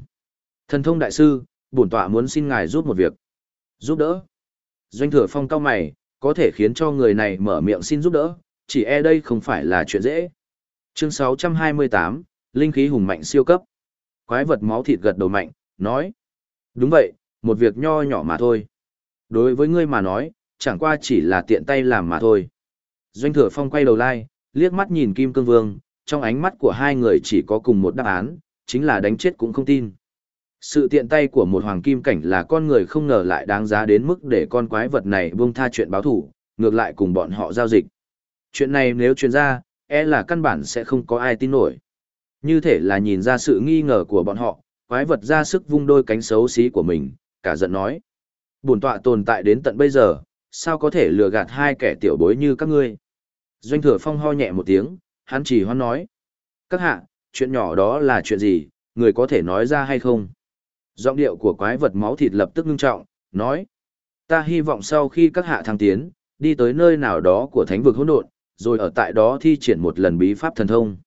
Thần thông đại sư, bổn tọa muốn xin ngài giúp một việc. Giúp đỡ. Doanh Thừa Phong cao mày, có thể khiến cho người này mở miệng xin giúp đỡ, chỉ e đây không phải là chuyện dễ. Chương 628, Linh khí hùng mạnh siêu cấp. Quái vật máu thịt gật đầu mạnh, nói. Đúng vậy, một việc nho nhỏ mà thôi. Đối với ngươi mà nói, chẳng qua chỉ là tiện tay làm mà thôi. Doanh thừa phong quay đầu lai, liếc mắt nhìn Kim Cương Vương, trong ánh mắt của hai người chỉ có cùng một đáp án, chính là đánh chết cũng không tin. Sự tiện tay của một hoàng kim cảnh là con người không ngờ lại đáng giá đến mức để con quái vật này buông tha chuyện báo thủ, ngược lại cùng bọn họ giao dịch. Chuyện này nếu truyền ra, e là căn bản sẽ không có ai tin nổi. Như thể là nhìn ra sự nghi ngờ của bọn họ, quái vật ra sức vung đôi cánh xấu xí của mình, cả giận nói. Bổn tọa tồn tại đến tận bây giờ, sao có thể lừa gạt hai kẻ tiểu bối như các ngươi. Doanh thừa phong ho nhẹ một tiếng, hắn chỉ hoan nói. Các hạ, chuyện nhỏ đó là chuyện gì, người có thể nói ra hay không? Giọng điệu của quái vật máu thịt lập tức ngưng trọng, nói. Ta hy vọng sau khi các hạ thăng tiến, đi tới nơi nào đó của thánh vực hỗn độn, rồi ở tại đó thi triển một lần bí pháp thần thông.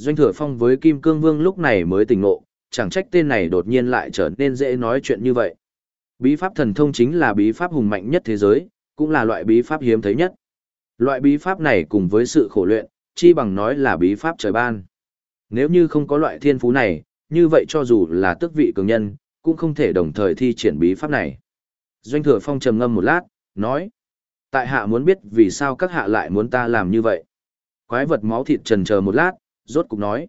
Doanh thừa phong với Kim Cương Vương lúc này mới tỉnh ngộ, chẳng trách tên này đột nhiên lại trở nên dễ nói chuyện như vậy. Bí pháp thần thông chính là bí pháp hùng mạnh nhất thế giới, cũng là loại bí pháp hiếm thấy nhất. Loại bí pháp này cùng với sự khổ luyện, chi bằng nói là bí pháp trời ban. Nếu như không có loại thiên phú này, như vậy cho dù là tước vị cường nhân, cũng không thể đồng thời thi triển bí pháp này. Doanh thừa phong trầm ngâm một lát, nói. Tại hạ muốn biết vì sao các hạ lại muốn ta làm như vậy. Quái vật máu thịt trần chờ một lát, rốt cục nói.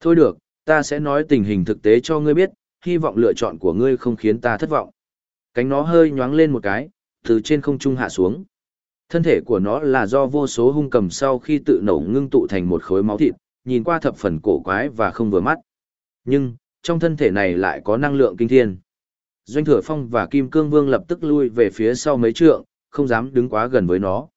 Thôi được, ta sẽ nói tình hình thực tế cho ngươi biết, hy vọng lựa chọn của ngươi không khiến ta thất vọng. Cánh nó hơi nhoáng lên một cái, từ trên không trung hạ xuống. Thân thể của nó là do vô số hung cầm sau khi tự nổ ngưng tụ thành một khối máu thịt, nhìn qua thập phần cổ quái và không vừa mắt. Nhưng, trong thân thể này lại có năng lượng kinh thiên. Doanh Thừa Phong và Kim Cương Vương lập tức lui về phía sau mấy trượng, không dám đứng quá gần với nó.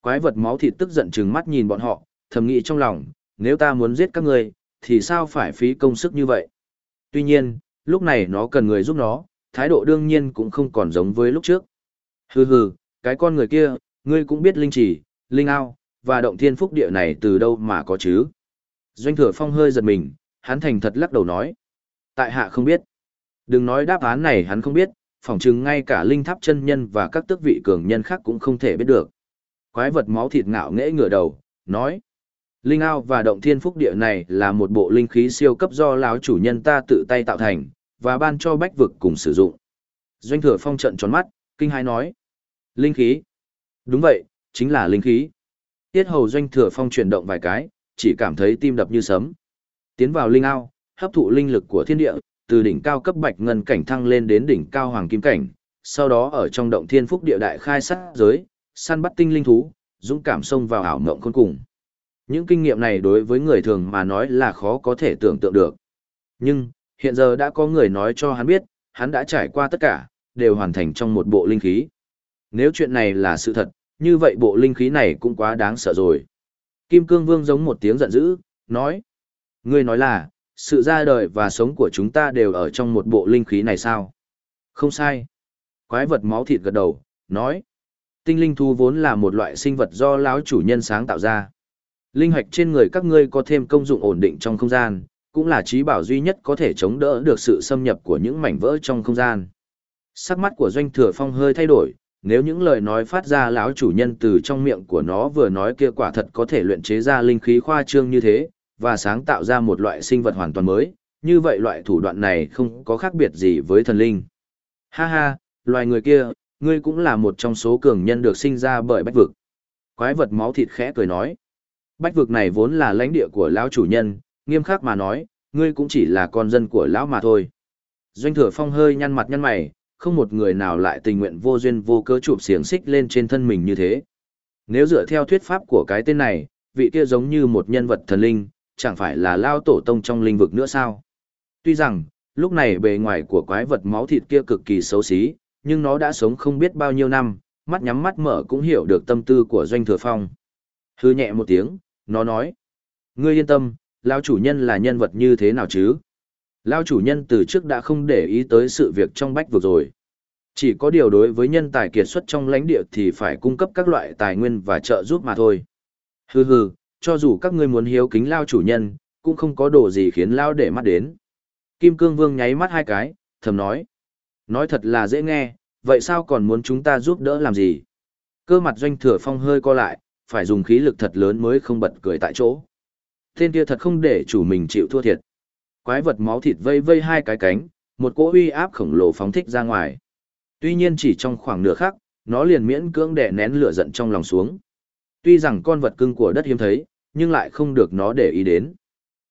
Quái vật máu thịt tức giận trừng mắt nhìn bọn họ, thầm nghĩ trong lòng, nếu ta muốn giết các ngươi, thì sao phải phí công sức như vậy? Tuy nhiên, lúc này nó cần người giúp nó, thái độ đương nhiên cũng không còn giống với lúc trước. Hừ hừ, cái con người kia, ngươi cũng biết linh chỉ, linh ao, và động thiên phúc địa này từ đâu mà có chứ? Doanh thừa phong hơi giật mình, hắn thành thật lắc đầu nói. Tại hạ không biết. Đừng nói đáp án này hắn không biết, phỏng chừng ngay cả linh tháp chân nhân và các tước vị cường nhân khác cũng không thể biết được. Quái vật máu thịt ngạo nghễ ngửa đầu, nói. Linh ao và động thiên phúc địa này là một bộ linh khí siêu cấp do lão chủ nhân ta tự tay tạo thành, và ban cho bách vực cùng sử dụng. Doanh thừa phong trận tròn mắt, kinh hãi nói. Linh khí. Đúng vậy, chính là linh khí. Tiết hầu doanh thừa phong chuyển động vài cái, chỉ cảm thấy tim đập như sấm. Tiến vào linh ao, hấp thụ linh lực của thiên địa, từ đỉnh cao cấp bạch ngân cảnh thăng lên đến đỉnh cao hoàng kim cảnh, sau đó ở trong động thiên phúc địa đại khai sát giới, săn bắt tinh linh thú, dũng cảm xông vào ảo mộng khôn cùng. Những kinh nghiệm này đối với người thường mà nói là khó có thể tưởng tượng được. Nhưng, hiện giờ đã có người nói cho hắn biết, hắn đã trải qua tất cả, đều hoàn thành trong một bộ linh khí. Nếu chuyện này là sự thật, như vậy bộ linh khí này cũng quá đáng sợ rồi. Kim Cương Vương giống một tiếng giận dữ, nói. Ngươi nói là, sự ra đời và sống của chúng ta đều ở trong một bộ linh khí này sao? Không sai. Quái vật máu thịt gật đầu, nói. Tinh linh thú vốn là một loại sinh vật do lão chủ nhân sáng tạo ra. Linh hạch trên người các ngươi có thêm công dụng ổn định trong không gian, cũng là trí bảo duy nhất có thể chống đỡ được sự xâm nhập của những mảnh vỡ trong không gian. Sắc mắt của doanh thừa phong hơi thay đổi, nếu những lời nói phát ra lão chủ nhân từ trong miệng của nó vừa nói kia quả thật có thể luyện chế ra linh khí khoa trương như thế, và sáng tạo ra một loại sinh vật hoàn toàn mới, như vậy loại thủ đoạn này không có khác biệt gì với thần linh. Ha ha, loài người kia, ngươi cũng là một trong số cường nhân được sinh ra bởi bách vực. Quái vật máu thịt khẽ cười nói. Bách vực này vốn là lãnh địa của lão chủ nhân, nghiêm khắc mà nói, ngươi cũng chỉ là con dân của lão mà thôi. Doanh thừa phong hơi nhăn mặt nhăn mày, không một người nào lại tình nguyện vô duyên vô cớ chụp xiềng xích lên trên thân mình như thế. Nếu dựa theo thuyết pháp của cái tên này, vị kia giống như một nhân vật thần linh, chẳng phải là lao tổ tông trong linh vực nữa sao? Tuy rằng, lúc này bề ngoài của quái vật máu thịt kia cực kỳ xấu xí, nhưng nó đã sống không biết bao nhiêu năm, mắt nhắm mắt mở cũng hiểu được tâm tư của doanh thừa phong. Hư nhẹ một tiếng, nó nói. Ngươi yên tâm, lao chủ nhân là nhân vật như thế nào chứ? Lao chủ nhân từ trước đã không để ý tới sự việc trong bách vực rồi. Chỉ có điều đối với nhân tài kiệt xuất trong lãnh địa thì phải cung cấp các loại tài nguyên và trợ giúp mà thôi. Hừ hừ, cho dù các ngươi muốn hiếu kính Lao chủ nhân, cũng không có đồ gì khiến Lao để mắt đến. Kim Cương Vương nháy mắt hai cái, thầm nói. Nói thật là dễ nghe, vậy sao còn muốn chúng ta giúp đỡ làm gì? Cơ mặt doanh thừa phong hơi co lại, phải dùng khí lực thật lớn mới không bật cười tại chỗ. Tên kia thật không để chủ mình chịu thua thiệt. Quái vật máu thịt vây vây hai cái cánh, một cỗ uy áp khổng lồ phóng thích ra ngoài. Tuy nhiên chỉ trong khoảng nửa khắc, nó liền miễn cưỡng đè nén lửa giận trong lòng xuống. Tuy rằng con vật cưng của đất hiếm thấy, nhưng lại không được nó để ý đến.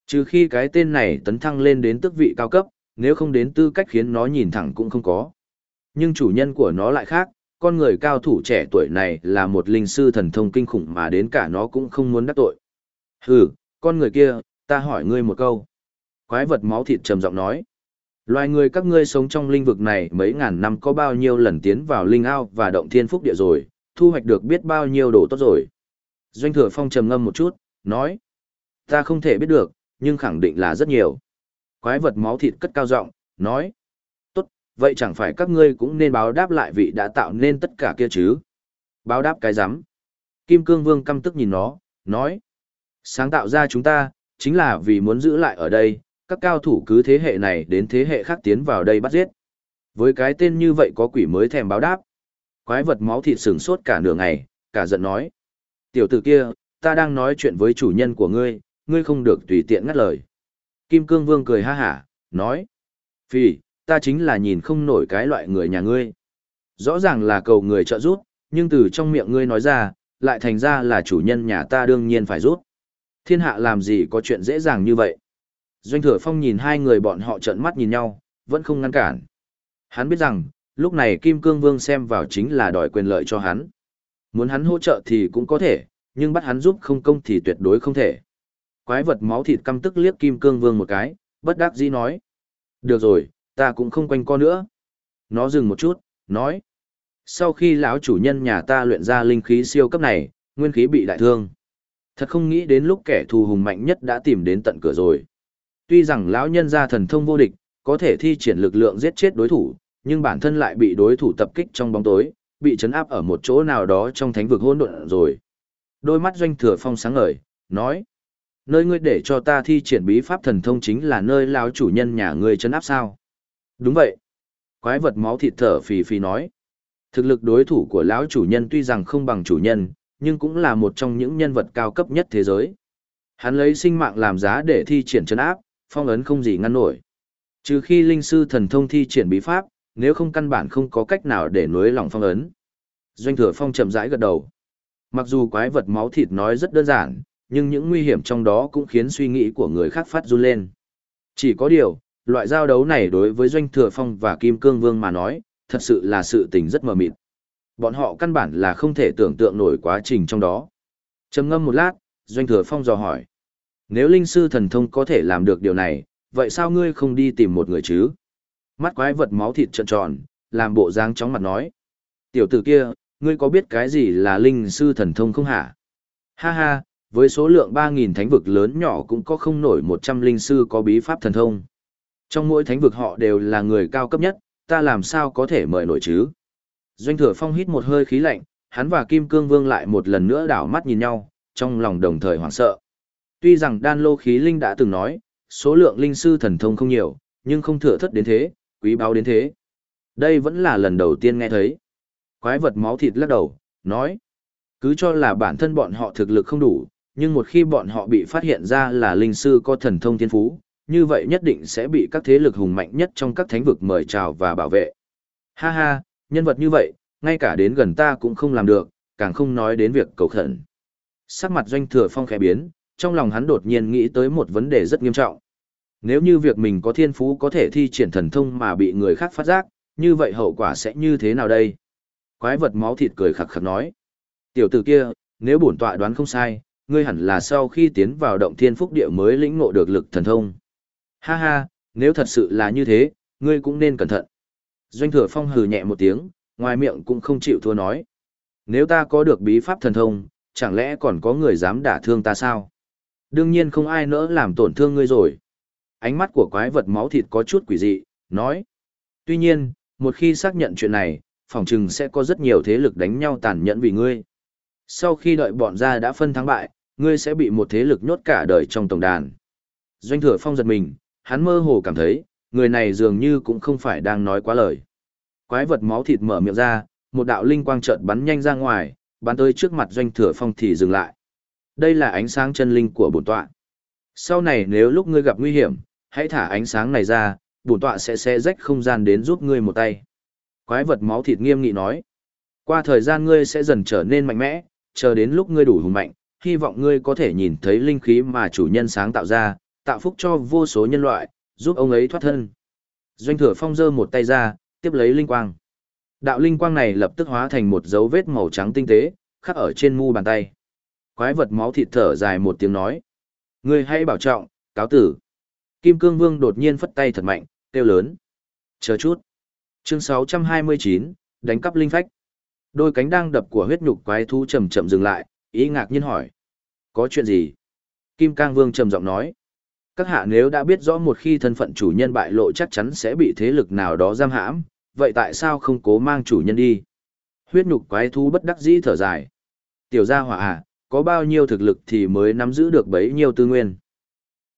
Trừ khi cái tên này tấn thăng lên đến tước vị cao cấp, nếu không đến tư cách khiến nó nhìn thẳng cũng không có. Nhưng chủ nhân của nó lại khác, con người cao thủ trẻ tuổi này là một linh sư thần thông kinh khủng mà đến cả nó cũng không muốn đắc tội. Hừ, con người kia, ta hỏi ngươi một câu. Quái vật máu thịt trầm giọng nói. Loài người các ngươi sống trong linh vực này mấy ngàn năm có bao nhiêu lần tiến vào linh ao và động thiên phúc địa rồi, thu hoạch được biết bao nhiêu đồ tốt rồi. Doanh thừa phong trầm ngâm một chút, nói. Ta không thể biết được, nhưng khẳng định là rất nhiều. Quái vật máu thịt cất cao giọng, nói. Vậy chẳng phải các ngươi cũng nên báo đáp lại vị đã tạo nên tất cả kia chứ. Báo đáp cái rắm Kim Cương Vương căm tức nhìn nó, nói. Sáng tạo ra chúng ta, chính là vì muốn giữ lại ở đây, các cao thủ cứ thế hệ này đến thế hệ khác tiến vào đây bắt giết. Với cái tên như vậy có quỷ mới thèm báo đáp. Quái vật máu thịt sừng sốt cả nửa ngày, cả giận nói. Tiểu tử kia, ta đang nói chuyện với chủ nhân của ngươi, ngươi không được tùy tiện ngắt lời. Kim Cương Vương cười ha hả, nói. Phi, ta chính là nhìn không nổi cái loại người nhà ngươi. Rõ ràng là cầu người trợ giúp, nhưng từ trong miệng ngươi nói ra, lại thành ra là chủ nhân nhà ta đương nhiên phải giúp. Thiên hạ làm gì có chuyện dễ dàng như vậy. Doanh thừa phong nhìn hai người bọn họ trợn mắt nhìn nhau, vẫn không ngăn cản. Hắn biết rằng, lúc này Kim Cương Vương xem vào chính là đòi quyền lợi cho hắn. Muốn hắn hỗ trợ thì cũng có thể, nhưng bắt hắn giúp không công thì tuyệt đối không thể. Quái vật máu thịt căm tức liếc Kim Cương Vương một cái, bất đắc dĩ nói. Được rồi, ta cũng không quanh co nữa. Nó dừng một chút, nói. Sau khi lão chủ nhân nhà ta luyện ra linh khí siêu cấp này, nguyên khí bị đại thương. Thật không nghĩ đến lúc kẻ thù hùng mạnh nhất đã tìm đến tận cửa rồi. Tuy rằng lão nhân gia thần thông vô địch, có thể thi triển lực lượng giết chết đối thủ, nhưng bản thân lại bị đối thủ tập kích trong bóng tối, bị chấn áp ở một chỗ nào đó trong thánh vực hỗn độn rồi. Đôi mắt doanh thừa phong sáng ngời, nói: "Nơi ngươi để cho ta thi triển bí pháp thần thông chính là nơi lão chủ nhân nhà ngươi chấn áp sao?" "Đúng vậy." Quái vật máu thịt thở phì phì nói: "Thực lực đối thủ của lão chủ nhân tuy rằng không bằng chủ nhân, nhưng cũng là một trong những nhân vật cao cấp nhất thế giới. Hắn lấy sinh mạng làm giá để thi triển chân áp, phong ấn không gì ngăn nổi. Trừ khi linh sư thần thông thi triển bí pháp, nếu không căn bản không có cách nào để nuối lòng phong ấn. Doanh thừa phong chậm rãi gật đầu. Mặc dù quái vật máu thịt nói rất đơn giản, nhưng những nguy hiểm trong đó cũng khiến suy nghĩ của người khác phát run lên. Chỉ có điều, loại giao đấu này đối với Doanh Thừa Phong và Kim Cương Vương mà nói, thật sự là sự tình rất mờ mịt. Bọn họ căn bản là không thể tưởng tượng nổi quá trình trong đó. Trầm ngâm một lát, Doanh Thừa Phong dò hỏi. Nếu linh sư thần thông có thể làm được điều này, vậy sao ngươi không đi tìm một người chứ? Mắt quái vật máu thịt trợn tròn, làm bộ dáng chóng mặt nói. Tiểu tử kia, ngươi có biết cái gì là linh sư thần thông không hả? Ha ha, với số lượng 3.000 thánh vực lớn nhỏ cũng có không nổi 100 linh sư có bí pháp thần thông. Trong mỗi thánh vực họ đều là người cao cấp nhất, ta làm sao có thể mời nổi chứ? Doanh thừa phong hít một hơi khí lạnh, hắn và Kim Cương Vương lại một lần nữa đảo mắt nhìn nhau, trong lòng đồng thời hoảng sợ. Tuy rằng đan lô khí linh đã từng nói, số lượng linh sư thần thông không nhiều, nhưng không thừa thất đến thế, quý báo đến thế. Đây vẫn là lần đầu tiên nghe thấy. Quái vật máu thịt lắc đầu, nói. Cứ cho là bản thân bọn họ thực lực không đủ, nhưng một khi bọn họ bị phát hiện ra là linh sư có thần thông thiên phú, như vậy nhất định sẽ bị các thế lực hùng mạnh nhất trong các thánh vực mời chào và bảo vệ. Ha ha, nhân vật như vậy, ngay cả đến gần ta cũng không làm được, càng không nói đến việc cầu khẩn. Sắc mặt doanh thừa phong khẽ biến, trong lòng hắn đột nhiên nghĩ tới một vấn đề rất nghiêm trọng. Nếu như việc mình có thiên phú có thể thi triển thần thông mà bị người khác phát giác, như vậy hậu quả sẽ như thế nào đây? Quái vật máu thịt cười khặc khặc nói. Tiểu tử kia, nếu bổn tọa đoán không sai, ngươi hẳn là sau khi tiến vào động thiên phúc địa mới lĩnh ngộ được lực thần thông. Ha ha, nếu thật sự là như thế, ngươi cũng nên cẩn thận. Doanh thừa phong hừ nhẹ một tiếng, ngoài miệng cũng không chịu thua nói. Nếu ta có được bí pháp thần thông, chẳng lẽ còn có người dám đả thương ta sao? Đương nhiên không ai nỡ làm tổn thương ngươi rồi. Ánh mắt của quái vật máu thịt có chút quỷ dị, nói. Tuy nhiên, một khi xác nhận chuyện này, phòng chừng sẽ có rất nhiều thế lực đánh nhau tàn nhẫn vì ngươi. Sau khi đợi bọn ra đã phân thắng bại, ngươi sẽ bị một thế lực nhốt cả đời trong tổng đàn. Doanh thừa phong giật mình, hắn mơ hồ cảm thấy, người này dường như cũng không phải đang nói quá lời. Quái vật máu thịt mở miệng ra, một đạo linh quang chợt bắn nhanh ra ngoài, bắn tới trước mặt doanh thừa phong thì dừng lại. Đây là ánh sáng chân linh của bổn tọa. Sau này nếu lúc ngươi gặp nguy hiểm, hãy thả ánh sáng này ra, bổn tọa sẽ xé rách không gian đến giúp ngươi một tay. Quái vật máu thịt nghiêm nghị nói. Qua thời gian ngươi sẽ dần trở nên mạnh mẽ, chờ đến lúc ngươi đủ hùng mạnh, hy vọng ngươi có thể nhìn thấy linh khí mà chủ nhân sáng tạo ra, tạo phúc cho vô số nhân loại, giúp ông ấy thoát thân. Doanh thừa phong giơ một tay ra, tiếp lấy linh quang. Đạo linh quang này lập tức hóa thành một dấu vết màu trắng tinh tế, khắc ở trên mu bàn tay. Quái vật máu thịt thở dài một tiếng nói. Ngươi hãy bảo trọng, cáo tử. Kim Cương Vương đột nhiên phất tay thật mạnh, kêu lớn. Chờ chút. Chương 629, đánh cắp linh phách. Đôi cánh đang đập của huyết nhục quái thú chậm chậm dừng lại, ý ngạc nhiên hỏi. Có chuyện gì? Kim Cang Vương trầm giọng nói. Các hạ nếu đã biết rõ một khi thân phận chủ nhân bại lộ chắc chắn sẽ bị thế lực nào đó giam hãm, vậy tại sao không cố mang chủ nhân đi? Huyết nhục quái thú bất đắc dĩ thở dài. Tiểu gia hỏa à, có bao nhiêu thực lực thì mới nắm giữ được bấy nhiêu tư nguyên.